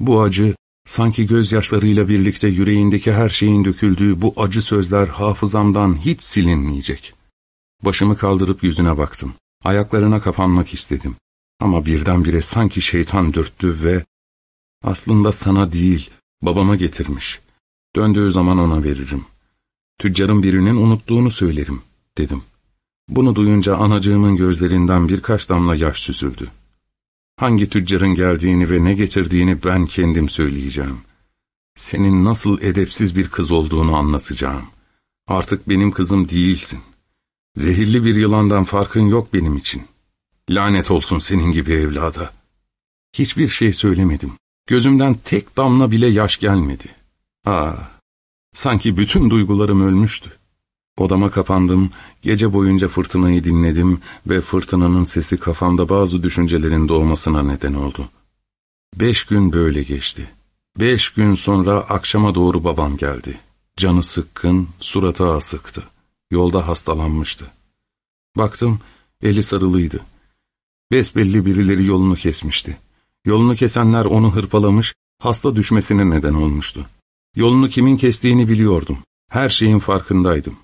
Bu acı, sanki gözyaşlarıyla birlikte yüreğindeki her şeyin döküldüğü bu acı sözler hafızamdan hiç silinmeyecek.'' Başımı kaldırıp yüzüne baktım. Ayaklarına kapanmak istedim. Ama birdenbire sanki şeytan dürttü ve aslında sana değil, babama getirmiş. Döndüğü zaman ona veririm. Tüccarın birinin unuttuğunu söylerim, dedim. Bunu duyunca anacığımın gözlerinden birkaç damla yaş süzüldü. Hangi tüccarın geldiğini ve ne getirdiğini ben kendim söyleyeceğim. Senin nasıl edepsiz bir kız olduğunu anlatacağım. Artık benim kızım değilsin. Zehirli bir yılandan farkın yok benim için. Lanet olsun senin gibi evlada. Hiçbir şey söylemedim. Gözümden tek damla bile yaş gelmedi. Aa, sanki bütün duygularım ölmüştü. Odama kapandım, gece boyunca fırtınayı dinledim ve fırtınanın sesi kafamda bazı düşüncelerin doğmasına neden oldu. Beş gün böyle geçti. Beş gün sonra akşama doğru babam geldi. Canı sıkkın, suratı asıktı. Yolda hastalanmıştı. Baktım, eli sarılıydı. Besbelli birileri yolunu kesmişti. Yolunu kesenler onu hırpalamış, hasta düşmesine neden olmuştu. Yolunu kimin kestiğini biliyordum. Her şeyin farkındaydım.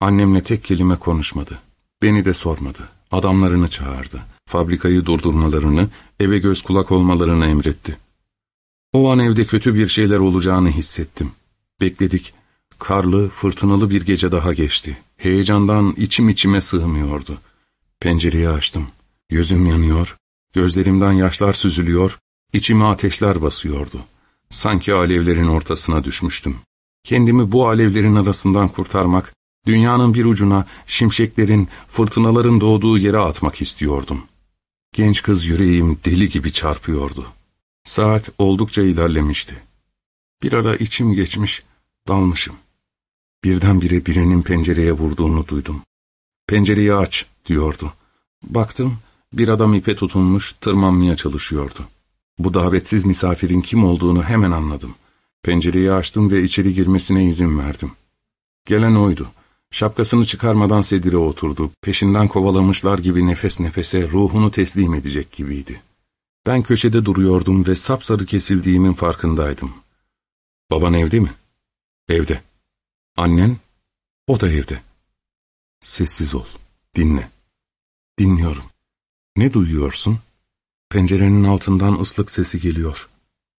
Annemle tek kelime konuşmadı. Beni de sormadı. Adamlarını çağırdı. Fabrikayı durdurmalarını, eve göz kulak olmalarını emretti. O an evde kötü bir şeyler olacağını hissettim. Bekledik. Karlı, fırtınalı bir gece daha geçti. Heyecandan içim içime sığmıyordu. Pencereyi açtım. Gözüm yanıyor, gözlerimden yaşlar süzülüyor, içime ateşler basıyordu. Sanki alevlerin ortasına düşmüştüm. Kendimi bu alevlerin arasından kurtarmak, dünyanın bir ucuna şimşeklerin, fırtınaların doğduğu yere atmak istiyordum. Genç kız yüreğim deli gibi çarpıyordu. Saat oldukça ilerlemişti. Bir ara içim geçmiş, dalmışım. Birdenbire birinin pencereye vurduğunu duydum. Pencereyi aç diyordu. Baktım bir adam ipe tutunmuş tırmanmaya çalışıyordu. Bu davetsiz misafirin kim olduğunu hemen anladım. Pencereyi açtım ve içeri girmesine izin verdim. Gelen oydu. Şapkasını çıkarmadan sedire oturdu. Peşinden kovalamışlar gibi nefes nefese ruhunu teslim edecek gibiydi. Ben köşede duruyordum ve sapsarı kesildiğimin farkındaydım. Baban evde mi? Evde. Annen, o da evde. Sessiz ol, dinle. Dinliyorum. Ne duyuyorsun? Pencerenin altından ıslık sesi geliyor.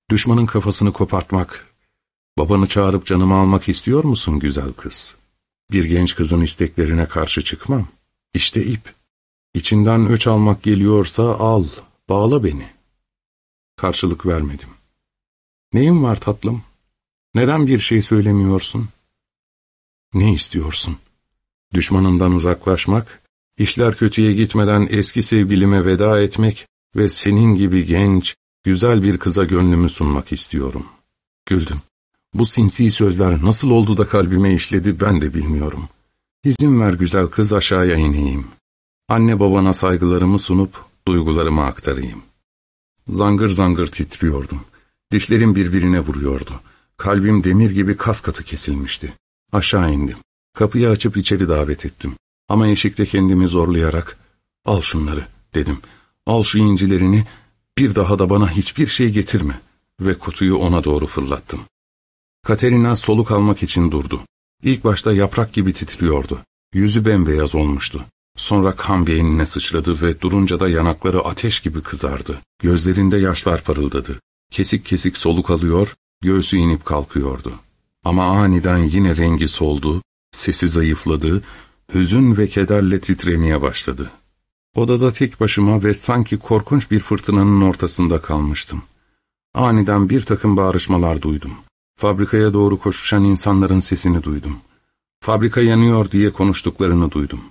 Düşmanın kafasını kopartmak, babanı çağırıp canımı almak istiyor musun güzel kız? Bir genç kızın isteklerine karşı çıkmam. İşte ip. İçinden öç almak geliyorsa al, bağla beni. Karşılık vermedim. Neyin var tatlım? Neden bir şey söylemiyorsun? Ne istiyorsun? Düşmanından uzaklaşmak, işler kötüye gitmeden eski sevgilime veda etmek ve senin gibi genç, güzel bir kıza gönlümü sunmak istiyorum. Güldüm. Bu sinsi sözler nasıl oldu da kalbime işledi ben de bilmiyorum. İzin ver güzel kız aşağıya ineyim. Anne babana saygılarımı sunup duygularımı aktarayım. Zangır zangır titriyordum. Dişlerim birbirine vuruyordu. Kalbim demir gibi kas katı kesilmişti. Aşağı indim. Kapıyı açıp içeri davet ettim. Ama eşikte kendimi zorlayarak, ''Al şunları.'' dedim. ''Al şu incilerini, bir daha da bana hiçbir şey getirme.'' Ve kutuyu ona doğru fırlattım. Katerina soluk almak için durdu. İlk başta yaprak gibi titriyordu. Yüzü bembeyaz olmuştu. Sonra kan beynine sıçradı ve durunca da yanakları ateş gibi kızardı. Gözlerinde yaşlar parıldadı. Kesik kesik soluk alıyor, göğsü inip kalkıyordu. Ama aniden yine rengi soldu, sesi zayıfladı, hüzün ve kederle titremeye başladı. Odada tek başıma ve sanki korkunç bir fırtınanın ortasında kalmıştım. Aniden bir takım bağrışmalar duydum. Fabrikaya doğru koşuşan insanların sesini duydum. Fabrika yanıyor diye konuştuklarını duydum.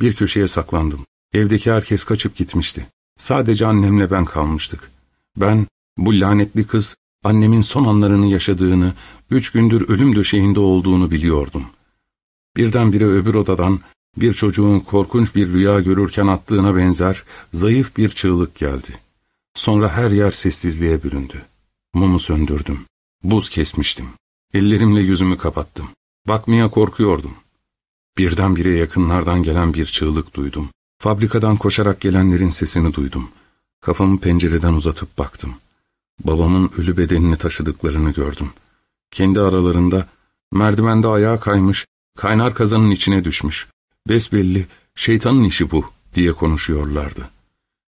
Bir köşeye saklandım. Evdeki herkes kaçıp gitmişti. Sadece annemle ben kalmıştık. Ben, bu lanetli kız, annemin son anlarını yaşadığını, üç gündür ölüm döşeğinde olduğunu biliyordum. Birdenbire öbür odadan, bir çocuğun korkunç bir rüya görürken attığına benzer, zayıf bir çığlık geldi. Sonra her yer sessizliğe büründü. Mumu söndürdüm. Buz kesmiştim. Ellerimle yüzümü kapattım. Bakmaya korkuyordum. Birdenbire yakınlardan gelen bir çığlık duydum. Fabrikadan koşarak gelenlerin sesini duydum. Kafamı pencereden uzatıp baktım. Babamın ölü bedenini taşıdıklarını gördüm. Kendi aralarında merdivende ayağa kaymış, kaynar kazanın içine düşmüş. Besbelli, şeytanın işi bu diye konuşuyorlardı.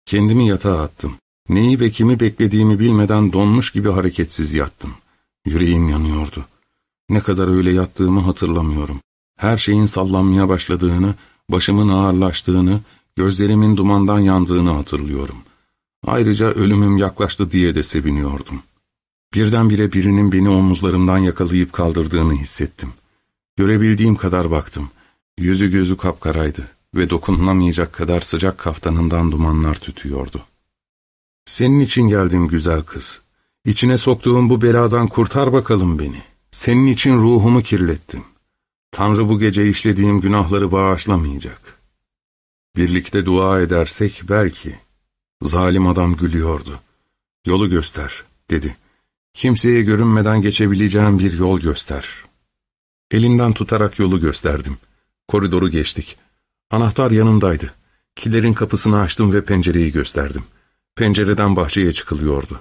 Kendimi yatağa attım. Neyi ve kimi beklediğimi bilmeden donmuş gibi hareketsiz yattım. Yüreğim yanıyordu. Ne kadar öyle yattığımı hatırlamıyorum. Her şeyin sallanmaya başladığını, başımın ağırlaştığını, gözlerimin dumandan yandığını hatırlıyorum. Ayrıca ölümüm yaklaştı diye de seviniyordum. Birdenbire birinin beni omuzlarımdan yakalayıp kaldırdığını hissettim. Görebildiğim kadar baktım. Yüzü gözü kapkaraydı ve dokunamayacak kadar sıcak kaftanından dumanlar tütüyordu. ''Senin için geldim güzel kız. İçine soktuğum bu beladan kurtar bakalım beni. Senin için ruhumu kirlettim. Tanrı bu gece işlediğim günahları bağışlamayacak. Birlikte dua edersek belki. Zalim adam gülüyordu. Yolu göster, dedi. Kimseye görünmeden geçebileceğim bir yol göster. Elinden tutarak yolu gösterdim. Koridoru geçtik. Anahtar yanımdaydı. Kilerin kapısını açtım ve pencereyi gösterdim. Pencereden bahçeye çıkılıyordu.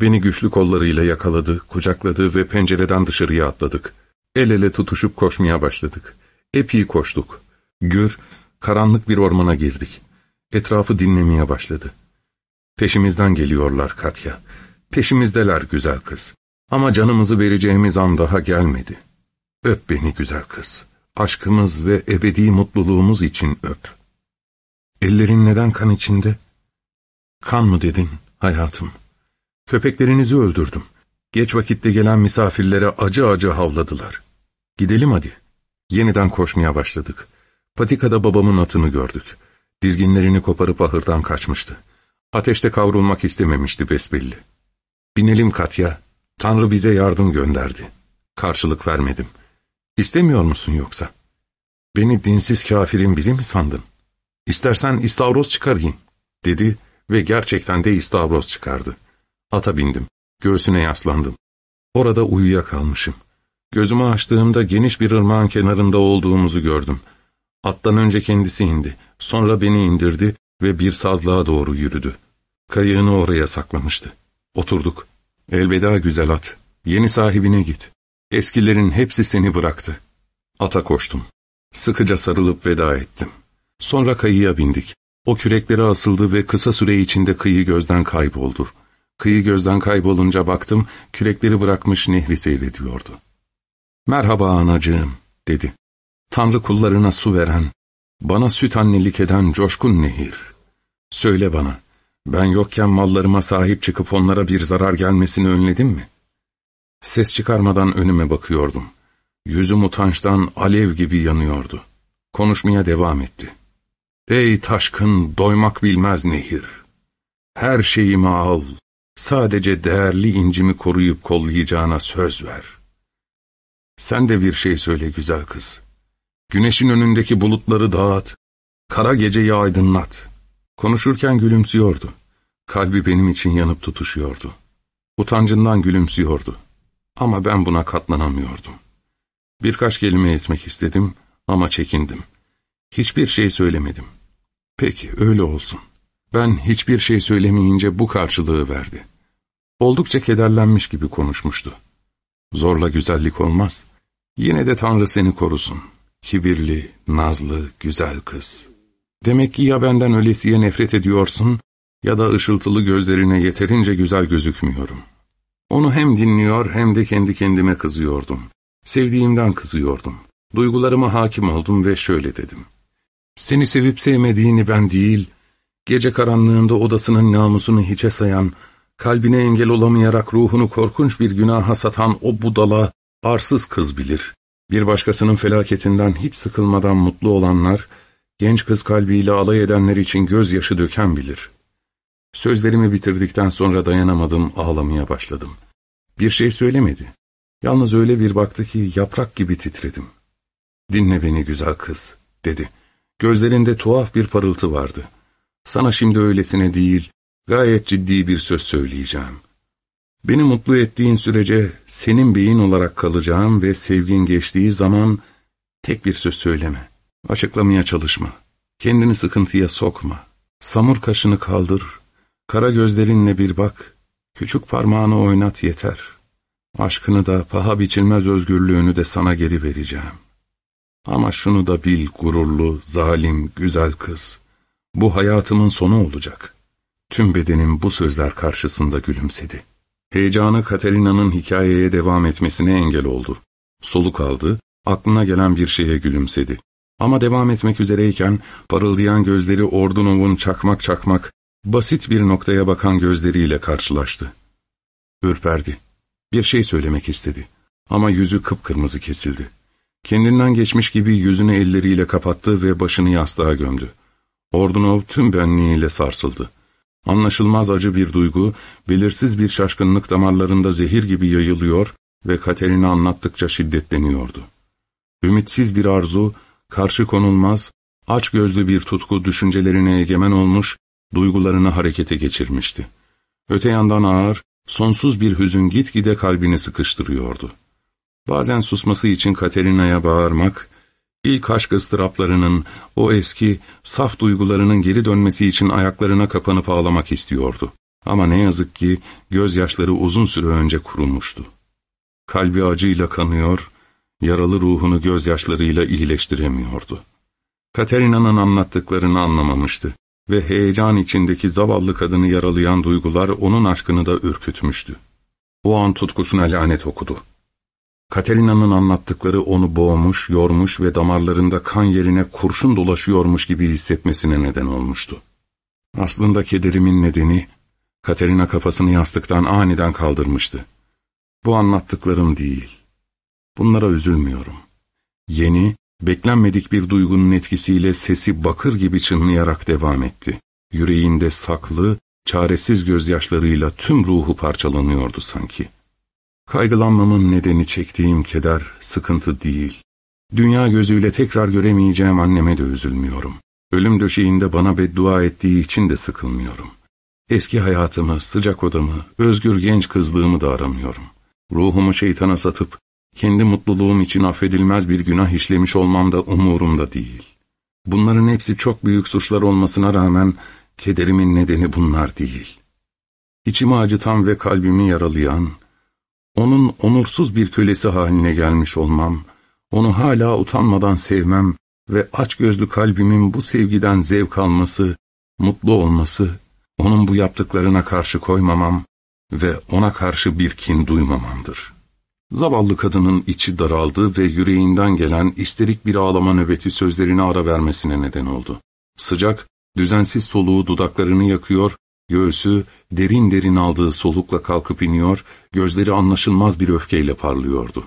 Beni güçlü kollarıyla yakaladı, kucakladı ve pencereden dışarıya atladık. El ele tutuşup koşmaya başladık. Epey koştuk. Gür, karanlık bir ormana girdik. Etrafı dinlemeye başladı. Peşimizden geliyorlar Katya. Peşimizdeler güzel kız. Ama canımızı vereceğimiz an daha gelmedi. Öp beni güzel kız. Aşkımız ve ebedi mutluluğumuz için öp. Ellerin neden kan içinde? Kan mı dedin hayatım? Köpeklerinizi öldürdüm. Geç vakitte gelen misafirlere acı acı havladılar. Gidelim hadi. Yeniden koşmaya başladık. Patikada babamın atını gördük. Dizginlerini koparıp ahırdan kaçmıştı. Ateşte kavrulmak istememişti besbelli. Binelim Katya. Tanrı bize yardım gönderdi. Karşılık vermedim. İstemiyor musun yoksa? Beni dinsiz kafirin biri mi sandın? İstersen istavroz çıkarayım, dedi ve gerçekten de istavroz çıkardı. Ata bindim. Göğsüne yaslandım. Orada uyuyakalmışım. Gözümü açtığımda geniş bir ırmağın kenarında olduğumuzu gördüm. Attan önce kendisi indi. Sonra beni indirdi ve bir sazlığa doğru yürüdü. Kayığını oraya saklamıştı. Oturduk. Elveda güzel at. Yeni sahibine git. Eskilerin hepsi seni bıraktı. Ata koştum. Sıkıca sarılıp veda ettim. Sonra kayıya bindik. O küreklere asıldı ve kısa süre içinde kıyı gözden kayboldu. Kıyı gözden kaybolunca baktım, kürekleri bırakmış nehri seyrediyordu. ''Merhaba anacığım'' dedi. ''Tanrı kullarına su veren, bana süt annelik eden coşkun nehir. Söyle bana, ben yokken mallarıma sahip çıkıp onlara bir zarar gelmesini önledim mi?'' Ses çıkarmadan önüme bakıyordum. Yüzüm utançtan alev gibi yanıyordu. Konuşmaya devam etti. ''Ey taşkın, doymak bilmez nehir! Her şeyimi al. Sadece değerli incimi koruyup kollayacağına söz ver. Sen de bir şey söyle güzel kız. Güneşin önündeki bulutları dağıt. Kara geceyi aydınlat. Konuşurken gülümsüyordu. Kalbi benim için yanıp tutuşuyordu. Utancından gülümsüyordu. Ama ben buna katlanamıyordum. Birkaç kelime etmek istedim ama çekindim. Hiçbir şey söylemedim. Peki öyle olsun. Ben hiçbir şey söylemeyince bu karşılığı verdi. Oldukça kederlenmiş gibi konuşmuştu. Zorla güzellik olmaz. Yine de Tanrı seni korusun. Kibirli, nazlı, güzel kız. Demek ki ya benden ölesiye nefret ediyorsun ya da ışıltılı gözlerine yeterince güzel gözükmüyorum. Onu hem dinliyor hem de kendi kendime kızıyordum. Sevdiğimden kızıyordum. Duygularıma hakim oldum ve şöyle dedim. Seni sevip sevmediğini ben değil, gece karanlığında odasının namusunu hiçe sayan, kalbine engel olamayarak ruhunu korkunç bir günaha satan o budala, arsız kız bilir. Bir başkasının felaketinden hiç sıkılmadan mutlu olanlar, genç kız kalbiyle alay edenler için gözyaşı döken bilir. Sözlerimi bitirdikten sonra dayanamadım, ağlamaya başladım. Bir şey söylemedi. Yalnız öyle bir baktı ki yaprak gibi titredim. ''Dinle beni güzel kız.'' dedi. Gözlerinde tuhaf bir parıltı vardı. ''Sana şimdi öylesine değil, gayet ciddi bir söz söyleyeceğim. Beni mutlu ettiğin sürece senin beyin olarak kalacağım ve sevgin geçtiği zaman tek bir söz söyleme. Açıklamaya çalışma. Kendini sıkıntıya sokma. Samur kaşını kaldır. Kara gözlerinle bir bak. Küçük parmağını oynat yeter. Aşkını da paha biçilmez özgürlüğünü de sana geri vereceğim. Ama şunu da bil gururlu, zalim, güzel kız. Bu hayatımın sonu olacak. Tüm bedenim bu sözler karşısında gülümsedi. Heyecanı Katerina'nın hikayeye devam etmesine engel oldu. Soluk aldı, aklına gelen bir şeye gülümsedi. Ama devam etmek üzereyken parıldayan gözleri Ordunov'un çakmak çakmak, basit bir noktaya bakan gözleriyle karşılaştı. Ürperdi. Bir şey söylemek istedi. Ama yüzü kıpkırmızı kesildi. Kendinden geçmiş gibi yüzünü elleriyle kapattı ve başını yastığa gömdü. Ordunov tüm benliğiyle sarsıldı. Anlaşılmaz acı bir duygu, belirsiz bir şaşkınlık damarlarında zehir gibi yayılıyor ve Katerina anlattıkça şiddetleniyordu. Ümitsiz bir arzu, karşı konulmaz, aç gözlü bir tutku düşüncelerine egemen olmuş, duygularını harekete geçirmişti. Öte yandan ağır, sonsuz bir hüzün gitgide kalbini sıkıştırıyordu. Bazen susması için Katerina'ya bağırmak, ilk aşk ıstıraplarının, o eski, saf duygularının geri dönmesi için ayaklarına kapanıp ağlamak istiyordu. Ama ne yazık ki gözyaşları uzun süre önce kurumuştu. Kalbi acıyla kanıyor, yaralı ruhunu gözyaşlarıyla iyileştiremiyordu. Katerina'nın anlattıklarını anlamamıştı ve heyecan içindeki zavallı kadını yaralayan duygular onun aşkını da ürkütmüştü. O an tutkusuna lanet okudu. Katerina'nın anlattıkları onu boğmuş, yormuş ve damarlarında kan yerine kurşun dolaşıyormuş gibi hissetmesine neden olmuştu. Aslında kederimin nedeni, Katerina kafasını yastıktan aniden kaldırmıştı. Bu anlattıklarım değil. Bunlara üzülmüyorum. Yeni, beklenmedik bir duygunun etkisiyle sesi bakır gibi çınlayarak devam etti. Yüreğinde saklı, çaresiz gözyaşlarıyla tüm ruhu parçalanıyordu sanki. Kaygılanmamın nedeni çektiğim keder, sıkıntı değil. Dünya gözüyle tekrar göremeyeceğim anneme de üzülmüyorum. Ölüm döşeğinde bana beddua ettiği için de sıkılmıyorum. Eski hayatımı, sıcak odamı, özgür genç kızlığımı da aramıyorum. Ruhumu şeytana satıp, kendi mutluluğum için affedilmez bir günah işlemiş olmam da umurumda değil. Bunların hepsi çok büyük suçlar olmasına rağmen, kederimin nedeni bunlar değil. İçimi acıtan ve kalbimi yaralayan, onun onursuz bir kölesi haline gelmiş olmam, onu hala utanmadan sevmem ve açgözlü kalbimin bu sevgiden zevk alması, mutlu olması, onun bu yaptıklarına karşı koymamam ve ona karşı bir kin duymamamdır. Zavallı kadının içi daraldı ve yüreğinden gelen isterik bir ağlama nöbeti sözlerine ara vermesine neden oldu. Sıcak, düzensiz soluğu dudaklarını yakıyor Göğsü derin derin aldığı solukla kalkıp iniyor, gözleri anlaşılmaz bir öfkeyle parlıyordu.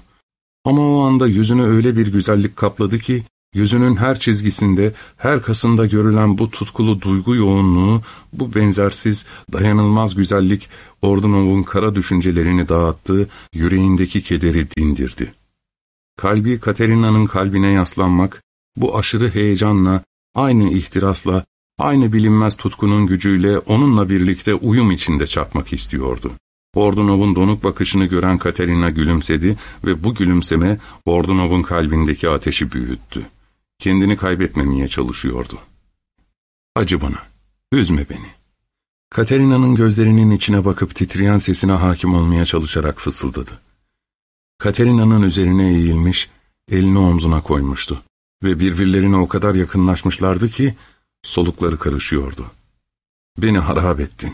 Ama o anda yüzünü öyle bir güzellik kapladı ki, Yüzünün her çizgisinde, her kasında görülen bu tutkulu duygu yoğunluğu, bu benzersiz, dayanılmaz güzellik, Ordunov'un kara düşüncelerini dağıttı, yüreğindeki kederi dindirdi. Kalbi Katerina'nın kalbine yaslanmak, bu aşırı heyecanla, aynı ihtirasla, aynı bilinmez tutkunun gücüyle onunla birlikte uyum içinde çarpmak istiyordu. Ordunov'un donuk bakışını gören Katerina gülümsedi ve bu gülümseme Ordunov'un kalbindeki ateşi büyüttü. Kendini kaybetmemeye çalışıyordu. Acı bana, üzme beni. Katerina'nın gözlerinin içine bakıp titreyen sesine hakim olmaya çalışarak fısıldadı. Katerina'nın üzerine eğilmiş, elini omzuna koymuştu ve birbirlerine o kadar yakınlaşmışlardı ki solukları karışıyordu. Beni harap ettin.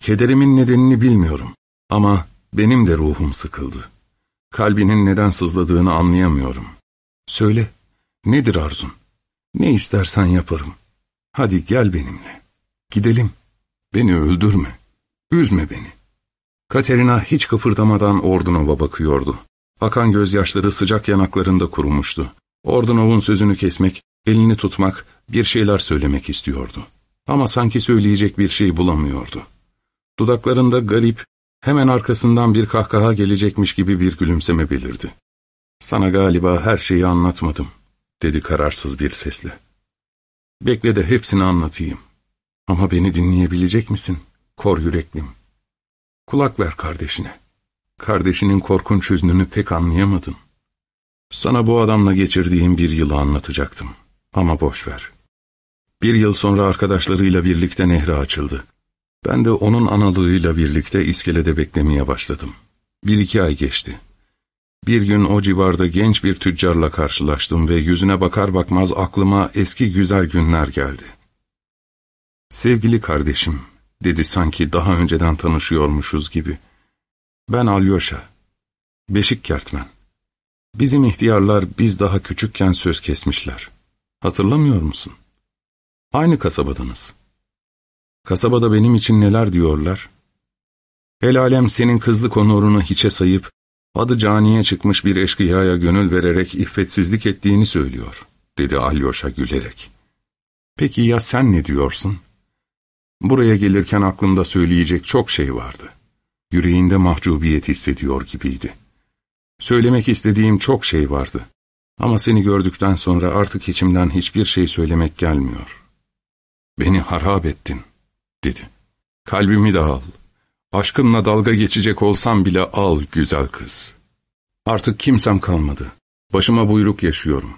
Kederimin nedenini bilmiyorum ama benim de ruhum sıkıldı. Kalbinin neden sızladığını anlayamıyorum. Söyle, nedir arzun? Ne istersen yaparım. Hadi gel benimle. Gidelim. Beni öldürme. Üzme beni. Katerina hiç kıpırdamadan Ordunov'a bakıyordu. Akan gözyaşları sıcak yanaklarında kurumuştu. Ordunov'un sözünü kesmek, elini tutmak, bir şeyler söylemek istiyordu. Ama sanki söyleyecek bir şey bulamıyordu. Dudaklarında garip, hemen arkasından bir kahkaha gelecekmiş gibi bir gülümseme belirdi. ''Sana galiba her şeyi anlatmadım.'' Dedi kararsız bir sesle. ''Bekle de hepsini anlatayım. Ama beni dinleyebilecek misin, kor yüreklim? Kulak ver kardeşine. Kardeşinin korkunç hüznünü pek anlayamadın. Sana bu adamla geçirdiğim bir yılı anlatacaktım. Ama boş ver. Bir yıl sonra arkadaşlarıyla birlikte nehre açıldı. Ben de onun analığıyla birlikte iskelede beklemeye başladım. Bir iki ay geçti. Bir gün o civarda genç bir tüccarla karşılaştım ve yüzüne bakar bakmaz aklıma eski güzel günler geldi. Sevgili kardeşim, dedi sanki daha önceden tanışıyormuşuz gibi. Ben Alyosha, Beşik Kertmen. Bizim ihtiyarlar biz daha küçükken söz kesmişler. Hatırlamıyor musun? Aynı kasabadanız. Kasabada benim için neler diyorlar? El alem senin kızlık onurunu hiçe sayıp, adı caniye çıkmış bir eşkıyaya gönül vererek iffetsizlik ettiğini söylüyor, dedi Alyosha gülerek. Peki ya sen ne diyorsun? Buraya gelirken aklımda söyleyecek çok şey vardı. Yüreğinde mahcubiyet hissediyor gibiydi. Söylemek istediğim çok şey vardı. Ama seni gördükten sonra artık içimden hiçbir şey söylemek gelmiyor. Beni harap ettin, dedi. Kalbimi de al. Aşkımla dalga geçecek olsam bile al güzel kız. Artık kimsem kalmadı. Başıma buyruk yaşıyorum.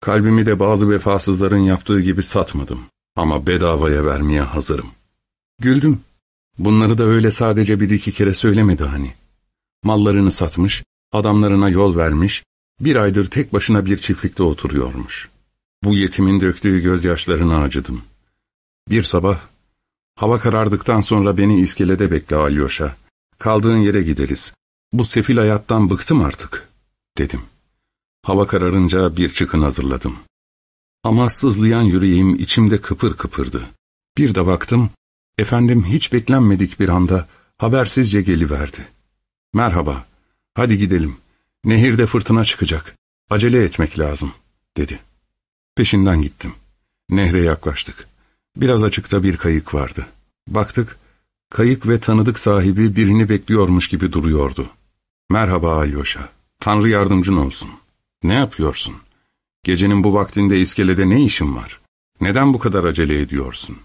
Kalbimi de bazı vefasızların yaptığı gibi satmadım. Ama bedavaya vermeye hazırım. Güldüm. Bunları da öyle sadece bir iki kere söylemedi hani. Mallarını satmış, adamlarına yol vermiş, bir aydır tek başına bir çiftlikte oturuyormuş. Bu yetimin döktüğü gözyaşlarına acıdım. Bir sabah, hava karardıktan sonra beni iskelede bekle Alyosha. Kaldığın yere gideriz. Bu sefil hayattan bıktım artık, dedim. Hava kararınca bir çıkın hazırladım. Ama sızlayan yüreğim içimde kıpır kıpırdı. Bir de baktım, efendim hiç beklenmedik bir anda habersizce geliverdi. Merhaba, hadi gidelim. Nehirde fırtına çıkacak. Acele etmek lazım, dedi. Peşinden gittim. Nehre yaklaştık. Biraz açıkta bir kayık vardı. Baktık, kayık ve tanıdık sahibi birini bekliyormuş gibi duruyordu. Merhaba Alyosha, Tanrı yardımcın olsun. Ne yapıyorsun? Gecenin bu vaktinde iskelede ne işin var? Neden bu kadar acele ediyorsun?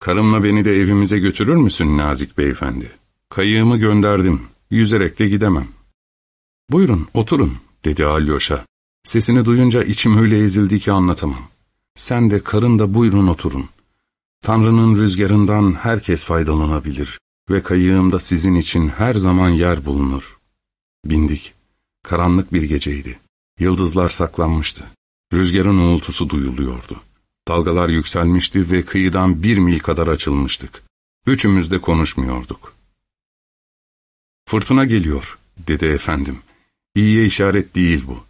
Karımla beni de evimize götürür müsün nazik beyefendi? Kayığımı gönderdim, yüzerek de gidemem. Buyurun, oturun, dedi Alyosha. Sesini duyunca içim öyle ezildi ki anlatamam. Sen de karın da buyurun oturun. Tanrı'nın rüzgarından herkes faydalanabilir ve kayığımda sizin için her zaman yer bulunur. Bindik. Karanlık bir geceydi. Yıldızlar saklanmıştı. Rüzgarın uğultusu duyuluyordu. Dalgalar yükselmişti ve kıyıdan bir mil kadar açılmıştık. Üçümüz de konuşmuyorduk. Fırtına geliyor, dedi efendim. İyiye işaret değil bu.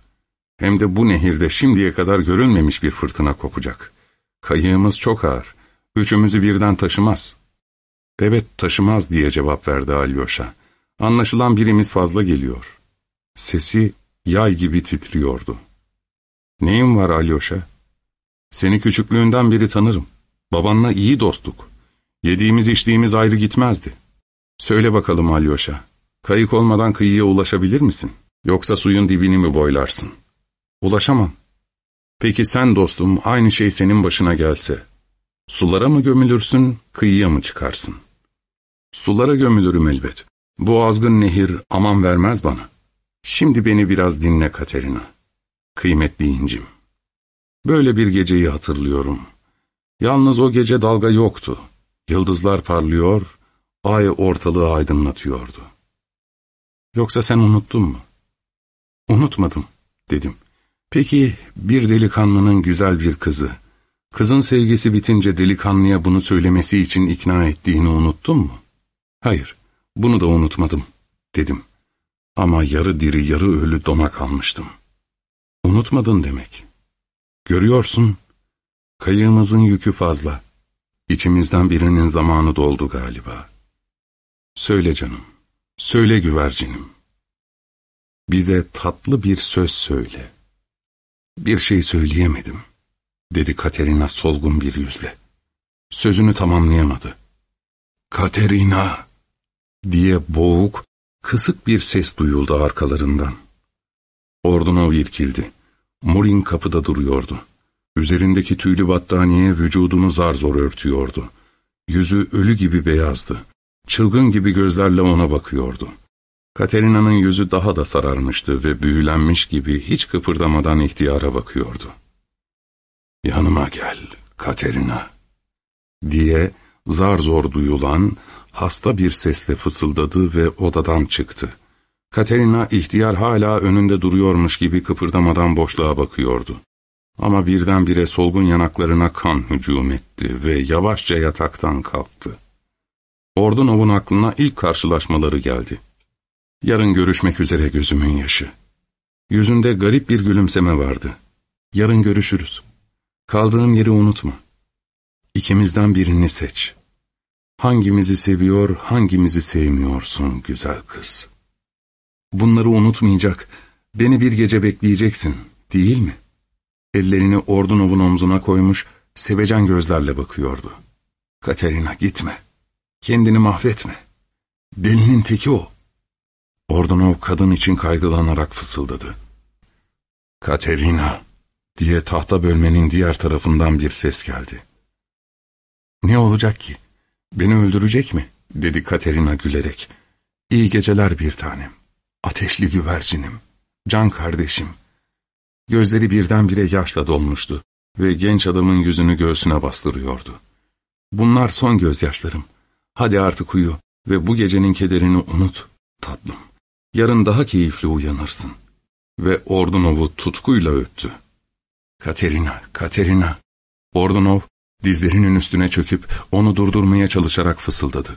Hem de bu nehirde şimdiye kadar görülmemiş bir fırtına kopacak. Kayığımız çok ağır. Üçümüzü birden taşımaz. Evet taşımaz diye cevap verdi Alyosha. Anlaşılan birimiz fazla geliyor. Sesi yay gibi titriyordu. Neyin var Alyosha? Seni küçüklüğünden beri tanırım. Babanla iyi dostluk. Yediğimiz içtiğimiz ayrı gitmezdi. Söyle bakalım Alyosha, kayık olmadan kıyıya ulaşabilir misin? Yoksa suyun dibini mi boylarsın? Ulaşamam. Peki sen dostum, aynı şey senin başına gelse, sulara mı gömülürsün, kıyıya mı çıkarsın? Sulara gömülürüm elbet. Bu azgın nehir aman vermez bana. Şimdi beni biraz dinle Katerina. Kıymetli incim. Böyle bir geceyi hatırlıyorum. Yalnız o gece dalga yoktu. Yıldızlar parlıyor, ay ortalığı aydınlatıyordu. Yoksa sen unuttun mu? Unutmadım, dedim. Peki bir delikanlının güzel bir kızı, kızın sevgisi bitince delikanlıya bunu söylemesi için ikna ettiğini unuttun mu? Hayır, bunu da unutmadım, dedim. Ama yarı diri yarı ölü dona kalmıştım. Unutmadın demek. Görüyorsun, kayığımızın yükü fazla. İçimizden birinin zamanı doldu galiba. Söyle canım, söyle güvercinim. Bize tatlı bir söz söyle. Bir şey söyleyemedim, dedi Katerina solgun bir yüzle. Sözünü tamamlayamadı. Katerina, diye boğuk, kısık bir ses duyuldu arkalarından. Ordunov irkildi. Murin kapıda duruyordu. Üzerindeki tüylü battaniye vücudunu zar zor örtüyordu. Yüzü ölü gibi beyazdı. Çılgın gibi gözlerle ona bakıyordu. Katerina'nın yüzü daha da sararmıştı ve büyülenmiş gibi hiç kıpırdamadan ihtiyara bakıyordu. ''Yanıma gel, Katerina.'' diye zar zor duyulan, hasta bir sesle fısıldadı ve odadan çıktı. Katerina ihtiyar hala önünde duruyormuş gibi kıpırdamadan boşluğa bakıyordu. Ama birdenbire solgun yanaklarına kan hücum etti ve yavaşça yataktan kalktı. Ordunov'un aklına ilk karşılaşmaları geldi. Yarın görüşmek üzere gözümün yaşı. Yüzünde garip bir gülümseme vardı. Yarın görüşürüz. Kaldığım yeri unutma. İkimizden birini seç. Hangimizi seviyor, hangimizi sevmiyorsun güzel kız. Bunları unutmayacak, beni bir gece bekleyeceksin, değil mi? Ellerini Ordunov'un omzuna koymuş, sevecen gözlerle bakıyordu. Katerina gitme, kendini mahvetme. Delinin teki o. Ordunov kadın için kaygılanarak fısıldadı. Katerina diye tahta bölmenin diğer tarafından bir ses geldi. Ne olacak ki? Beni öldürecek mi? dedi Katerina gülerek. İyi geceler bir tanem. Ateşli güvercinim. Can kardeşim. Gözleri birdenbire yaşla dolmuştu ve genç adamın yüzünü göğsüne bastırıyordu. Bunlar son gözyaşlarım. Hadi artık uyu ve bu gecenin kederini unut, tatlım. Yarın daha keyifli uyanırsın. Ve Ordunov'u tutkuyla öptü. Katerina, Katerina. Ordunov Dizlerinin üstüne çöküp onu durdurmaya çalışarak fısıldadı.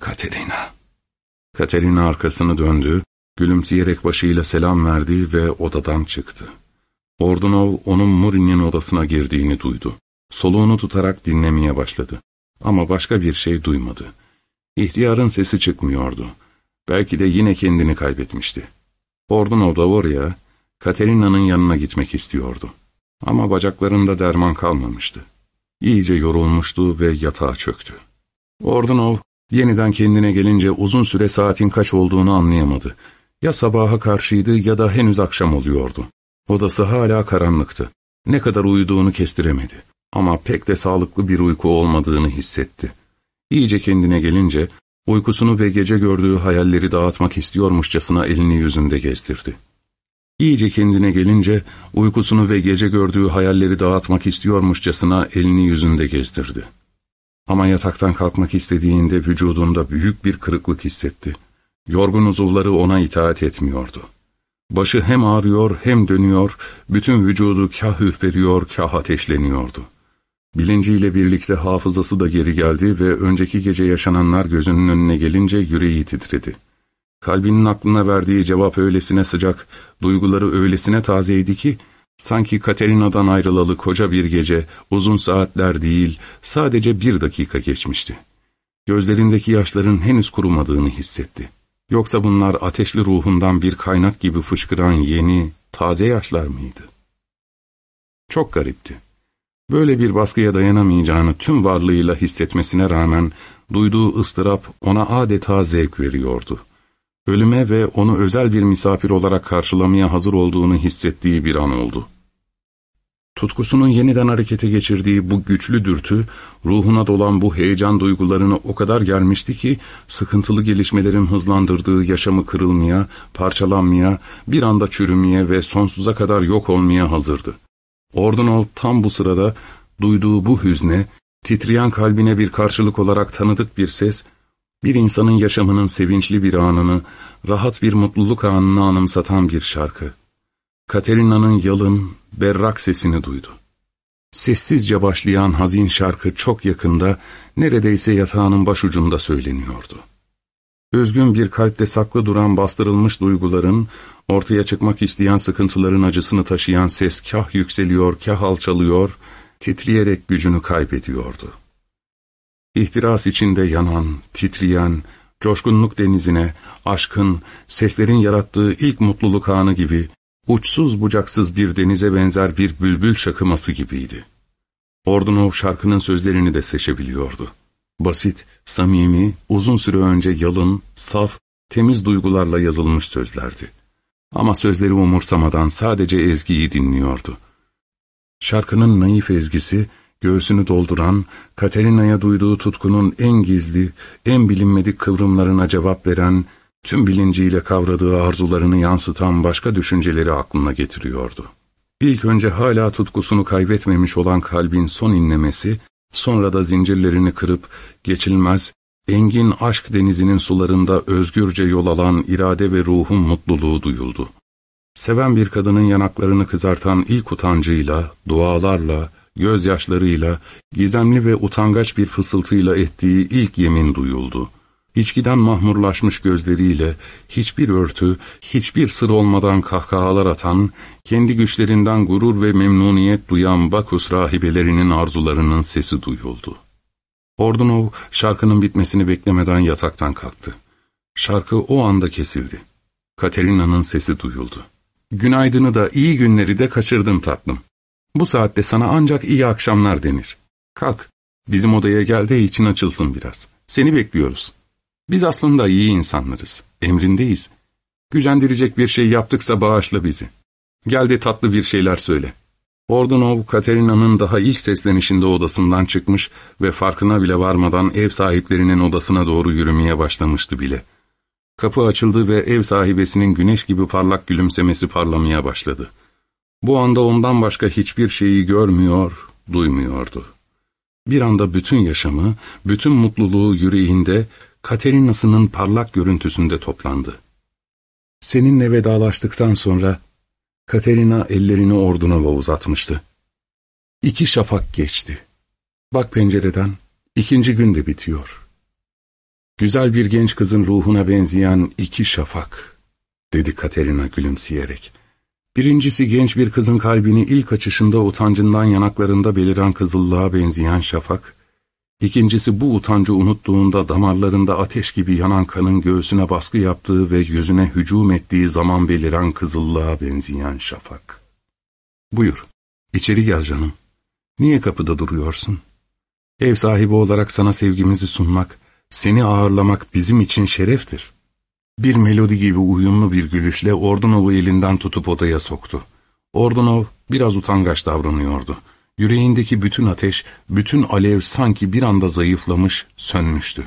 Katerina. Katerina arkasını döndü, gülümseyerek başıyla selam verdi ve odadan çıktı. Ordunov onun Murin'in odasına girdiğini duydu. Soluğunu tutarak dinlemeye başladı. Ama başka bir şey duymadı. İhtiyarın sesi çıkmıyordu. Belki de yine kendini kaybetmişti. Ordunov da oraya, Katerina'nın yanına gitmek istiyordu. Ama bacaklarında derman kalmamıştı. İyice yorulmuştu ve yatağa çöktü. Ordunov yeniden kendine gelince uzun süre saatin kaç olduğunu anlayamadı. Ya sabaha karşıydı ya da henüz akşam oluyordu. Odası hala karanlıktı. Ne kadar uyuduğunu kestiremedi. Ama pek de sağlıklı bir uyku olmadığını hissetti. İyice kendine gelince uykusunu ve gece gördüğü hayalleri dağıtmak istiyormuşçasına elini yüzünde gezdirdi. İyice kendine gelince uykusunu ve gece gördüğü hayalleri dağıtmak istiyormuşçasına elini yüzünde gezdirdi. Ama yataktan kalkmak istediğinde vücudunda büyük bir kırıklık hissetti. Yorgun uzuvları ona itaat etmiyordu. Başı hem ağrıyor hem dönüyor, bütün vücudu kah ürperiyor kah ateşleniyordu. Bilinciyle birlikte hafızası da geri geldi ve önceki gece yaşananlar gözünün önüne gelince yüreği titredi. Kalbinin aklına verdiği cevap öylesine sıcak, duyguları öylesine tazeydi ki, sanki Katerina'dan ayrılalı koca bir gece, uzun saatler değil, sadece bir dakika geçmişti. Gözlerindeki yaşların henüz kurumadığını hissetti. Yoksa bunlar ateşli ruhundan bir kaynak gibi fışkıran yeni, taze yaşlar mıydı? Çok garipti. Böyle bir baskıya dayanamayacağını tüm varlığıyla hissetmesine rağmen duyduğu ıstırap ona adeta zevk veriyordu. Ölüme ve onu özel bir misafir olarak karşılamaya hazır olduğunu hissettiği bir an oldu. Tutkusunun yeniden harekete geçirdiği bu güçlü dürtü, ruhuna dolan bu heyecan duygularını o kadar gelmişti ki, sıkıntılı gelişmelerin hızlandırdığı yaşamı kırılmaya, parçalanmaya, bir anda çürümeye ve sonsuza kadar yok olmaya hazırdı. Ordunov tam bu sırada duyduğu bu hüzne, titreyen kalbine bir karşılık olarak tanıdık bir ses, bir insanın yaşamının sevinçli bir anını, rahat bir mutluluk anını anımsatan bir şarkı. Katerina'nın yalın, berrak sesini duydu. Sessizce başlayan hazin şarkı çok yakında, neredeyse yatağının başucunda söyleniyordu. Özgün bir kalpte saklı duran bastırılmış duyguların, ortaya çıkmak isteyen sıkıntıların acısını taşıyan ses kah yükseliyor, kah alçalıyor, titreyerek gücünü kaybediyordu. İhtiras içinde yanan, titreyen, coşkunluk denizine, aşkın, seslerin yarattığı ilk mutluluk anı gibi, uçsuz bucaksız bir denize benzer bir bülbül şakıması gibiydi. Ordunov şarkının sözlerini de seçebiliyordu. Basit, samimi, uzun süre önce yalın, saf, temiz duygularla yazılmış sözlerdi. Ama sözleri umursamadan sadece ezgiyi dinliyordu. Şarkının naif ezgisi, göğsünü dolduran, Katerina'ya duyduğu tutkunun en gizli, en bilinmedik kıvrımlarına cevap veren, tüm bilinciyle kavradığı arzularını yansıtan başka düşünceleri aklına getiriyordu. İlk önce hala tutkusunu kaybetmemiş olan kalbin son inlemesi, sonra da zincirlerini kırıp geçilmez, engin aşk denizinin sularında özgürce yol alan irade ve ruhun mutluluğu duyuldu. Seven bir kadının yanaklarını kızartan ilk utancıyla, dualarla, gözyaşlarıyla, gizemli ve utangaç bir fısıltıyla ettiği ilk yemin duyuldu. İçkiden mahmurlaşmış gözleriyle, hiçbir örtü, hiçbir sır olmadan kahkahalar atan, kendi güçlerinden gurur ve memnuniyet duyan Bakus rahibelerinin arzularının sesi duyuldu. Ordunov şarkının bitmesini beklemeden yataktan kalktı. Şarkı o anda kesildi. Katerina'nın sesi duyuldu. Günaydını da iyi günleri de kaçırdım tatlım. Bu saatte sana ancak iyi akşamlar denir. Kalk, bizim odaya gel de için açılsın biraz. Seni bekliyoruz. Biz aslında iyi insanlarız, emrindeyiz. Gücendirecek bir şey yaptıksa bağışla bizi. Gel de tatlı bir şeyler söyle. Ordunov, Katerina'nın daha ilk seslenişinde odasından çıkmış ve farkına bile varmadan ev sahiplerinin odasına doğru yürümeye başlamıştı bile. Kapı açıldı ve ev sahibesinin güneş gibi parlak gülümsemesi parlamaya başladı. Bu anda ondan başka hiçbir şeyi görmüyor, duymuyordu. Bir anda bütün yaşamı, bütün mutluluğu yüreğinde, Katerina'sının parlak görüntüsünde toplandı. Seninle vedalaştıktan sonra Katerina ellerini Ordunova uzatmıştı. İki şafak geçti. Bak pencereden, ikinci gün de bitiyor. Güzel bir genç kızın ruhuna benzeyen iki şafak, dedi Katerina gülümseyerek. Birincisi genç bir kızın kalbini ilk açışında utancından yanaklarında beliren kızıllığa benzeyen şafak, İkincisi bu utancı unuttuğunda damarlarında ateş gibi yanan kanın göğsüne baskı yaptığı ve yüzüne hücum ettiği zaman beliren kızıllığa benzeyen şafak. Buyur, içeri gel canım. Niye kapıda duruyorsun? Ev sahibi olarak sana sevgimizi sunmak, seni ağırlamak bizim için şereftir. Bir melodi gibi uyumlu bir gülüşle Ordunov'u elinden tutup odaya soktu. Ordunov biraz utangaç davranıyordu. Yüreğindeki bütün ateş, bütün alev sanki bir anda zayıflamış, sönmüştü.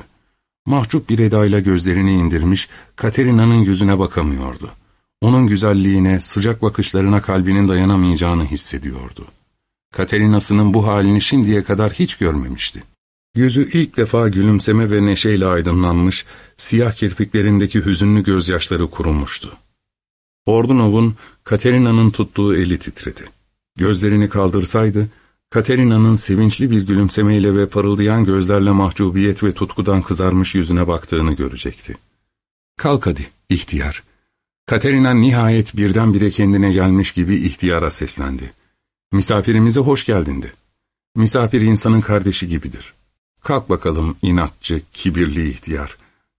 Mahcup bir edayla gözlerini indirmiş, Katerina'nın yüzüne bakamıyordu. Onun güzelliğine, sıcak bakışlarına kalbinin dayanamayacağını hissediyordu. Katerina'sının bu halini şimdiye kadar hiç görmemişti. Yüzü ilk defa gülümseme ve neşeyle aydınlanmış, siyah kirpiklerindeki hüzünlü gözyaşları kurumuştu. Ordunov'un Katerina'nın tuttuğu eli titredi. Gözlerini kaldırsaydı, Katerina'nın sevinçli bir gülümsemeyle ve parıldayan gözlerle mahcubiyet ve tutkudan kızarmış yüzüne baktığını görecekti. ''Kalk hadi, ihtiyar.'' Katerina nihayet birdenbire kendine gelmiş gibi ihtiyara seslendi. ''Misafirimize hoş geldindi. Misafir insanın kardeşi gibidir. Kalk bakalım inatçı, kibirli ihtiyar.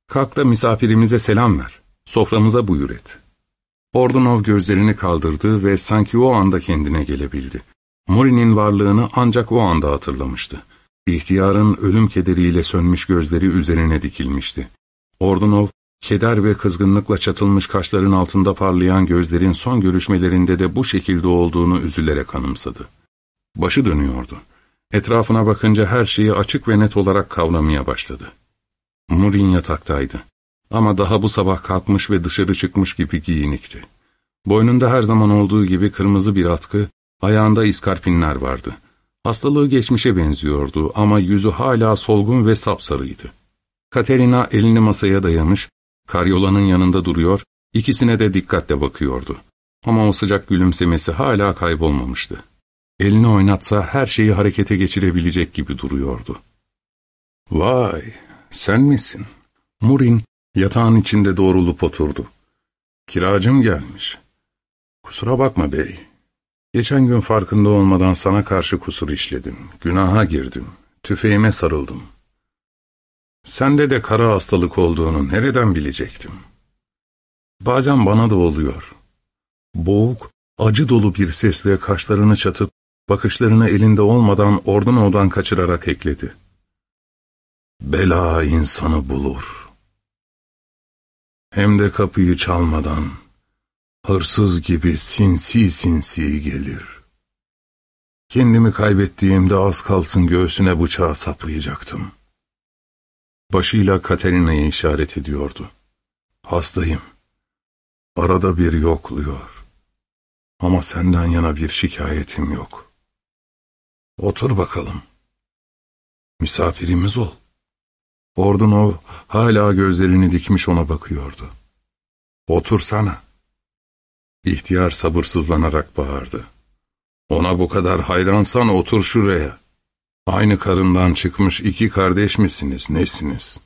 Kalk da misafirimize selam ver. Soframıza buyur et.'' Ordunov gözlerini kaldırdı ve sanki o anda kendine gelebildi. Muri'nin varlığını ancak o anda hatırlamıştı. İhtiyarın ölüm kederiyle sönmüş gözleri üzerine dikilmişti. Ordunov, keder ve kızgınlıkla çatılmış kaşların altında parlayan gözlerin son görüşmelerinde de bu şekilde olduğunu üzülerek anımsadı. Başı dönüyordu. Etrafına bakınca her şeyi açık ve net olarak kavramaya başladı. Murin yataktaydı. Ama daha bu sabah kalkmış ve dışarı çıkmış gibi giyinikti. Boynunda her zaman olduğu gibi kırmızı bir atkı, ayağında iskarpinler vardı. Hastalığı geçmişe benziyordu ama yüzü hala solgun ve sapsarıydı. Katerina elini masaya dayamış, karyolanın yanında duruyor, ikisine de dikkatle bakıyordu. Ama o sıcak gülümsemesi hala kaybolmamıştı. Elini oynatsa her şeyi harekete geçirebilecek gibi duruyordu. ''Vay, sen misin?'' Murin yatağın içinde doğrulup oturdu. ''Kiracım gelmiş.'' ''Kusura bakma bey. Geçen gün farkında olmadan sana karşı kusur işledim. Günaha girdim. Tüfeğime sarıldım. Sende de kara hastalık olduğunu nereden bilecektim? Bazen bana da oluyor. Boğuk, acı dolu bir sesle kaşlarını çatıp, bakışlarını elinde olmadan Ordunov'dan kaçırarak ekledi. Bela insanı bulur. Hem de kapıyı çalmadan, hırsız gibi sinsi sinsi gelir. Kendimi kaybettiğimde az kalsın göğsüne bıçağı saplayacaktım. Başıyla Katerina'yı işaret ediyordu. Hastayım. Arada bir yokluyor. Ama senden yana bir şikayetim yok. Otur bakalım. Misafirimiz ol. Ordunov hala gözlerini dikmiş ona bakıyordu. Otursana. İhtiyar sabırsızlanarak bağırdı. Ona bu kadar hayransan otur şuraya. Aynı karından çıkmış iki kardeş misiniz, nesiniz?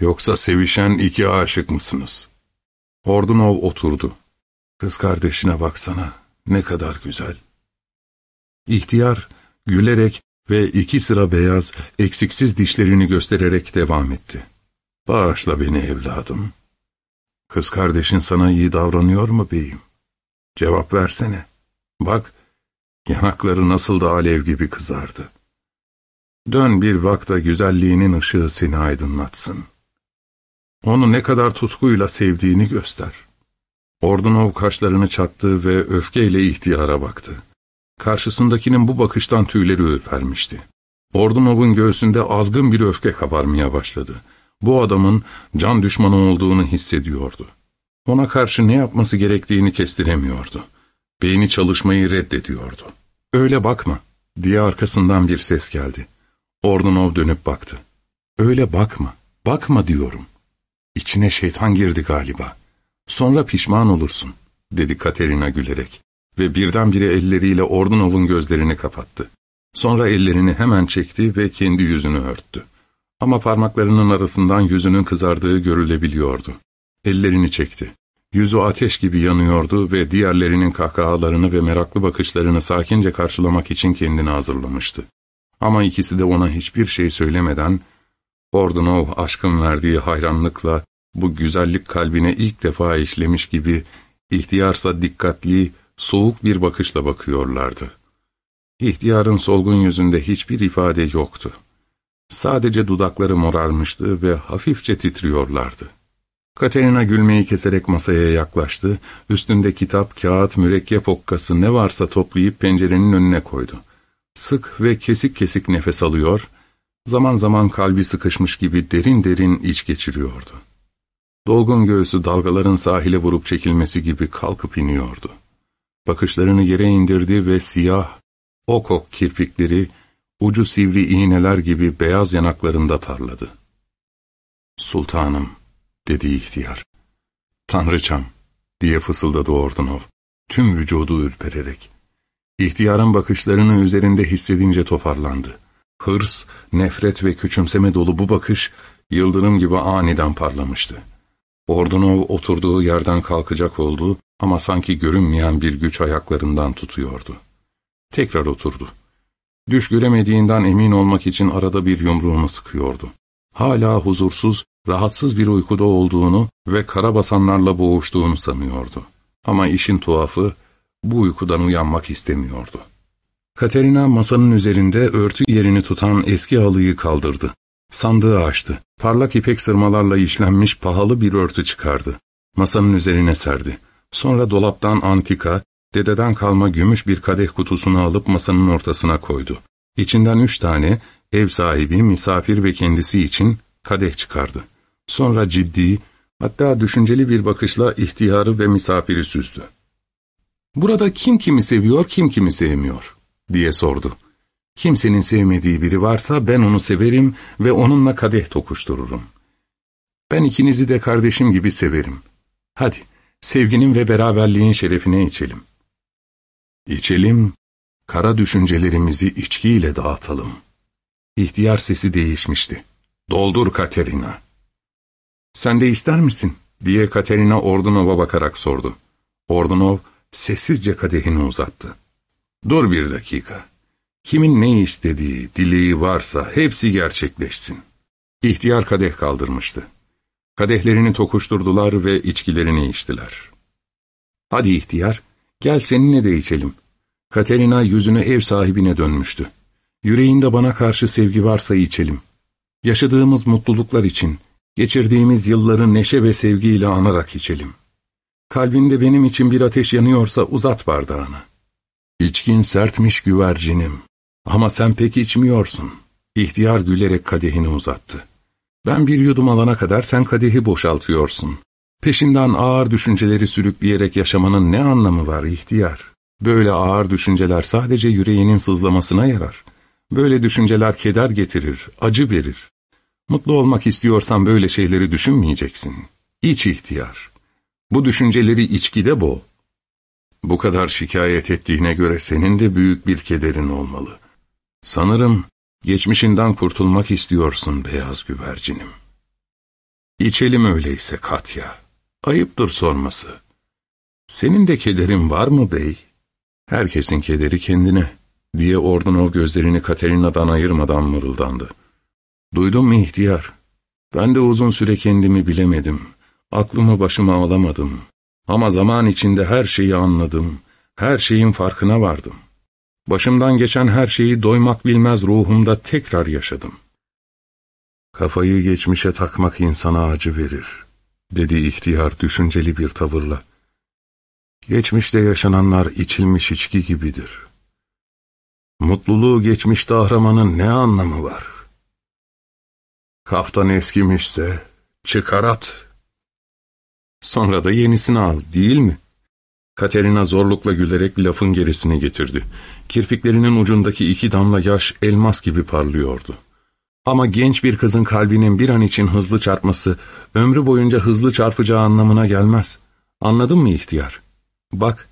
Yoksa sevişen iki aşık mısınız? Ordunov oturdu. Kız kardeşine baksana, ne kadar güzel. İhtiyar, gülerek ve iki sıra beyaz, eksiksiz dişlerini göstererek devam etti. Bağışla beni evladım. Kız kardeşin sana iyi davranıyor mu beyim? Cevap versene. Bak, yanakları nasıl da alev gibi kızardı. Dön bir vakta güzelliğinin ışığı seni aydınlatsın. Onu ne kadar tutkuyla sevdiğini göster. Ordunov kaşlarını çattı ve öfkeyle ihtiyara baktı. Karşısındakinin bu bakıştan tüyleri ürpermişti. Ordunov'un göğsünde azgın bir öfke kabarmaya başladı. Bu adamın can düşmanı olduğunu hissediyordu. Ona karşı ne yapması gerektiğini kestiremiyordu. Beyni çalışmayı reddediyordu. Öyle bakma diye arkasından bir ses geldi. Ordunov dönüp baktı. Öyle bakma, bakma diyorum. İçine şeytan girdi galiba. Sonra pişman olursun, dedi Katerina gülerek ve birdenbire elleriyle Ordunov'un gözlerini kapattı. Sonra ellerini hemen çekti ve kendi yüzünü örttü. Ama parmaklarının arasından yüzünün kızardığı görülebiliyordu. Ellerini çekti. Yüzü ateş gibi yanıyordu ve diğerlerinin kahkahalarını ve meraklı bakışlarını sakince karşılamak için kendini hazırlamıştı. Ama ikisi de ona hiçbir şey söylemeden, Ordunov aşkın verdiği hayranlıkla bu güzellik kalbine ilk defa işlemiş gibi ihtiyarsa dikkatli, soğuk bir bakışla bakıyorlardı. İhtiyarın solgun yüzünde hiçbir ifade yoktu. Sadece dudakları morarmıştı ve hafifçe titriyorlardı. Katerina gülmeyi keserek masaya yaklaştı, üstünde kitap, kağıt, mürekkep okkası ne varsa toplayıp pencerenin önüne koydu. Sık ve kesik kesik nefes alıyor, zaman zaman kalbi sıkışmış gibi derin derin iç geçiriyordu. Dolgun göğsü dalgaların sahile vurup çekilmesi gibi kalkıp iniyordu. Bakışlarını yere indirdi ve siyah, okok kirpikleri, ucu sivri iğneler gibi beyaz yanaklarında parladı. ''Sultanım'' dedi ihtiyar. ''Tanrıçam'' diye fısıldadı Ordunov, tüm vücudu ürpererek. İhtiyarın bakışlarını üzerinde hissedince toparlandı. Hırs, nefret ve küçümseme dolu bu bakış, yıldırım gibi aniden parlamıştı. Ordunov oturduğu yerden kalkacak oldu ama sanki görünmeyen bir güç ayaklarından tutuyordu. Tekrar oturdu. Düş göremediğinden emin olmak için arada bir yumruğunu sıkıyordu. Hala huzursuz, rahatsız bir uykuda olduğunu ve karabasanlarla boğuştuğunu sanıyordu. Ama işin tuhafı, bu uykudan uyanmak istemiyordu. Katerina masanın üzerinde örtü yerini tutan eski halıyı kaldırdı. Sandığı açtı. Parlak ipek sırmalarla işlenmiş pahalı bir örtü çıkardı. Masanın üzerine serdi. Sonra dolaptan antika, dededen kalma gümüş bir kadeh kutusunu alıp masanın ortasına koydu. İçinden üç tane ev sahibi, misafir ve kendisi için kadeh çıkardı. Sonra ciddi, hatta düşünceli bir bakışla ihtiyarı ve misafiri süzdü. ''Burada kim kimi seviyor, kim kimi sevmiyor?'' diye sordu. ''Kimsenin sevmediği biri varsa ben onu severim ve onunla kadeh tokuştururum. Ben ikinizi de kardeşim gibi severim. Hadi, sevginin ve beraberliğin şerefine içelim.'' İçelim, kara düşüncelerimizi içkiyle dağıtalım. İhtiyar sesi değişmişti. Doldur Katerina. Sen de ister misin? diye Katerina Ordunov'a bakarak sordu. Ordunov sessizce kadehini uzattı. Dur bir dakika. Kimin ne istediği, dileği varsa hepsi gerçekleşsin. İhtiyar kadeh kaldırmıştı. Kadehlerini tokuşturdular ve içkilerini içtiler. Hadi ihtiyar, Gel seninle de içelim. Katerina yüzünü ev sahibine dönmüştü. Yüreğinde bana karşı sevgi varsa içelim. Yaşadığımız mutluluklar için, geçirdiğimiz yılları neşe ve sevgiyle anarak içelim. Kalbinde benim için bir ateş yanıyorsa uzat bardağını. İçkin sertmiş güvercinim. Ama sen pek içmiyorsun. İhtiyar gülerek kadehini uzattı. Ben bir yudum alana kadar sen kadehi boşaltıyorsun. Peşinden ağır düşünceleri sürükleyerek yaşamanın ne anlamı var ihtiyar? Böyle ağır düşünceler sadece yüreğinin sızlamasına yarar. Böyle düşünceler keder getirir, acı verir. Mutlu olmak istiyorsan böyle şeyleri düşünmeyeceksin. İç ihtiyar. Bu düşünceleri içkide boğ. Bu kadar şikayet ettiğine göre senin de büyük bir kederin olmalı. Sanırım geçmişinden kurtulmak istiyorsun beyaz güvercinim. İçelim öyleyse Katya. Ayıptır sorması. Senin de kederin var mı bey? Herkesin kederi kendine, diye Ordunov gözlerini Katerina'dan ayırmadan mırıldandı. Duydun mu ihtiyar? Ben de uzun süre kendimi bilemedim. Aklımı başıma alamadım. Ama zaman içinde her şeyi anladım. Her şeyin farkına vardım. Başımdan geçen her şeyi doymak bilmez ruhumda tekrar yaşadım. Kafayı geçmişe takmak insana acı verir dedi ihtiyar düşünceli bir tavırla. Geçmişte yaşananlar içilmiş içki gibidir. Mutluluğu geçmişte aramanın ne anlamı var? Kaftan eskimişse çıkar at. Sonra da yenisini al değil mi? Katerina zorlukla gülerek lafın gerisini getirdi. Kirpiklerinin ucundaki iki damla yaş elmas gibi parlıyordu. Ama genç bir kızın kalbinin bir an için hızlı çarpması, ömrü boyunca hızlı çarpacağı anlamına gelmez. Anladın mı ihtiyar? Bak,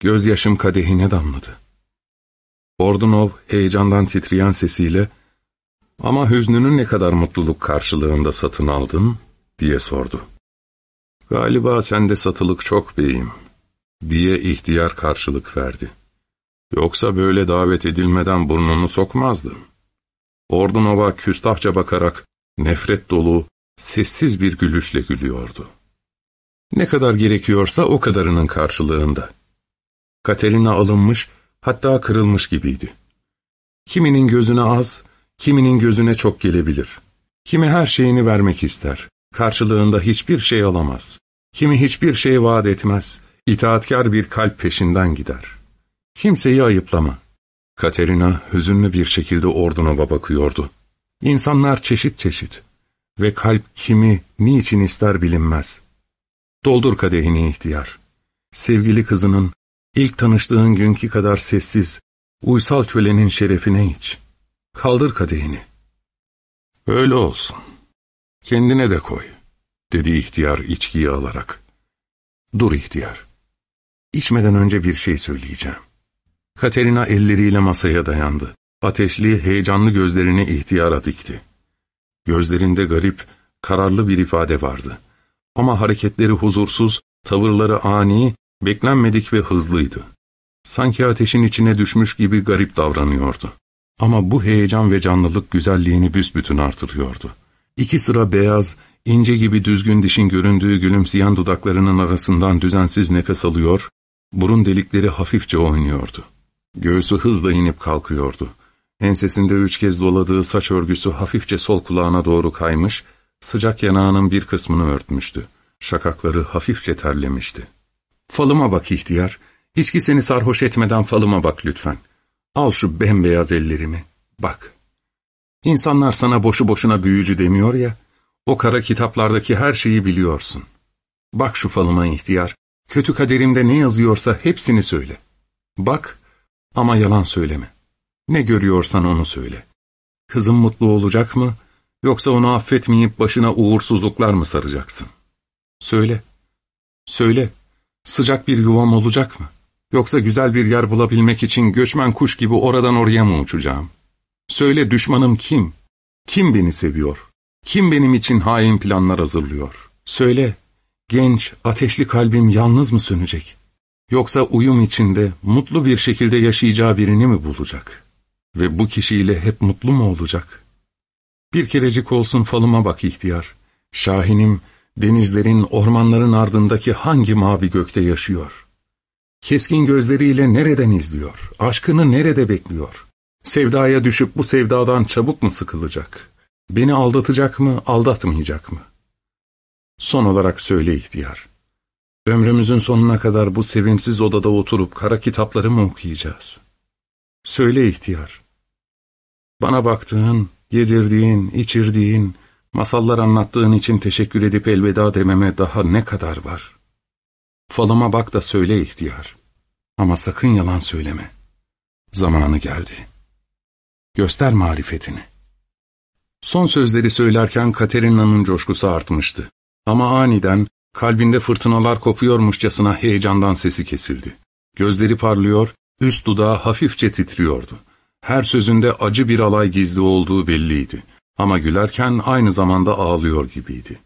gözyaşım kadehine damladı. Ordunov heyecandan titreyen sesiyle, ''Ama hüznünü ne kadar mutluluk karşılığında satın aldın?'' diye sordu. ''Galiba sende satılık çok beyim.'' Diye ihtiyar karşılık verdi. ''Yoksa böyle davet edilmeden burnunu sokmazdın.'' Ordunova küstahça bakarak nefret dolu, sessiz bir gülüşle gülüyordu. Ne kadar gerekiyorsa o kadarının karşılığında. Katerina alınmış, hatta kırılmış gibiydi. Kiminin gözüne az, kiminin gözüne çok gelebilir. Kimi her şeyini vermek ister, karşılığında hiçbir şey alamaz. Kimi hiçbir şey vaat etmez, itaatkar bir kalp peşinden gider. Kimseyi ayıplama. Katerina hüzünlü bir şekilde Ordunova bakıyordu. İnsanlar çeşit çeşit ve kalp kimi, niçin ister bilinmez. Doldur kadehini ihtiyar. Sevgili kızının ilk tanıştığın günkü kadar sessiz, uysal kölenin şerefine iç. Kaldır kadehini. Öyle olsun. Kendine de koy, dedi ihtiyar içkiyi alarak. Dur ihtiyar. İçmeden önce bir şey söyleyeceğim. Katerina elleriyle masaya dayandı. Ateşli, heyecanlı gözlerini ihtiyara dikti. Gözlerinde garip, kararlı bir ifade vardı. Ama hareketleri huzursuz, tavırları ani, beklenmedik ve hızlıydı. Sanki ateşin içine düşmüş gibi garip davranıyordu. Ama bu heyecan ve canlılık güzelliğini büsbütün artırıyordu. İki sıra beyaz, ince gibi düzgün dişin göründüğü gülümseyen dudaklarının arasından düzensiz nefes alıyor, burun delikleri hafifçe oynuyordu. Göğsü hızla inip kalkıyordu. Ensesinde üç kez doladığı saç örgüsü hafifçe sol kulağına doğru kaymış, sıcak yanağının bir kısmını örtmüştü. Şakakları hafifçe terlemişti. ''Falıma bak ihtiyar, içki seni sarhoş etmeden falıma bak lütfen. Al şu bembeyaz ellerimi, bak.'' İnsanlar sana boşu boşuna büyücü demiyor ya, o kara kitaplardaki her şeyi biliyorsun. Bak şu falıma ihtiyar, kötü kaderimde ne yazıyorsa hepsini söyle. Bak ama yalan söyleme. Ne görüyorsan onu söyle. Kızım mutlu olacak mı, yoksa onu affetmeyip başına uğursuzluklar mı saracaksın? Söyle, söyle, sıcak bir yuvam olacak mı? Yoksa güzel bir yer bulabilmek için göçmen kuş gibi oradan oraya mı uçacağım? Söyle düşmanım kim? Kim beni seviyor? Kim benim için hain planlar hazırlıyor? Söyle, genç, ateşli kalbim yalnız mı sönecek? Yoksa uyum içinde mutlu bir şekilde yaşayacağı birini mi bulacak? Ve bu kişiyle hep mutlu mu olacak? Bir kerecik olsun falıma bak ihtiyar. Şahinim, denizlerin, ormanların ardındaki hangi mavi gökte yaşıyor? Keskin gözleriyle nereden izliyor? Aşkını nerede bekliyor? Sevdaya düşüp bu sevdadan çabuk mu sıkılacak? Beni aldatacak mı, aldatmayacak mı? Son olarak söyle ihtiyar. Ömrümüzün sonuna kadar bu sevimsiz odada oturup kara kitapları mı okuyacağız? Söyle ihtiyar. Bana baktığın, yedirdiğin, içirdiğin, masallar anlattığın için teşekkür edip elveda dememe daha ne kadar var? Falıma bak da söyle ihtiyar. Ama sakın yalan söyleme. Zamanı geldi. Göster marifetini. Son sözleri söylerken Katerina'nın coşkusu artmıştı. Ama aniden kalbinde fırtınalar kopuyormuşçasına heyecandan sesi kesildi. Gözleri parlıyor, üst dudağı hafifçe titriyordu. Her sözünde acı bir alay gizli olduğu belliydi. Ama gülerken aynı zamanda ağlıyor gibiydi.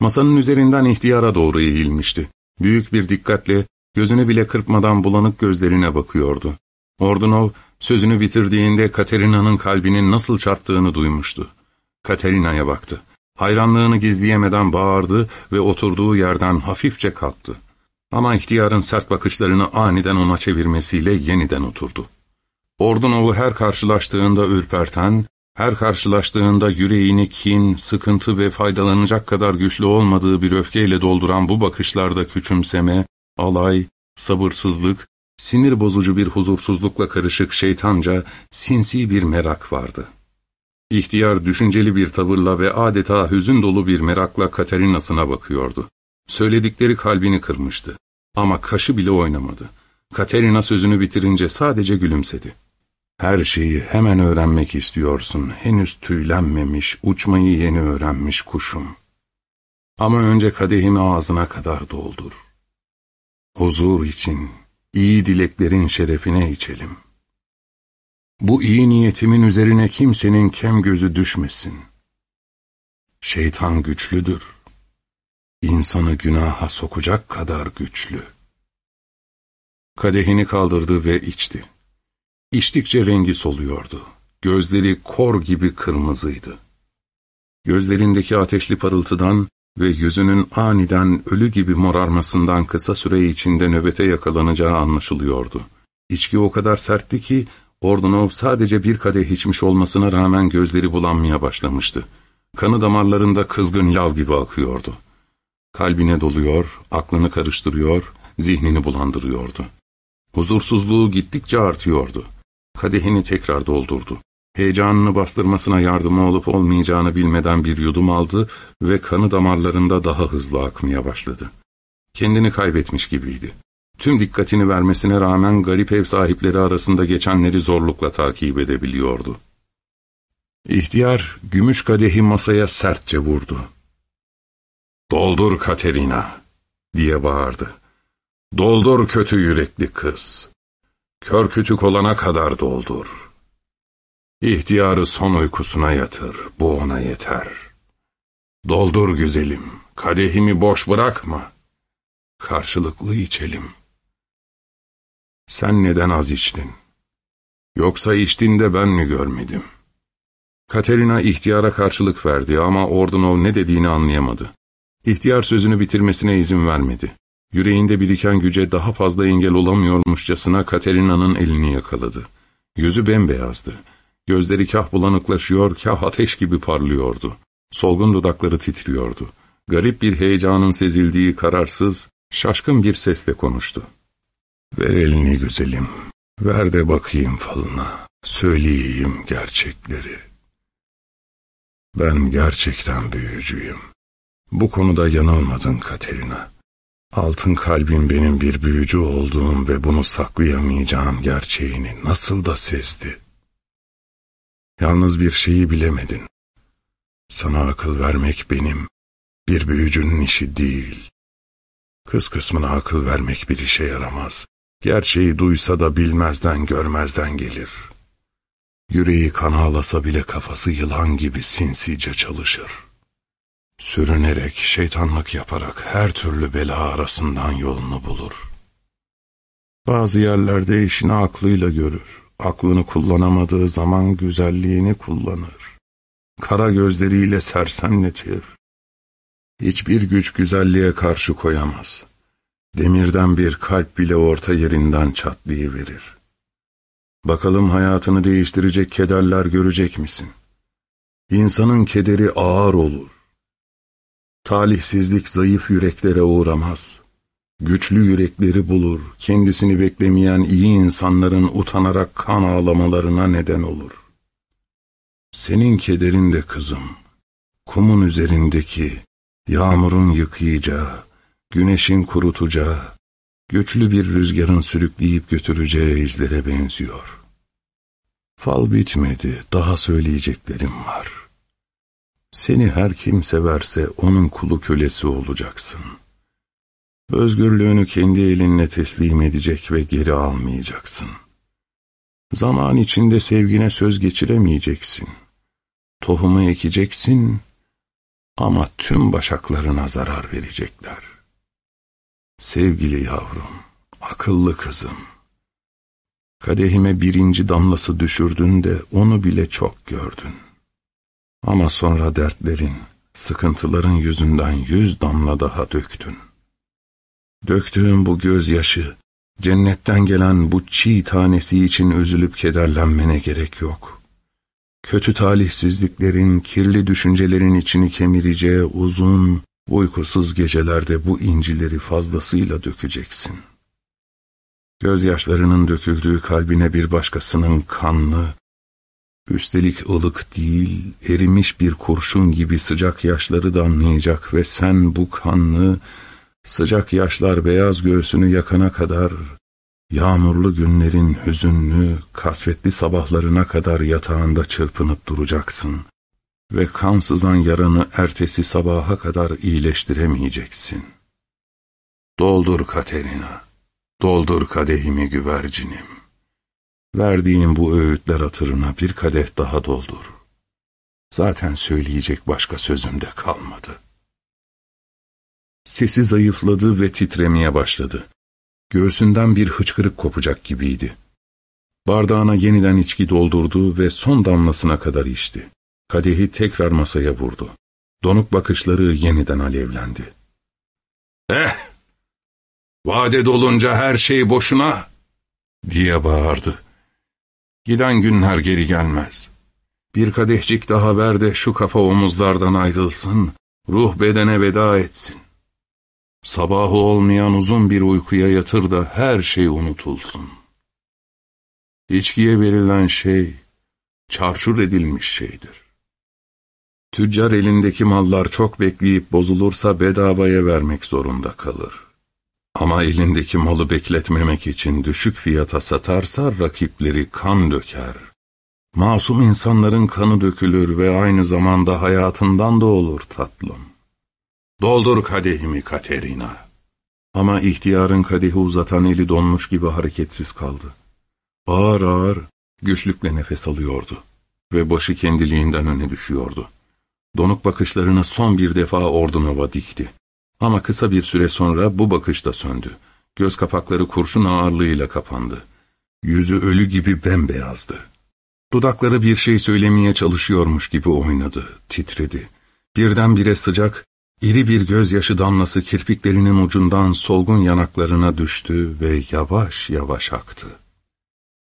Masanın üzerinden ihtiyara doğru eğilmişti. Büyük bir dikkatle, gözünü bile kırpmadan bulanık gözlerine bakıyordu. Ordunov, sözünü bitirdiğinde Katerina'nın kalbinin nasıl çarptığını duymuştu. Katerina'ya baktı. Hayranlığını gizleyemeden bağırdı ve oturduğu yerden hafifçe kalktı. Ama ihtiyarın sert bakışlarını aniden ona çevirmesiyle yeniden oturdu. Ordunov'u her karşılaştığında ürperten, her karşılaştığında yüreğini kin, sıkıntı ve faydalanacak kadar güçlü olmadığı bir öfkeyle dolduran bu bakışlarda küçümseme, alay, sabırsızlık, sinir bozucu bir huzursuzlukla karışık şeytanca, sinsi bir merak vardı. İhtiyar düşünceli bir tavırla ve adeta hüzün dolu bir merakla Katerina'sına bakıyordu. Söyledikleri kalbini kırmıştı. Ama kaşı bile oynamadı. Katerina sözünü bitirince sadece gülümsedi. Her şeyi hemen öğrenmek istiyorsun. Henüz tüylenmemiş, uçmayı yeni öğrenmiş kuşum. Ama önce kadehimi ağzına kadar doldur. Huzur için, iyi dileklerin şerefine içelim. Bu iyi niyetimin üzerine kimsenin kem gözü düşmesin. Şeytan güçlüdür. İnsanı günaha sokacak kadar güçlü. Kadehini kaldırdı ve içti. İçtikçe rengi soluyordu. Gözleri kor gibi kırmızıydı. Gözlerindeki ateşli parıltıdan ve yüzünün aniden ölü gibi morarmasından kısa süre içinde nöbete yakalanacağı anlaşılıyordu. İçki o kadar sertti ki Ordunov sadece bir kadeh içmiş olmasına rağmen gözleri bulanmaya başlamıştı. Kanı damarlarında kızgın lav gibi akıyordu. Kalbine doluyor, aklını karıştırıyor, zihnini bulandırıyordu. Huzursuzluğu gittikçe artıyordu. Kadehini tekrar doldurdu. Heyecanını bastırmasına yardımı olup olmayacağını bilmeden bir yudum aldı ve kanı damarlarında daha hızlı akmaya başladı. Kendini kaybetmiş gibiydi. Tüm dikkatini vermesine rağmen garip ev sahipleri arasında geçenleri zorlukla takip edebiliyordu. İhtiyar, gümüş kadehi masaya sertçe vurdu. ''Doldur Katerina!'' diye bağırdı. ''Doldur kötü yürekli kız. Kör kütük olana kadar doldur. İhtiyarı son uykusuna yatır, bu ona yeter. Doldur güzelim, kadehimi boş bırakma. Karşılıklı içelim.'' Sen neden az içtin? Yoksa içtin de ben mi görmedim? Katerina ihtiyara karşılık verdi ama Ordunov ne dediğini anlayamadı. İhtiyar sözünü bitirmesine izin vermedi. Yüreğinde biriken güce daha fazla engel olamıyormuşçasına Katerina'nın elini yakaladı. Yüzü bembeyazdı. Gözleri kah bulanıklaşıyor, kah ateş gibi parlıyordu. Solgun dudakları titriyordu. Garip bir heyecanın sezildiği kararsız, şaşkın bir sesle konuştu. ''Ver elini güzelim, ver de bakayım falına, söyleyeyim gerçekleri. Ben gerçekten büyücüyüm. Bu konuda yanılmadın Katerina. Altın kalbin benim bir büyücü olduğum ve bunu saklayamayacağım gerçeğini nasıl da sezdi. Yalnız bir şeyi bilemedin. Sana akıl vermek benim, bir büyücünün işi değil. Kız kısmına akıl vermek bir işe yaramaz. Gerçeği duysa da bilmezden görmezden gelir. Yüreği kan ağlasa bile kafası yılan gibi sinsice çalışır. Sürünerek, şeytanlık yaparak her türlü bela arasından yolunu bulur. Bazı yerlerde işini aklıyla görür. Aklını kullanamadığı zaman güzelliğini kullanır. Kara gözleriyle sersemletir. Hiçbir güç güzelliğe karşı koyamaz. Demirden bir kalp bile orta yerinden çatlayıverir. Bakalım hayatını değiştirecek kederler görecek misin? İnsanın kederi ağır olur. Talihsizlik zayıf yüreklere uğramaz. Güçlü yürekleri bulur, kendisini beklemeyen iyi insanların utanarak kan ağlamalarına neden olur. Senin kederin de kızım, kumun üzerindeki, yağmurun yıkayacağı, güneşin kurutacağı, güçlü bir rüzgarın sürükleyip götüreceği izlere benziyor. Fal bitmedi, daha söyleyeceklerim var. Seni her kim severse onun kulu kölesi olacaksın. Özgürlüğünü kendi elinle teslim edecek ve geri almayacaksın. Zaman içinde sevgine söz geçiremeyeceksin. Tohumu ekeceksin ama tüm başaklarına zarar verecekler. Sevgili yavrum, akıllı kızım. Kadehime birinci damlası düşürdün de onu bile çok gördün. Ama sonra dertlerin, sıkıntıların yüzünden yüz damla daha döktün. Döktüğün bu gözyaşı, cennetten gelen bu çiğ tanesi için üzülüp kederlenmene gerek yok. Kötü talihsizliklerin, kirli düşüncelerin içini kemireceği uzun, uykusuz gecelerde bu incileri fazlasıyla dökeceksin. Gözyaşlarının döküldüğü kalbine bir başkasının kanlı, üstelik ılık değil, erimiş bir kurşun gibi sıcak yaşları damlayacak ve sen bu kanlı, sıcak yaşlar beyaz göğsünü yakana kadar, yağmurlu günlerin hüzünlü, kasvetli sabahlarına kadar yatağında çırpınıp duracaksın ve kan sızan yaranı ertesi sabaha kadar iyileştiremeyeceksin. Doldur Katerina, doldur kadehimi güvercinim. Verdiğim bu öğütler hatırına bir kadeh daha doldur. Zaten söyleyecek başka sözüm de kalmadı. Sesi zayıfladı ve titremeye başladı. Göğsünden bir hıçkırık kopacak gibiydi. Bardağına yeniden içki doldurdu ve son damlasına kadar içti. Kadehi tekrar masaya vurdu. Donuk bakışları yeniden alevlendi. Eh! Vade dolunca her şey boşuna! diye bağırdı. Giden günler geri gelmez. Bir kadehcik daha ver de şu kafa omuzlardan ayrılsın, ruh bedene veda etsin. Sabahı olmayan uzun bir uykuya yatır da her şey unutulsun. İçkiye verilen şey, çarşur edilmiş şeydir. Tüccar elindeki mallar çok bekleyip bozulursa bedavaya vermek zorunda kalır. Ama elindeki malı bekletmemek için düşük fiyata satarsa rakipleri kan döker. Masum insanların kanı dökülür ve aynı zamanda hayatından da olur tatlım. Doldur kadehimi Katerina. Ama ihtiyarın kadehi uzatan eli donmuş gibi hareketsiz kaldı. Ağır ağır, güçlükle nefes alıyordu ve başı kendiliğinden öne düşüyordu. Donuk bakışlarını son bir defa Ordunova dikti. Ama kısa bir süre sonra bu bakış da söndü. Göz kapakları kurşun ağırlığıyla kapandı. Yüzü ölü gibi bembeyazdı. Dudakları bir şey söylemeye çalışıyormuş gibi oynadı, titredi. Birdenbire sıcak, İri bir gözyaşı damlası kirpiklerinin ucundan solgun yanaklarına düştü ve yavaş yavaş aktı.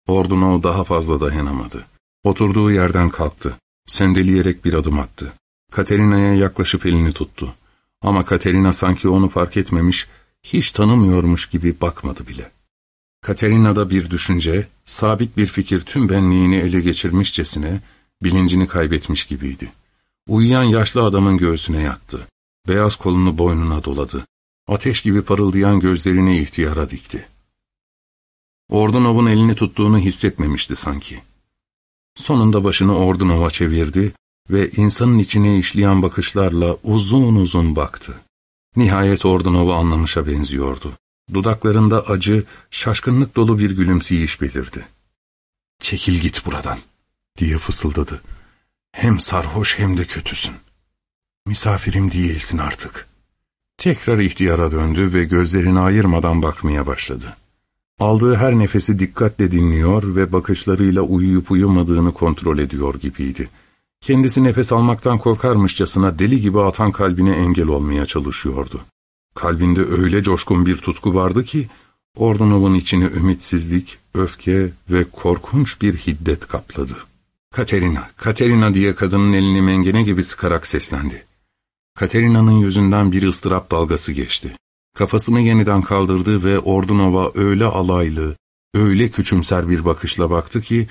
Ordunov daha fazla dayanamadı. Oturduğu yerden kalktı. Sendeleyerek bir adım attı. Katerina'ya yaklaşıp elini tuttu. Ama Katerina sanki onu fark etmemiş, hiç tanımıyormuş gibi bakmadı bile. Katerina'da bir düşünce, sabit bir fikir tüm benliğini ele geçirmişçesine, bilincini kaybetmiş gibiydi. Uyuyan yaşlı adamın göğsüne yattı. Beyaz kolunu boynuna doladı. Ateş gibi parıldayan gözlerini ihtiyara dikti. Ordunov'un elini tuttuğunu hissetmemişti sanki. Sonunda başını Ordunov'a çevirdi ve insanın içine işleyen bakışlarla uzun uzun baktı. Nihayet Ordunov'u anlamışa benziyordu. Dudaklarında acı, şaşkınlık dolu bir gülümseyiş belirdi. ''Çekil git buradan.'' diye fısıldadı. ''Hem sarhoş hem de kötüsün. Misafirim değilsin artık.'' Tekrar ihtiyara döndü ve gözlerini ayırmadan bakmaya başladı. Aldığı her nefesi dikkatle dinliyor ve bakışlarıyla uyuyup uyumadığını kontrol ediyor gibiydi. Kendisi nefes almaktan korkarmışçasına deli gibi atan kalbine engel olmaya çalışıyordu. Kalbinde öyle coşkun bir tutku vardı ki, Ordunov'un içini ümitsizlik, öfke ve korkunç bir hiddet kapladı. Katerina, Katerina diye kadının elini mengene gibi sıkarak seslendi. Katerina'nın yüzünden bir ıstırap dalgası geçti. Kafasını yeniden kaldırdı ve Ordunova öyle alaylı, öyle küçümser bir bakışla baktı ki,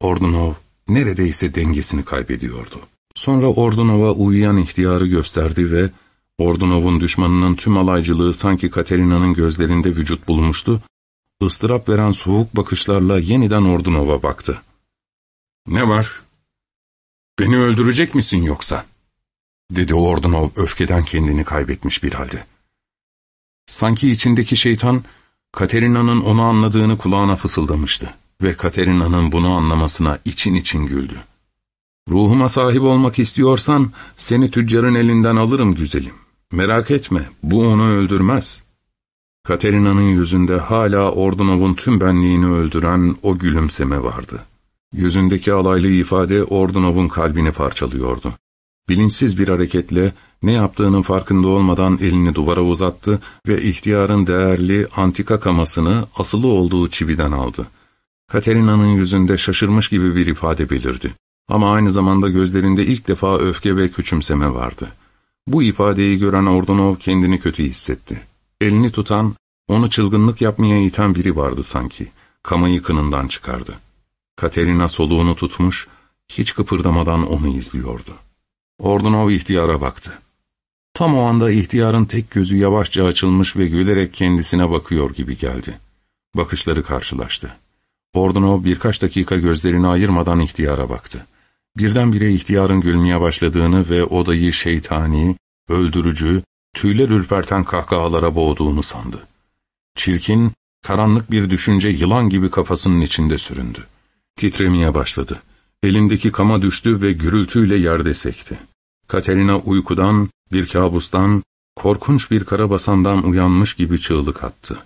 Ordunov neredeyse dengesini kaybediyordu. Sonra Ordunova uyuyan ihtiyarı gösterdi ve Ordunov'un düşmanının tüm alaycılığı sanki Katerina'nın gözlerinde vücut bulmuştu, ıstırap veren soğuk bakışlarla yeniden Ordunov'a baktı. ''Ne var? Beni öldürecek misin yoksa?'' dedi Ordunov öfkeden kendini kaybetmiş bir halde. Sanki içindeki şeytan, Katerina'nın onu anladığını kulağına fısıldamıştı ve Katerina'nın bunu anlamasına için için güldü. ''Ruhuma sahip olmak istiyorsan seni tüccarın elinden alırım güzelim. Merak etme, bu onu öldürmez.'' Katerina'nın yüzünde hala Ordunov'un tüm benliğini öldüren o gülümseme vardı. Yüzündeki alaylı ifade Ordunov'un kalbini parçalıyordu. Bilinçsiz bir hareketle ne yaptığının farkında olmadan elini duvara uzattı ve ihtiyarın değerli antika kamasını asılı olduğu çividen aldı. Katerina'nın yüzünde şaşırmış gibi bir ifade belirdi. Ama aynı zamanda gözlerinde ilk defa öfke ve küçümseme vardı. Bu ifadeyi gören Ordunov kendini kötü hissetti. Elini tutan, onu çılgınlık yapmaya iten biri vardı sanki. Kamayı kınından çıkardı. Katerina soluğunu tutmuş, hiç kıpırdamadan onu izliyordu. Ordunov ihtiyara baktı. Tam o anda ihtiyarın tek gözü yavaşça açılmış ve gülerek kendisine bakıyor gibi geldi. Bakışları karşılaştı. Ordunov birkaç dakika gözlerini ayırmadan ihtiyara baktı. Birdenbire ihtiyarın gülmeye başladığını ve odayı şeytani, öldürücü, tüyler ürperten kahkahalara boğduğunu sandı. Çirkin, karanlık bir düşünce yılan gibi kafasının içinde süründü. Titremeye başladı. Elindeki kama düştü ve gürültüyle yerde sekti. Katerina uykudan, bir kabustan, korkunç bir karabasandan uyanmış gibi çığlık attı.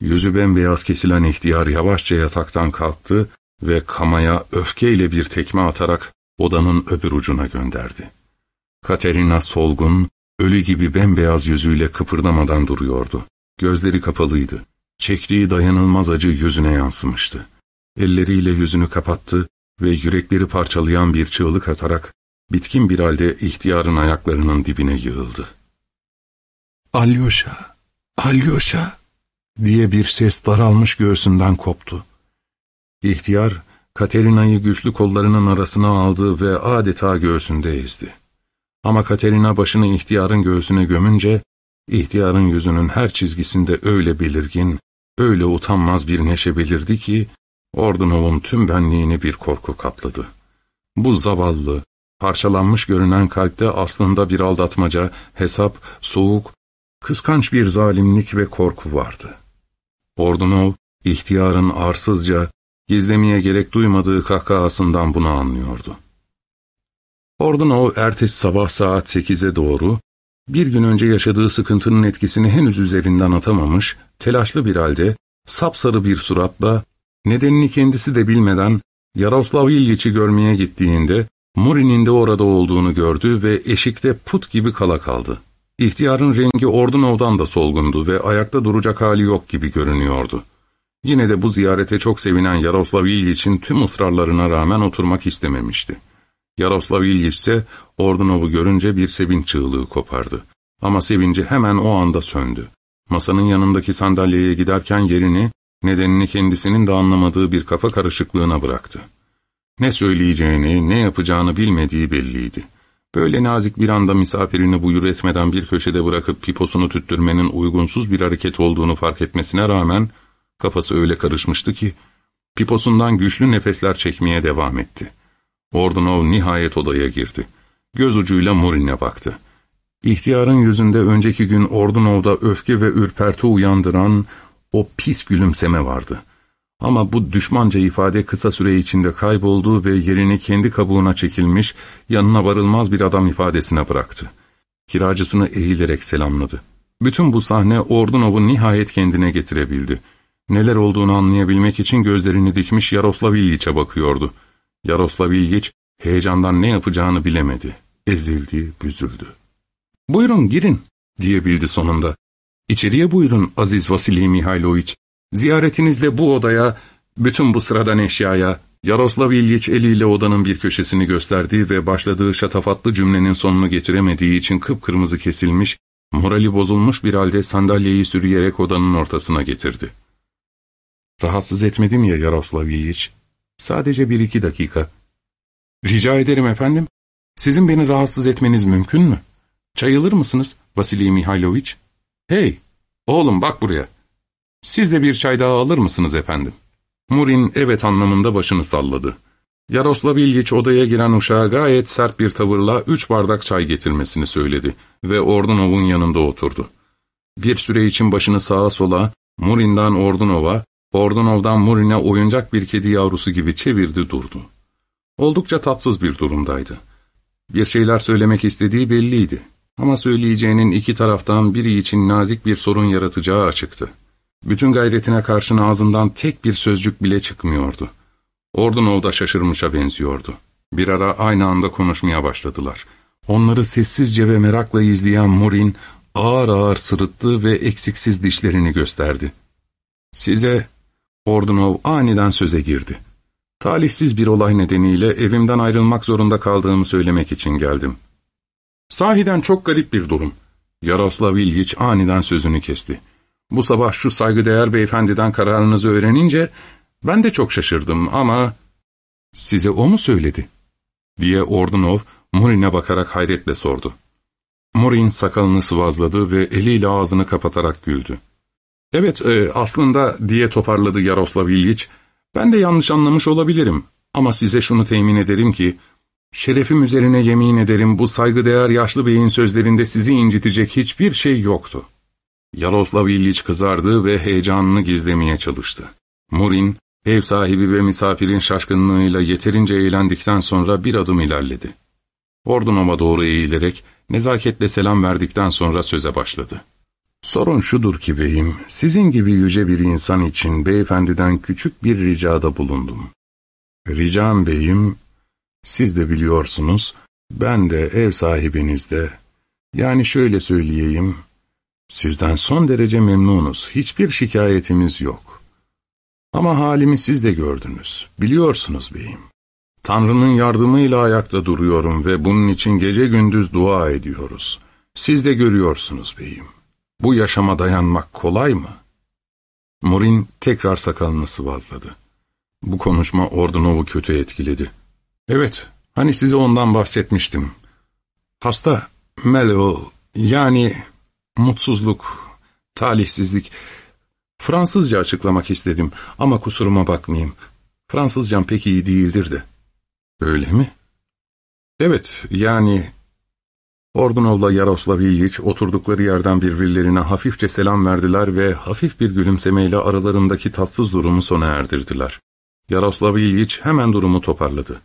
Yüzü bembeyaz kesilen ihtiyar yavaşça yataktan kalktı ve kamaya öfkeyle bir tekme atarak odanın öbür ucuna gönderdi. Katerina solgun, ölü gibi bembeyaz yüzüyle kıpırdamadan duruyordu. Gözleri kapalıydı. Çektiği dayanılmaz acı yüzüne yansımıştı. Elleriyle yüzünü kapattı ve yürekleri parçalayan bir çığlık atarak bitkin bir halde ihtiyarın ayaklarının dibine yığıldı. ''Alyosha, Alyosha!'' Diye bir ses daralmış göğsünden koptu. İhtiyar, Katerina'yı güçlü kollarının arasına aldı ve adeta göğsünde ezdi. Ama Katerina başını ihtiyarın göğsüne gömünce, ihtiyarın yüzünün her çizgisinde öyle belirgin, öyle utanmaz bir neşe belirdi ki, Ordunov'un tüm benliğini bir korku kapladı. Bu zavallı, parçalanmış görünen kalpte aslında bir aldatmaca, hesap, soğuk, kıskanç bir zalimlik ve korku vardı. Ordunov, ihtiyarın arsızca, gizlemeye gerek duymadığı kahkahasından bunu anlıyordu. Ordunov ertesi sabah saat sekize doğru, bir gün önce yaşadığı sıkıntının etkisini henüz üzerinden atamamış, telaşlı bir halde, sapsarı bir suratla, nedenini kendisi de bilmeden, Yaroslav İlyiç'i görmeye gittiğinde, Muri'nin de orada olduğunu gördü ve eşikte put gibi kala kaldı. İhtiyarın rengi Ordunov'dan da solgundu ve ayakta duracak hali yok gibi görünüyordu. Yine de bu ziyarete çok sevinen Yaroslav İlyiç'in tüm ısrarlarına rağmen oturmak istememişti. Yaroslav ise Ordunov'u görünce bir sevinç çığlığı kopardı. Ama sevinci hemen o anda söndü. Masanın yanındaki sandalyeye giderken yerini, nedenini kendisinin de anlamadığı bir kafa karışıklığına bıraktı. Ne söyleyeceğini, ne yapacağını bilmediği belliydi. Böyle nazik bir anda misafirini buyur etmeden bir köşede bırakıp piposunu tüttürmenin uygunsuz bir hareket olduğunu fark etmesine rağmen, kafası öyle karışmıştı ki, piposundan güçlü nefesler çekmeye devam etti. Ordunov nihayet odaya girdi. Göz ucuyla Murin'e baktı. İhtiyarın yüzünde önceki gün Ordunov'da öfke ve ürperti uyandıran o pis gülümseme vardı. Ama bu düşmanca ifade kısa süre içinde kayboldu ve yerini kendi kabuğuna çekilmiş, yanına varılmaz bir adam ifadesine bıraktı. Kiracısını eğilerek selamladı. Bütün bu sahne Ordunov'u nihayet kendine getirebildi. Neler olduğunu anlayabilmek için gözlerini dikmiş Yaroslav İlyiç'e bakıyordu. Yaroslav İlyiç heyecandan ne yapacağını bilemedi. Ezildi, büzüldü. ''Buyurun girin.'' diyebildi sonunda. ''İçeriye buyurun Aziz Vasili Mihailoviç. Ziyaretinizle bu odaya, bütün bu sıradan eşyaya, Yaroslav İlyiç eliyle odanın bir köşesini gösterdi ve başladığı şatafatlı cümlenin sonunu getiremediği için kıpkırmızı kesilmiş, morali bozulmuş bir halde sandalyeyi sürüyerek odanın ortasına getirdi. ''Rahatsız etmedim ya Yaroslav İlyiç. Sadece bir iki dakika.'' ''Rica ederim efendim. Sizin beni rahatsız etmeniz mümkün mü? Çay alır mısınız Vasili Mihailoviç?'' ''Hey, oğlum bak buraya.'' ''Siz de bir çay daha alır mısınız efendim?'' Murin evet anlamında başını salladı. Yaroslav İlyiç odaya giren uşağa gayet sert bir tavırla üç bardak çay getirmesini söyledi ve Ordunov'un yanında oturdu. Bir süre için başını sağa sola, Murin'den Ordunov'a, Ordunov'dan Murin'e oyuncak bir kedi yavrusu gibi çevirdi durdu. Oldukça tatsız bir durumdaydı. Bir şeyler söylemek istediği belliydi. Ama söyleyeceğinin iki taraftan biri için nazik bir sorun yaratacağı açıktı. Bütün gayretine karşın ağzından tek bir sözcük bile çıkmıyordu. Ordunov da şaşırmışa benziyordu. Bir ara aynı anda konuşmaya başladılar. Onları sessizce ve merakla izleyen Murin ağır ağır sırıttı ve eksiksiz dişlerini gösterdi. ''Size...'' Ordunov aniden söze girdi. ''Talihsiz bir olay nedeniyle evimden ayrılmak zorunda kaldığımı söylemek için geldim.'' ''Sahiden çok garip bir durum.'' Yaroslav İlgiç aniden sözünü kesti. Bu sabah şu saygıdeğer beyefendiden kararınızı öğrenince ben de çok şaşırdım ama... Size o mu söyledi? diye Ordunov Murin'e bakarak hayretle sordu. Murin sakalını sıvazladı ve eliyle ağzını kapatarak güldü. Evet e, aslında diye toparladı Yaroslav İlgiç. Ben de yanlış anlamış olabilirim ama size şunu temin ederim ki şerefim üzerine yemin ederim bu saygıdeğer yaşlı beyin sözlerinde sizi incitecek hiçbir şey yoktu. Yaroslav İlyiç kızardı ve heyecanını gizlemeye çalıştı. Murin, ev sahibi ve misafirin şaşkınlığıyla yeterince eğlendikten sonra bir adım ilerledi. Ordunov'a doğru eğilerek nezaketle selam verdikten sonra söze başladı. Sorun şudur ki beyim, sizin gibi yüce bir insan için beyefendiden küçük bir ricada bulundum. Ricam beyim, siz de biliyorsunuz, ben de ev sahibiniz de, yani şöyle söyleyeyim, Sizden son derece memnunuz, hiçbir şikayetimiz yok. Ama halimi siz de gördünüz, biliyorsunuz beyim. Tanrı'nın yardımıyla ayakta duruyorum ve bunun için gece gündüz dua ediyoruz. Siz de görüyorsunuz beyim. Bu yaşama dayanmak kolay mı? Murin tekrar sakalını sıvazladı. Bu konuşma Ordunov'u kötü etkiledi. Evet, hani size ondan bahsetmiştim. Hasta, Melo, yani mutsuzluk, talihsizlik. Fransızca açıklamak istedim ama kusuruma bakmayayım. Fransızcam pek iyi değildir de. Öyle mi? Evet, yani... Ordunov'la Yaroslav İlyiç oturdukları yerden birbirlerine hafifçe selam verdiler ve hafif bir gülümsemeyle aralarındaki tatsız durumu sona erdirdiler. Yaroslav İlyiç hemen durumu toparladı.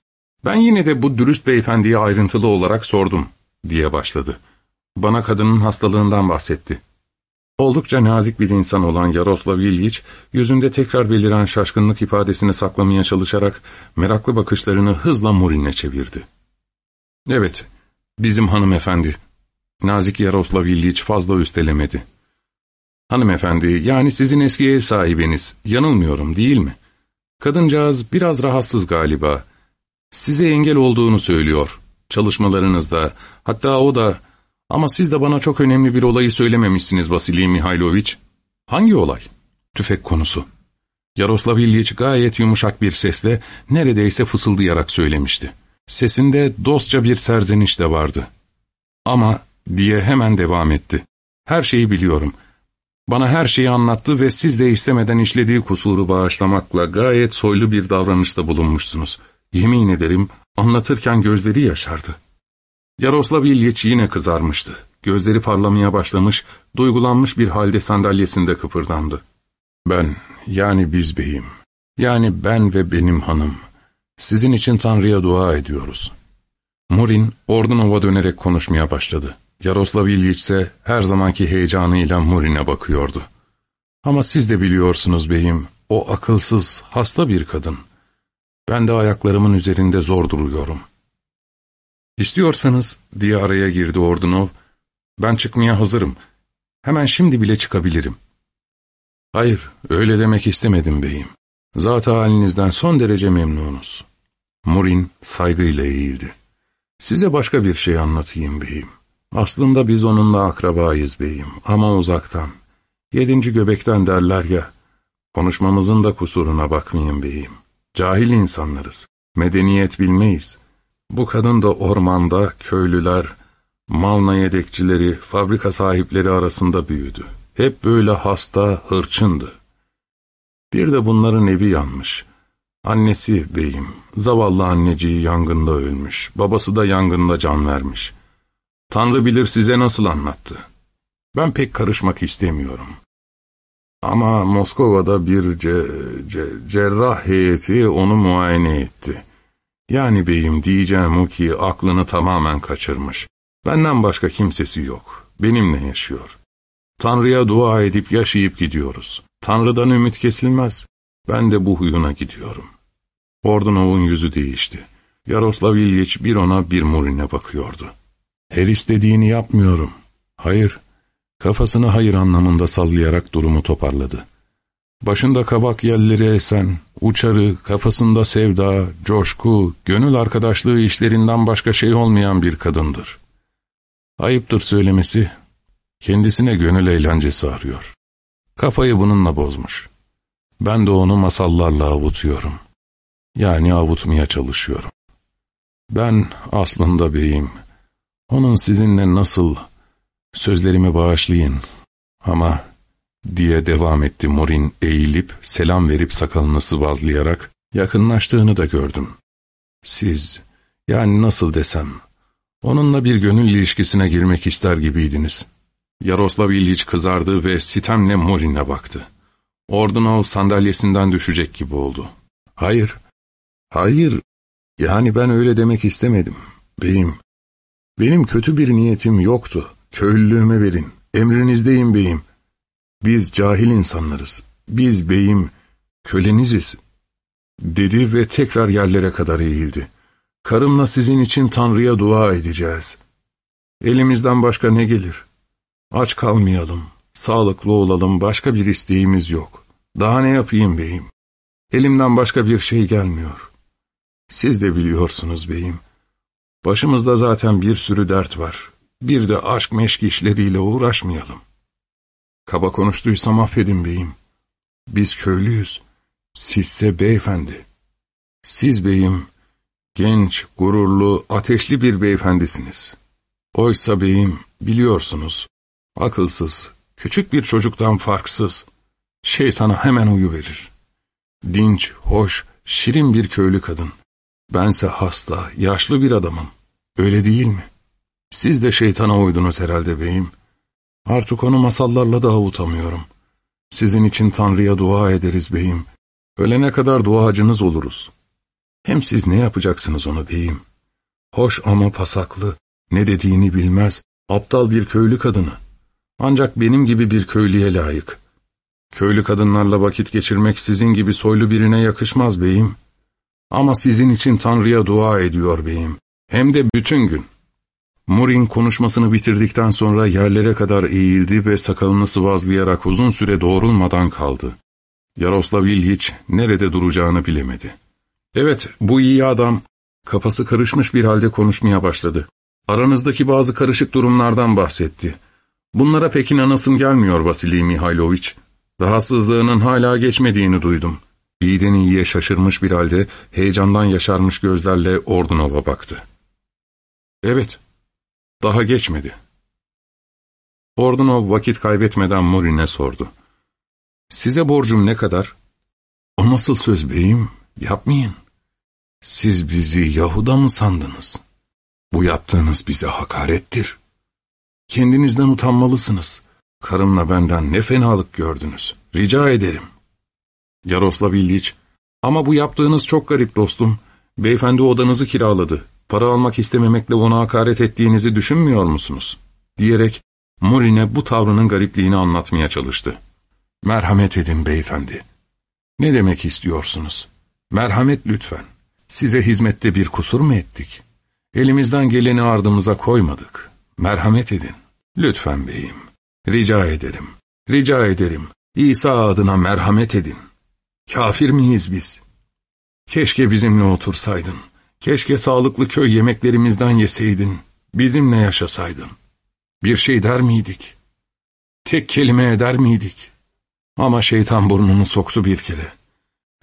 Ben yine de bu dürüst beyefendiye ayrıntılı olarak sordum, diye başladı. Bana kadının hastalığından bahsetti. Oldukça nazik bir insan olan Yaroslav İlyiç, yüzünde tekrar beliren şaşkınlık ifadesini saklamaya çalışarak meraklı bakışlarını hızla Murin'e çevirdi. ''Evet, bizim hanımefendi.'' Nazik Yaroslav İlyiç fazla üstelemedi. Hanımefendi, yani sizin eski ev sahibiniz, yanılmıyorum değil mi? Kadıncağız biraz rahatsız galiba. Size engel olduğunu söylüyor. Çalışmalarınızda, hatta o da... Ama siz de bana çok önemli bir olayı söylememişsiniz Vasili Mihailoviç. Hangi olay? Tüfek konusu. Yaroslav İlyiç gayet yumuşak bir sesle, neredeyse fısıldayarak söylemişti. Sesinde dostça bir serzeniş de vardı. Ama diye hemen devam etti. Her şeyi biliyorum. Bana her şeyi anlattı ve siz de istemeden işlediği kusuru bağışlamakla gayet soylu bir davranışta bulunmuşsunuz. Yemin ederim anlatırken gözleri yaşardı. Yaroslav İlyiç yine kızarmıştı. Gözleri parlamaya başlamış, duygulanmış bir halde sandalyesinde kıpırdandı. Ben, yani biz beyim, yani ben ve benim hanım, sizin için Tanrı'ya dua ediyoruz. Murin, Ordunova dönerek konuşmaya başladı. Yaroslav İlyiç ise her zamanki heyecanıyla Murin'e bakıyordu. Ama siz de biliyorsunuz beyim, o akılsız, hasta bir kadın. Ben de ayaklarımın üzerinde zor duruyorum. İstiyorsanız, diye araya girdi Ordunov, ben çıkmaya hazırım. Hemen şimdi bile çıkabilirim. Hayır, öyle demek istemedim beyim. Zat halinizden son derece memnunuz. Murin saygıyla eğildi. Size başka bir şey anlatayım beyim. Aslında biz onunla akrabayız beyim ama uzaktan. Yedinci göbekten derler ya, konuşmamızın da kusuruna bakmayın beyim. Cahil insanlarız, medeniyet bilmeyiz. Bu kadın da ormanda köylüler, malna yedekçileri, fabrika sahipleri arasında büyüdü. Hep böyle hasta, hırçındı. Bir de bunların evi yanmış. Annesi beyim, zavallı anneciği yangında ölmüş, babası da yangında can vermiş. Tanrı bilir size nasıl anlattı. Ben pek karışmak istemiyorum. Ama Moskova'da bir ce, ce, cerrah heyeti onu muayene etti. Yani beyim diyeceğim o ki aklını tamamen kaçırmış. Benden başka kimsesi yok. Benimle yaşıyor. Tanrı'ya dua edip yaşayıp gidiyoruz. Tanrı'dan ümit kesilmez. Ben de bu huyuna gidiyorum. Ordunov'un yüzü değişti. Yaroslav İlyiç bir ona bir Murin'e bakıyordu. Her istediğini yapmıyorum. Hayır. Kafasını hayır anlamında sallayarak durumu toparladı. Başında kabak yelleri esen, uçarı, kafasında sevda, coşku, gönül arkadaşlığı işlerinden başka şey olmayan bir kadındır. Ayıptır söylemesi, kendisine gönül eğlencesi arıyor. Kafayı bununla bozmuş. Ben de onu masallarla avutuyorum. Yani avutmaya çalışıyorum. Ben aslında beyim, onun sizinle nasıl, sözlerimi bağışlayın ama diye devam etti Morin eğilip selam verip sakalını sıvazlayarak yakınlaştığını da gördüm. Siz, yani nasıl desem, onunla bir gönül ilişkisine girmek ister gibiydiniz. Yaroslav İlyiç kızardı ve sitemle Morin'e baktı. Ordunov sandalyesinden düşecek gibi oldu. Hayır, hayır, yani ben öyle demek istemedim. Beyim, benim kötü bir niyetim yoktu. Köylülüğüme verin. Emrinizdeyim beyim. Biz cahil insanlarız. Biz beyim, köleniziz. Dedi ve tekrar yerlere kadar eğildi. Karımla sizin için Tanrı'ya dua edeceğiz. Elimizden başka ne gelir? Aç kalmayalım, sağlıklı olalım, başka bir isteğimiz yok. Daha ne yapayım beyim? Elimden başka bir şey gelmiyor. Siz de biliyorsunuz beyim. Başımızda zaten bir sürü dert var. Bir de aşk meşk işleriyle uğraşmayalım. Kaba konuştuysam affedin beyim. Biz köylüyüz. Sizse beyefendi. Siz beyim, genç, gururlu, ateşli bir beyefendisiniz. Oysa beyim, biliyorsunuz, akılsız, küçük bir çocuktan farksız, şeytana hemen uyu verir. Dinç, hoş, şirin bir köylü kadın. Bense hasta, yaşlı bir adamım. Öyle değil mi? Siz de şeytana uydunuz herhalde beyim. Artık onu masallarla da avutamıyorum. Sizin için Tanrı'ya dua ederiz beyim. Ölene kadar duacınız oluruz. Hem siz ne yapacaksınız onu beyim? Hoş ama pasaklı, ne dediğini bilmez, aptal bir köylü kadını. Ancak benim gibi bir köylüye layık. Köylü kadınlarla vakit geçirmek sizin gibi soylu birine yakışmaz beyim. Ama sizin için Tanrı'ya dua ediyor beyim. Hem de bütün gün. Murin konuşmasını bitirdikten sonra yerlere kadar eğildi ve sakalını sıvazlayarak uzun süre doğrulmadan kaldı. Yaroslav İlyiç nerede duracağını bilemedi. Evet, bu iyi adam, kafası karışmış bir halde konuşmaya başladı. Aranızdaki bazı karışık durumlardan bahsetti. Bunlara pek inanasım gelmiyor Vasili Mihailoviç. Rahatsızlığının hala geçmediğini duydum. İyiden iyiye şaşırmış bir halde heyecandan yaşarmış gözlerle Ordunov'a baktı. Evet, daha geçmedi. Ordunov vakit kaybetmeden Morin'e sordu. Size borcum ne kadar? O nasıl söz beyim? Yapmayın. Siz bizi Yahuda mı sandınız? Bu yaptığınız bize hakarettir. Kendinizden utanmalısınız. Karımla benden ne fenalık gördünüz. Rica ederim. Yaroslav İlyiç, ama bu yaptığınız çok garip dostum. Beyefendi odanızı kiraladı. Para almak istememekle ona hakaret ettiğinizi düşünmüyor musunuz? Diyerek Morin'e bu tavrının garipliğini anlatmaya çalıştı. Merhamet edin beyefendi. Ne demek istiyorsunuz? Merhamet lütfen. Size hizmette bir kusur mu ettik? Elimizden geleni ardımıza koymadık. Merhamet edin. Lütfen beyim. Rica ederim. Rica ederim. İsa adına merhamet edin. Kafir miyiz biz? Keşke bizimle otursaydın. Keşke sağlıklı köy yemeklerimizden yeseydin. Bizimle yaşasaydın. Bir şey der miydik? Tek kelime eder miydik? Ama şeytan burnunu soktu bir kere.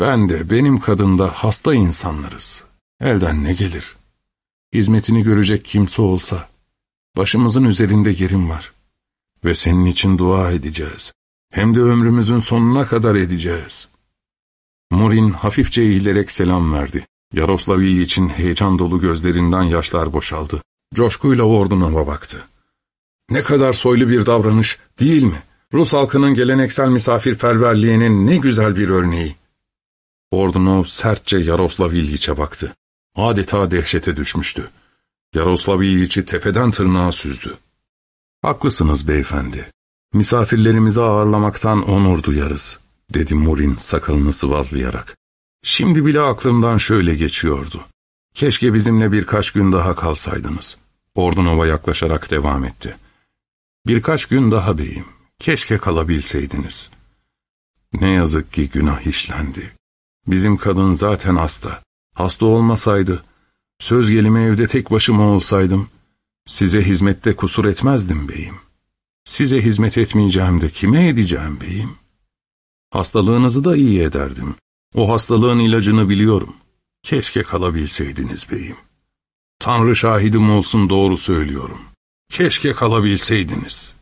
Ben de benim kadında hasta insanlarız. Elden ne gelir? Hizmetini görecek kimse olsa, başımızın üzerinde yerim var. Ve senin için dua edeceğiz. Hem de ömrümüzün sonuna kadar edeceğiz. Murin hafifçe eğilerek selam verdi. Yaroslav İlyiç'in heyecan dolu gözlerinden yaşlar boşaldı. Coşkuyla Ordunova baktı. Ne kadar soylu bir davranış, değil mi? Rus halkının geleneksel misafirperverliğinin ne güzel bir örneği. Ordunov sertçe Yaroslav İlyiç'e baktı. Adeta dehşete düşmüştü. Yaroslav İlyiç'i tepeden tırnağa süzdü. Haklısınız beyefendi. Misafirlerimizi ağırlamaktan onur duyarız, dedi Murin sakalını sıvazlayarak. Şimdi bile aklımdan şöyle geçiyordu. Keşke bizimle birkaç gün daha kalsaydınız. Ordunova yaklaşarak devam etti. Birkaç gün daha beyim. Keşke kalabilseydiniz. Ne yazık ki günah işlendi. Bizim kadın zaten hasta. Hasta olmasaydı, söz gelimi evde tek başıma olsaydım, size hizmette kusur etmezdim beyim. Size hizmet etmeyeceğim de kime edeceğim beyim? Hastalığınızı da iyi ederdim. O hastalığın ilacını biliyorum. Keşke kalabilseydiniz beyim. Tanrı şahidim olsun doğru söylüyorum. Keşke kalabilseydiniz.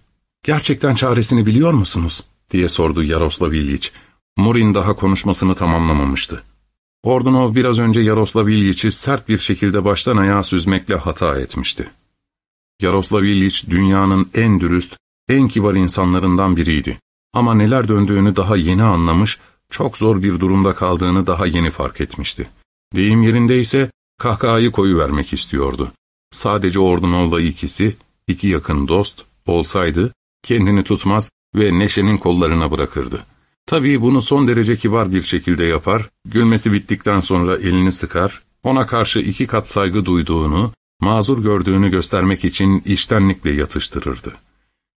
Gerçekten çaresini biliyor musunuz? diye sordu Yaroslav İlyiç. Murin daha konuşmasını tamamlamamıştı. Ordunov biraz önce Yaroslav İlyiç'i sert bir şekilde baştan ayağa süzmekle hata etmişti. Yaroslav İlyiç dünyanın en dürüst, en kibar insanlarından biriydi. Ama neler döndüğünü daha yeni anlamış, çok zor bir durumda kaldığını daha yeni fark etmişti. Deyim yerinde ise kahkahayı koyuvermek istiyordu. Sadece Ordunov'la ikisi, iki yakın dost, olsaydı kendini tutmaz ve Neşe'nin kollarına bırakırdı. Tabii bunu son derece kibar bir şekilde yapar, gülmesi bittikten sonra elini sıkar, ona karşı iki kat saygı duyduğunu, mazur gördüğünü göstermek için iştenlikle yatıştırırdı.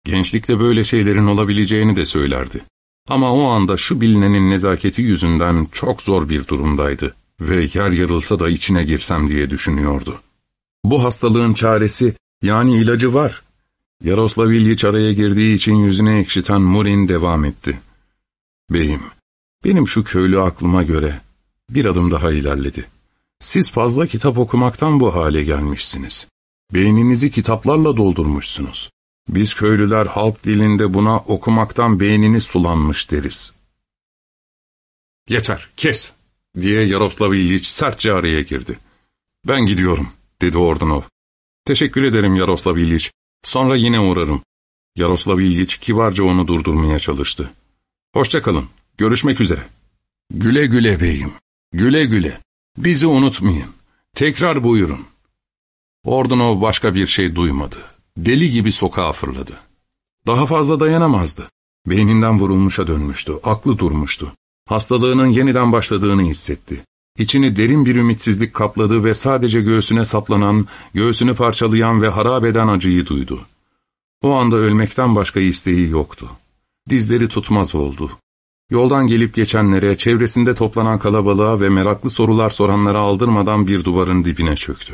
Gençlikte böyle şeylerin olabileceğini de söylerdi. Ama o anda şu bilinenin nezaketi yüzünden çok zor bir durumdaydı ve yer yarılsa da içine girsem diye düşünüyordu. Bu hastalığın çaresi, yani ilacı var. Yaroslav İlyiç araya girdiği için yüzüne ekşiten Murin devam etti. Beyim, benim şu köylü aklıma göre bir adım daha ilerledi. Siz fazla kitap okumaktan bu hale gelmişsiniz. Beyninizi kitaplarla doldurmuşsunuz. Biz köylüler halk dilinde buna okumaktan beyniniz sulanmış deriz. Yeter, kes, diye Yaroslav İlyiç sertçe araya girdi. Ben gidiyorum, dedi Ordunov. Teşekkür ederim Yaroslav İlyiç. Sonra yine uğrarım. Yaroslav İlyiç kibarca onu durdurmaya çalıştı. Hoşçakalın, görüşmek üzere. Güle güle beyim, güle güle. Bizi unutmayın. Tekrar buyurun. Ordunov başka bir şey duymadı. Deli gibi sokağa fırladı. Daha fazla dayanamazdı. Beyninden vurulmuşa dönmüştü, aklı durmuştu. Hastalığının yeniden başladığını hissetti. İçini derin bir ümitsizlik kapladı ve sadece göğsüne saplanan, göğsünü parçalayan ve harap eden acıyı duydu. O anda ölmekten başka isteği yoktu. Dizleri tutmaz oldu. Yoldan gelip geçenlere, çevresinde toplanan kalabalığa ve meraklı sorular soranlara aldırmadan bir duvarın dibine çöktü.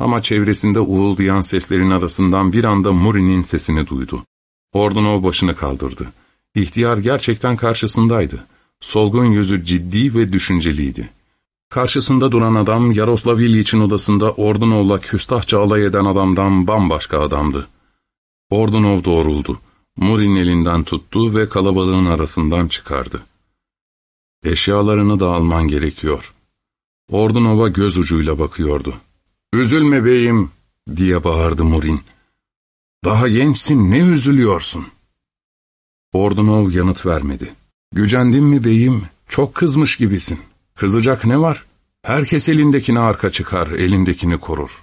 Ama çevresinde uğuldayan seslerin arasından bir anda Muri'nin sesini duydu. Ordunov başını kaldırdı. İhtiyar gerçekten karşısındaydı. Solgun yüzü ciddi ve düşünceliydi. Karşısında duran adam Yaroslav İlyiç'in odasında Ordunov'la küstahça alay eden adamdan bambaşka adamdı. Ordunov doğruldu. Murin elinden tuttu ve kalabalığın arasından çıkardı. Eşyalarını da alman gerekiyor. Ordunov'a göz ucuyla bakıyordu. ''Üzülme beyim!'' diye bağırdı Murin. ''Daha gençsin, ne üzülüyorsun?'' Ordunov yanıt vermedi. ''Gücendin mi beyim? Çok kızmış gibisin. Kızacak ne var? Herkes elindekini arka çıkar, elindekini korur.''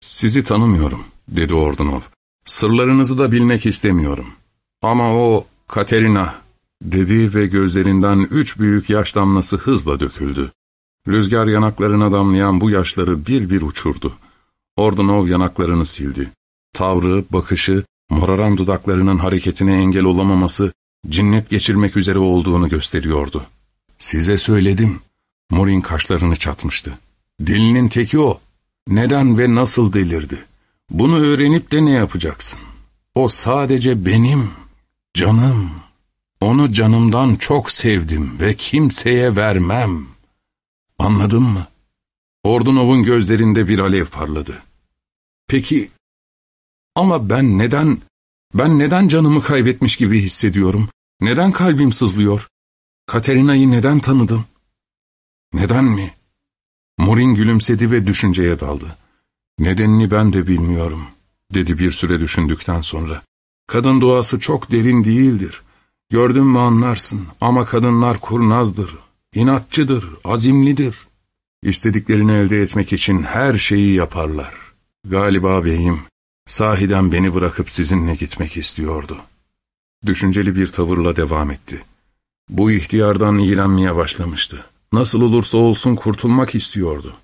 ''Sizi tanımıyorum.'' dedi Ordunov. ''Sırlarınızı da bilmek istemiyorum. Ama o Katerina.'' dedi ve gözlerinden üç büyük yaş damlası hızla döküldü. Rüzgar yanaklarına damlayan bu yaşları bir bir uçurdu. Ordunov yanaklarını sildi. Tavrı, bakışı, moraran dudaklarının hareketine engel olamaması, cinnet geçirmek üzere olduğunu gösteriyordu. ''Size söyledim.'' Morin kaşlarını çatmıştı. ''Delinin teki o. Neden ve nasıl delirdi? Bunu öğrenip de ne yapacaksın? O sadece benim, canım. Onu canımdan çok sevdim ve kimseye vermem.'' Anladın mı? Ordunov'un gözlerinde bir alev parladı. Peki, ama ben neden, ben neden canımı kaybetmiş gibi hissediyorum? Neden kalbim sızlıyor? Katerina'yı neden tanıdım? Neden mi? Morin gülümsedi ve düşünceye daldı. Nedenini ben de bilmiyorum, dedi bir süre düşündükten sonra. Kadın doğası çok derin değildir. Gördün mü anlarsın ama kadınlar kurnazdır, inatçıdır, azimlidir. İstediklerini elde etmek için her şeyi yaparlar. Galiba beyim, sahiden beni bırakıp sizinle gitmek istiyordu. Düşünceli bir tavırla devam etti. Bu ihtiyardan iğrenmeye başlamıştı. Nasıl olursa olsun kurtulmak istiyordu.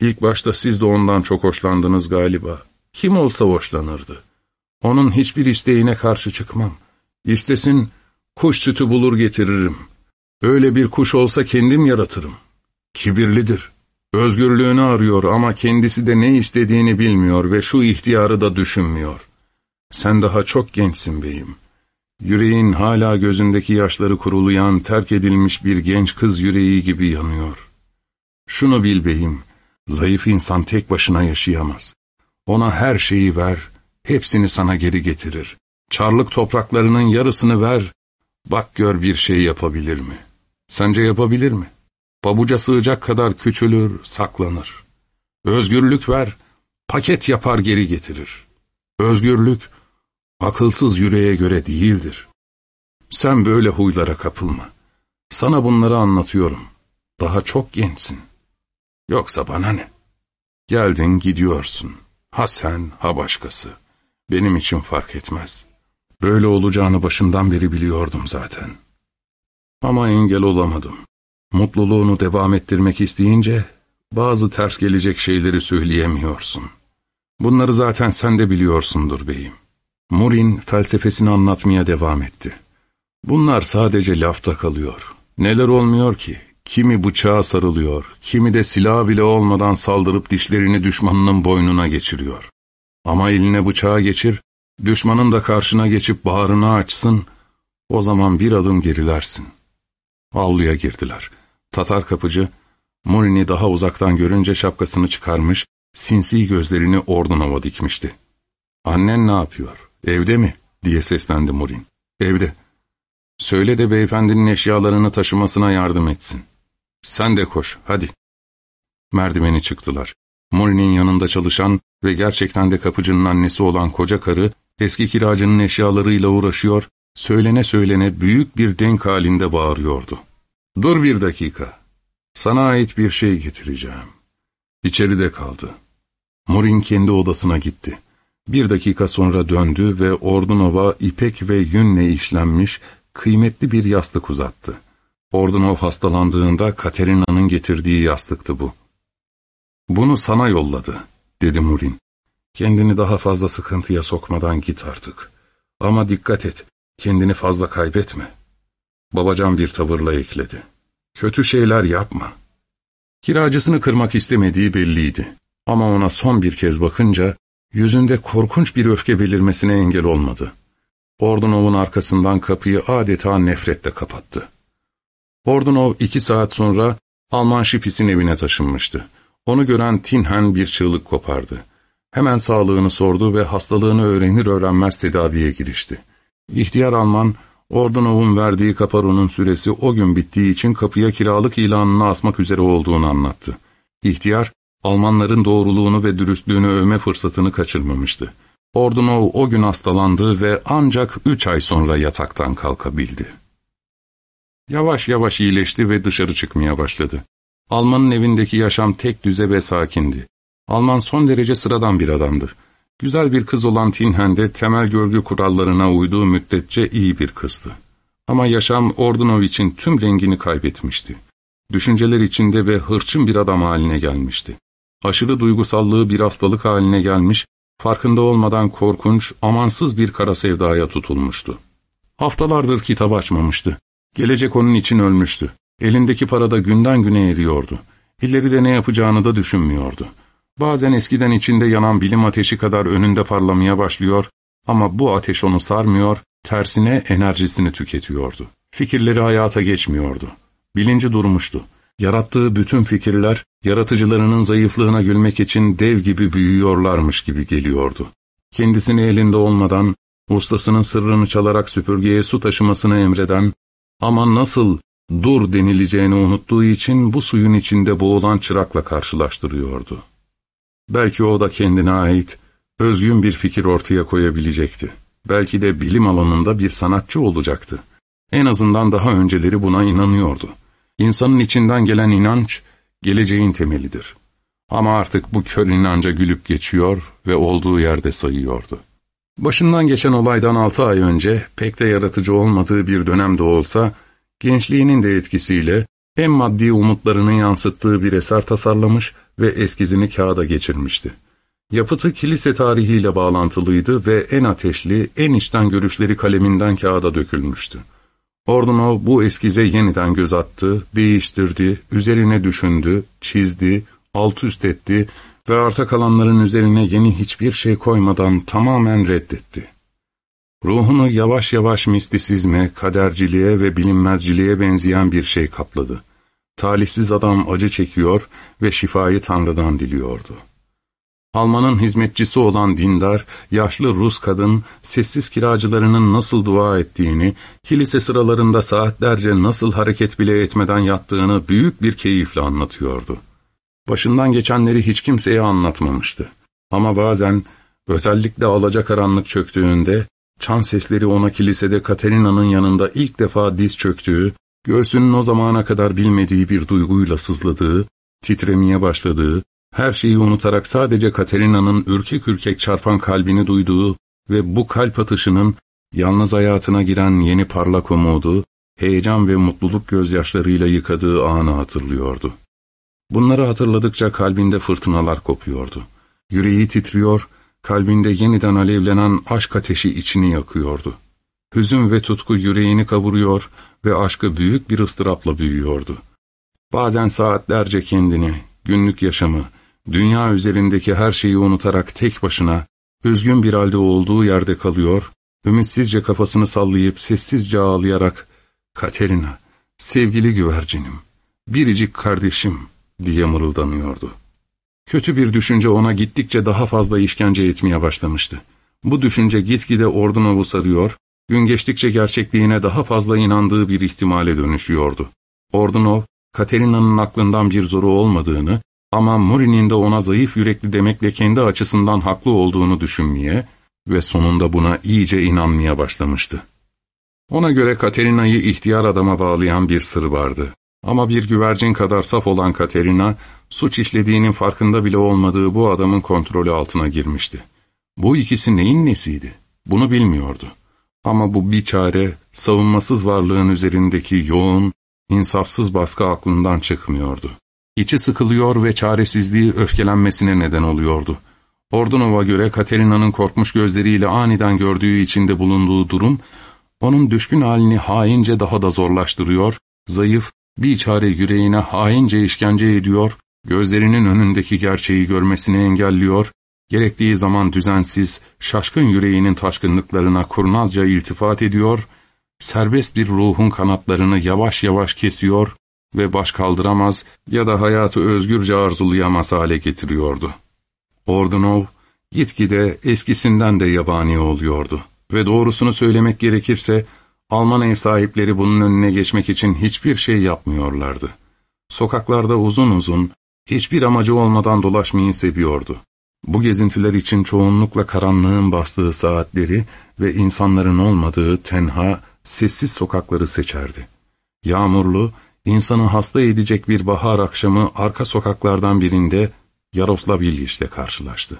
İlk başta siz de ondan çok hoşlandınız galiba. Kim olsa hoşlanırdı. Onun hiçbir isteğine karşı çıkmam. İstesin, kuş sütü bulur getiririm. Öyle bir kuş olsa kendim yaratırım. Kibirlidir. Özgürlüğünü arıyor ama kendisi de ne istediğini bilmiyor ve şu ihtiyarı da düşünmüyor. Sen daha çok gençsin beyim. Yüreğin hala gözündeki yaşları kurulayan, terk edilmiş bir genç kız yüreği gibi yanıyor. Şunu bil beyim, zayıf insan tek başına yaşayamaz. Ona her şeyi ver, hepsini sana geri getirir. Çarlık topraklarının yarısını ver, bak gör bir şey yapabilir mi? Sence yapabilir mi? Pabuca sığacak kadar küçülür, saklanır. Özgürlük ver, paket yapar geri getirir. Özgürlük, akılsız yüreğe göre değildir. Sen böyle huylara kapılma. Sana bunları anlatıyorum. Daha çok gençsin. Yoksa bana ne? Geldin gidiyorsun. Ha sen, ha başkası. Benim için fark etmez. Böyle olacağını başından beri biliyordum zaten. Ama engel olamadım. Mutluluğunu devam ettirmek isteyince bazı ters gelecek şeyleri söyleyemiyorsun. Bunları zaten sen de biliyorsundur beyim. Murin felsefesini anlatmaya devam etti. Bunlar sadece lafta kalıyor. Neler olmuyor ki? Kimi bıçağa sarılıyor, kimi de silah bile olmadan saldırıp dişlerini düşmanının boynuna geçiriyor. Ama eline bıçağı geçir, düşmanın da karşına geçip bağrını açsın, o zaman bir adım gerilersin. Avluya girdiler. Tatar kapıcı, Murin'i daha uzaktan görünce şapkasını çıkarmış, sinsi gözlerini Ordunova dikmişti. ''Annen ne yapıyor? Evde mi?'' diye seslendi Murin. ''Evde. Söyle de beyefendinin eşyalarını taşımasına yardım etsin. Sen de koş, hadi.'' Merdiveni çıktılar. Murin'in yanında çalışan ve gerçekten de kapıcının annesi olan koca karı, eski kiracının eşyalarıyla uğraşıyor, söylene söylene büyük bir denk halinde bağırıyordu. ''Dur bir dakika, sana ait bir şey getireceğim.'' İçeride kaldı. Morin kendi odasına gitti. Bir dakika sonra döndü ve Ordunova ipek ve yünle işlenmiş kıymetli bir yastık uzattı. Ordunov hastalandığında Katerina'nın getirdiği yastıktı bu. ''Bunu sana yolladı.'' dedi Murin. ''Kendini daha fazla sıkıntıya sokmadan git artık. Ama dikkat et, kendini fazla kaybetme.'' Babacan bir tavırla ekledi. ''Kötü şeyler yapma.'' Kiracısını kırmak istemediği belliydi. Ama ona son bir kez bakınca yüzünde korkunç bir öfke belirmesine engel olmadı. Ordunov'un arkasından kapıyı adeta nefretle kapattı. Ordunov iki saat sonra Alman şipis'in evine taşınmıştı. Onu gören Tinhen bir çığlık kopardı. Hemen sağlığını sordu ve hastalığını öğrenir öğrenmez tedaviye girişti. İhtiyar Alman, Ordunov'un verdiği kaparonun süresi o gün bittiği için kapıya kiralık ilanını asmak üzere olduğunu anlattı. İhtiyar, Almanların doğruluğunu ve dürüstlüğünü övme fırsatını kaçırmamıştı. Ordunov o gün hastalandı ve ancak üç ay sonra yataktan kalkabildi. Yavaş yavaş iyileşti ve dışarı çıkmaya başladı. Almanın evindeki yaşam tek düze ve sakindi. Alman son derece sıradan bir adamdı. Güzel bir kız olan Tinhen de temel görgü kurallarına uyduğu müddetçe iyi bir kızdı. Ama yaşam Ordunov için tüm rengini kaybetmişti. Düşünceler içinde ve hırçın bir adam haline gelmişti. Aşırı duygusallığı bir hastalık haline gelmiş, farkında olmadan korkunç, amansız bir kara sevdaya tutulmuştu. Haftalardır kitap açmamıştı. Gelecek onun için ölmüştü. Elindeki para da günden güne eriyordu. İleride ne yapacağını da düşünmüyordu. Bazen eskiden içinde yanan bilim ateşi kadar önünde parlamaya başlıyor ama bu ateş onu sarmıyor, tersine enerjisini tüketiyordu. Fikirleri hayata geçmiyordu. Bilinci durmuştu. Yarattığı bütün fikirler, yaratıcılarının zayıflığına gülmek için dev gibi büyüyorlarmış gibi geliyordu. Kendisini elinde olmadan, ustasının sırrını çalarak süpürgeye su taşımasını emreden, ama nasıl dur denileceğini unuttuğu için bu suyun içinde boğulan çırakla karşılaştırıyordu. Belki o da kendine ait, özgün bir fikir ortaya koyabilecekti. Belki de bilim alanında bir sanatçı olacaktı. En azından daha önceleri buna inanıyordu. İnsanın içinden gelen inanç, geleceğin temelidir. Ama artık bu kör inanca gülüp geçiyor ve olduğu yerde sayıyordu. Başından geçen olaydan altı ay önce pek de yaratıcı olmadığı bir dönemde olsa, gençliğinin de etkisiyle hem maddi umutlarını yansıttığı bir eser tasarlamış ve eskizini kağıda geçirmişti. Yapıtı kilise tarihiyle bağlantılıydı ve en ateşli, en içten görüşleri kaleminden kağıda dökülmüştü. Ordunov bu eskize yeniden göz attı, değiştirdi, üzerine düşündü, çizdi, alt üst etti ve arta kalanların üzerine yeni hiçbir şey koymadan tamamen reddetti. Ruhunu yavaş yavaş mistisizme, kaderciliğe ve bilinmezciliğe benzeyen bir şey kapladı. Talihsiz adam acı çekiyor ve şifayı Tanrı'dan diliyordu. Alman'ın hizmetçisi olan dindar, yaşlı Rus kadın, sessiz kiracılarının nasıl dua ettiğini, kilise sıralarında saatlerce nasıl hareket bile etmeden yattığını büyük bir keyifle anlatıyordu. Başından geçenleri hiç kimseye anlatmamıştı. Ama bazen, özellikle alacakaranlık çöktüğünde, çan sesleri ona kilisede Katerina'nın yanında ilk defa diz çöktüğü, göğsünün o zamana kadar bilmediği bir duyguyla sızladığı, titremeye başladığı, her şeyi unutarak sadece Katerina'nın ürkek ürkek çarpan kalbini duyduğu ve bu kalp atışının yalnız hayatına giren yeni parlak umudu, heyecan ve mutluluk gözyaşlarıyla yıkadığı anı hatırlıyordu. Bunları hatırladıkça kalbinde fırtınalar kopuyordu. Yüreği titriyor, kalbinde yeniden alevlenen aşk ateşi içini yakıyordu. Hüzün ve tutku yüreğini kavuruyor ve aşkı büyük bir ıstırapla büyüyordu. Bazen saatlerce kendini, günlük yaşamı, dünya üzerindeki her şeyi unutarak tek başına, üzgün bir halde olduğu yerde kalıyor, ümitsizce kafasını sallayıp sessizce ağlayarak, ''Katerina, sevgili güvercinim, biricik kardeşim.'' diye mırıldanıyordu. Kötü bir düşünce ona gittikçe daha fazla işkence etmeye başlamıştı. Bu düşünce gitgide Ordunov'u sarıyor, gün geçtikçe gerçekliğine daha fazla inandığı bir ihtimale dönüşüyordu. Ordunov, Katerina'nın aklından bir zoru olmadığını ama Muri'nin de ona zayıf yürekli demekle kendi açısından haklı olduğunu düşünmeye ve sonunda buna iyice inanmaya başlamıştı. Ona göre Katerina'yı ihtiyar adama bağlayan bir sır vardı. Ama bir güvercin kadar saf olan Katerina, suç işlediğinin farkında bile olmadığı bu adamın kontrolü altına girmişti. Bu ikisi neyin nesiydi? Bunu bilmiyordu. Ama bu bir çare, savunmasız varlığın üzerindeki yoğun, İnsafsız baskı aklından çıkmıyordu. İçi sıkılıyor ve çaresizliği öfkelenmesine neden oluyordu. Ordunov'a göre Katerina'nın korkmuş gözleriyle aniden gördüğü içinde bulunduğu durum, onun düşkün halini haince daha da zorlaştırıyor, zayıf, bir çare yüreğine haince işkence ediyor, gözlerinin önündeki gerçeği görmesini engelliyor, gerektiği zaman düzensiz, şaşkın yüreğinin taşkınlıklarına kurnazca iltifat ediyor, serbest bir ruhun kanatlarını yavaş yavaş kesiyor ve baş kaldıramaz ya da hayatı özgürce arzulayamaz hale getiriyordu. Ordunov, gitgide eskisinden de yabani oluyordu ve doğrusunu söylemek gerekirse, Alman ev sahipleri bunun önüne geçmek için hiçbir şey yapmıyorlardı. Sokaklarda uzun uzun, hiçbir amacı olmadan dolaşmayı seviyordu. Bu gezintiler için çoğunlukla karanlığın bastığı saatleri ve insanların olmadığı tenha, sessiz sokakları seçerdi. Yağmurlu, insanı hasta edecek bir bahar akşamı arka sokaklardan birinde Yaroslav İlyiç'le karşılaştı.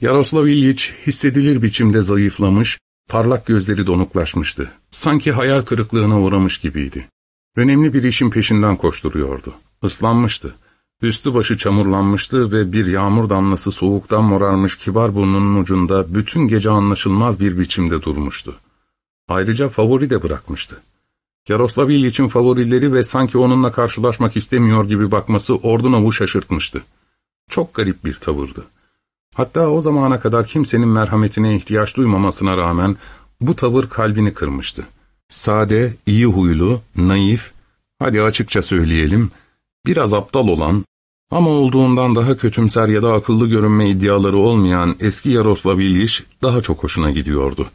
Yaroslav İlyiç hissedilir biçimde zayıflamış, parlak gözleri donuklaşmıştı. Sanki hayal kırıklığına uğramış gibiydi. Önemli bir işin peşinden koşturuyordu. Islanmıştı. Üstü başı çamurlanmıştı ve bir yağmur damlası soğuktan morarmış kibar burnunun ucunda bütün gece anlaşılmaz bir biçimde durmuştu. Ayrıca favori de bırakmıştı. Yaroslav İlyiç'in favorileri ve sanki onunla karşılaşmak istemiyor gibi bakması Ordunov'u şaşırtmıştı. Çok garip bir tavırdı. Hatta o zamana kadar kimsenin merhametine ihtiyaç duymamasına rağmen bu tavır kalbini kırmıştı. Sade, iyi huylu, naif, hadi açıkça söyleyelim, biraz aptal olan ama olduğundan daha kötümser ya da akıllı görünme iddiaları olmayan eski Yaroslav İlyiç daha çok hoşuna gidiyordu.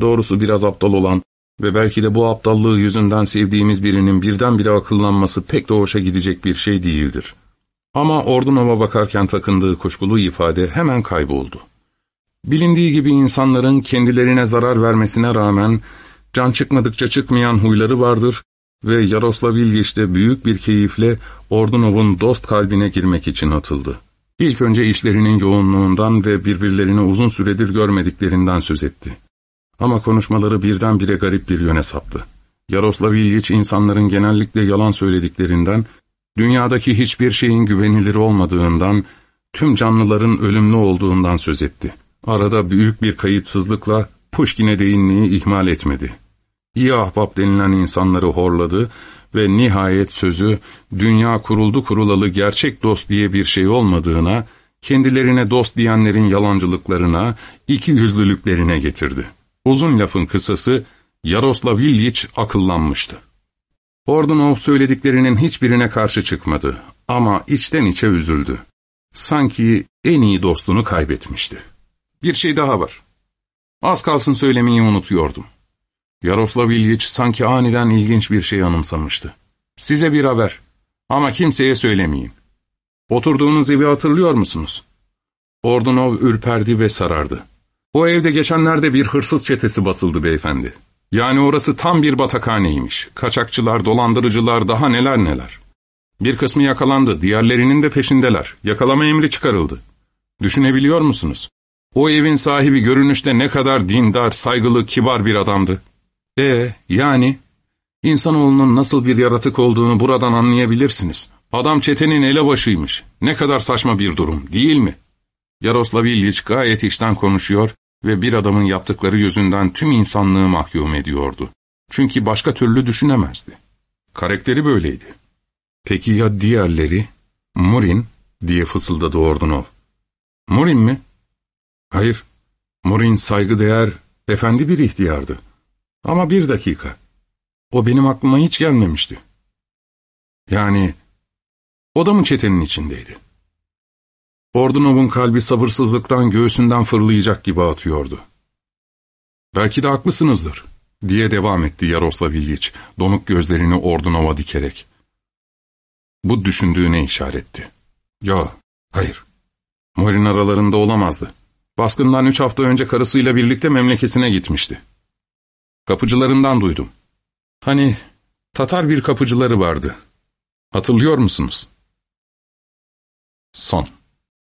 Doğrusu biraz aptal olan ve belki de bu aptallığı yüzünden sevdiğimiz birinin birdenbire akıllanması pek de hoşa gidecek bir şey değildir. Ama Ordunova bakarken takındığı kuşkulu ifade hemen kayboldu. Bilindiği gibi insanların kendilerine zarar vermesine rağmen can çıkmadıkça çıkmayan huyları vardır ve Yaroslav İlgiç büyük bir keyifle Ordunov'un dost kalbine girmek için atıldı. İlk önce işlerinin yoğunluğundan ve birbirlerini uzun süredir görmediklerinden söz etti. Ama konuşmaları birdenbire garip bir yöne saptı. Yaroslav İlgiç insanların genellikle yalan söylediklerinden dünyadaki hiçbir şeyin güvenilir olmadığından, tüm canlıların ölümlü olduğundan söz etti. Arada büyük bir kayıtsızlıkla Pushkin'e değinmeyi ihmal etmedi. İyi denilen insanları horladı ve nihayet sözü dünya kuruldu kurulalı gerçek dost diye bir şey olmadığına, kendilerine dost diyenlerin yalancılıklarına, iki yüzlülüklerine getirdi. Uzun lafın kısası Yaroslav İlyiç akıllanmıştı. Ordunov söylediklerinin hiçbirine karşı çıkmadı ama içten içe üzüldü. Sanki en iyi dostunu kaybetmişti. Bir şey daha var. Az kalsın söylemeyi unutuyordum. Yaroslav İlyiç sanki aniden ilginç bir şey anımsamıştı. Size bir haber ama kimseye söylemeyin. Oturduğunuz evi hatırlıyor musunuz? Ordunov ürperdi ve sarardı. O evde geçenlerde bir hırsız çetesi basıldı beyefendi. Yani orası tam bir batakhaneymiş. Kaçakçılar, dolandırıcılar, daha neler neler. Bir kısmı yakalandı, diğerlerinin de peşindeler. Yakalama emri çıkarıldı. Düşünebiliyor musunuz? O evin sahibi görünüşte ne kadar dindar, saygılı, kibar bir adamdı. E yani? İnsanoğlunun nasıl bir yaratık olduğunu buradan anlayabilirsiniz. Adam çetenin elebaşıymış. Ne kadar saçma bir durum, değil mi? Yaroslav İlyich gayet işten konuşuyor ve bir adamın yaptıkları yüzünden tüm insanlığı mahkum ediyordu. Çünkü başka türlü düşünemezdi. Karakteri böyleydi. Peki ya diğerleri? Murin diye fısıldadı Ordunov. Murin mi? Hayır, Murin saygıdeğer, efendi bir ihtiyardı. Ama bir dakika, o benim aklıma hiç gelmemişti. Yani, o da mı çetenin içindeydi? Ordunov'un kalbi sabırsızlıktan göğsünden fırlayacak gibi atıyordu. ''Belki de haklısınızdır.'' diye devam etti Yaroslav İlyiç, donuk gözlerini Ordunov'a dikerek. Bu düşündüğüne işaretti. ''Ya, hayır. Morin aralarında olamazdı. Baskından üç hafta önce karısıyla birlikte memleketine gitmişti. Kapıcılarından duydum. Hani Tatar bir kapıcıları vardı. Hatırlıyor musunuz?'' Son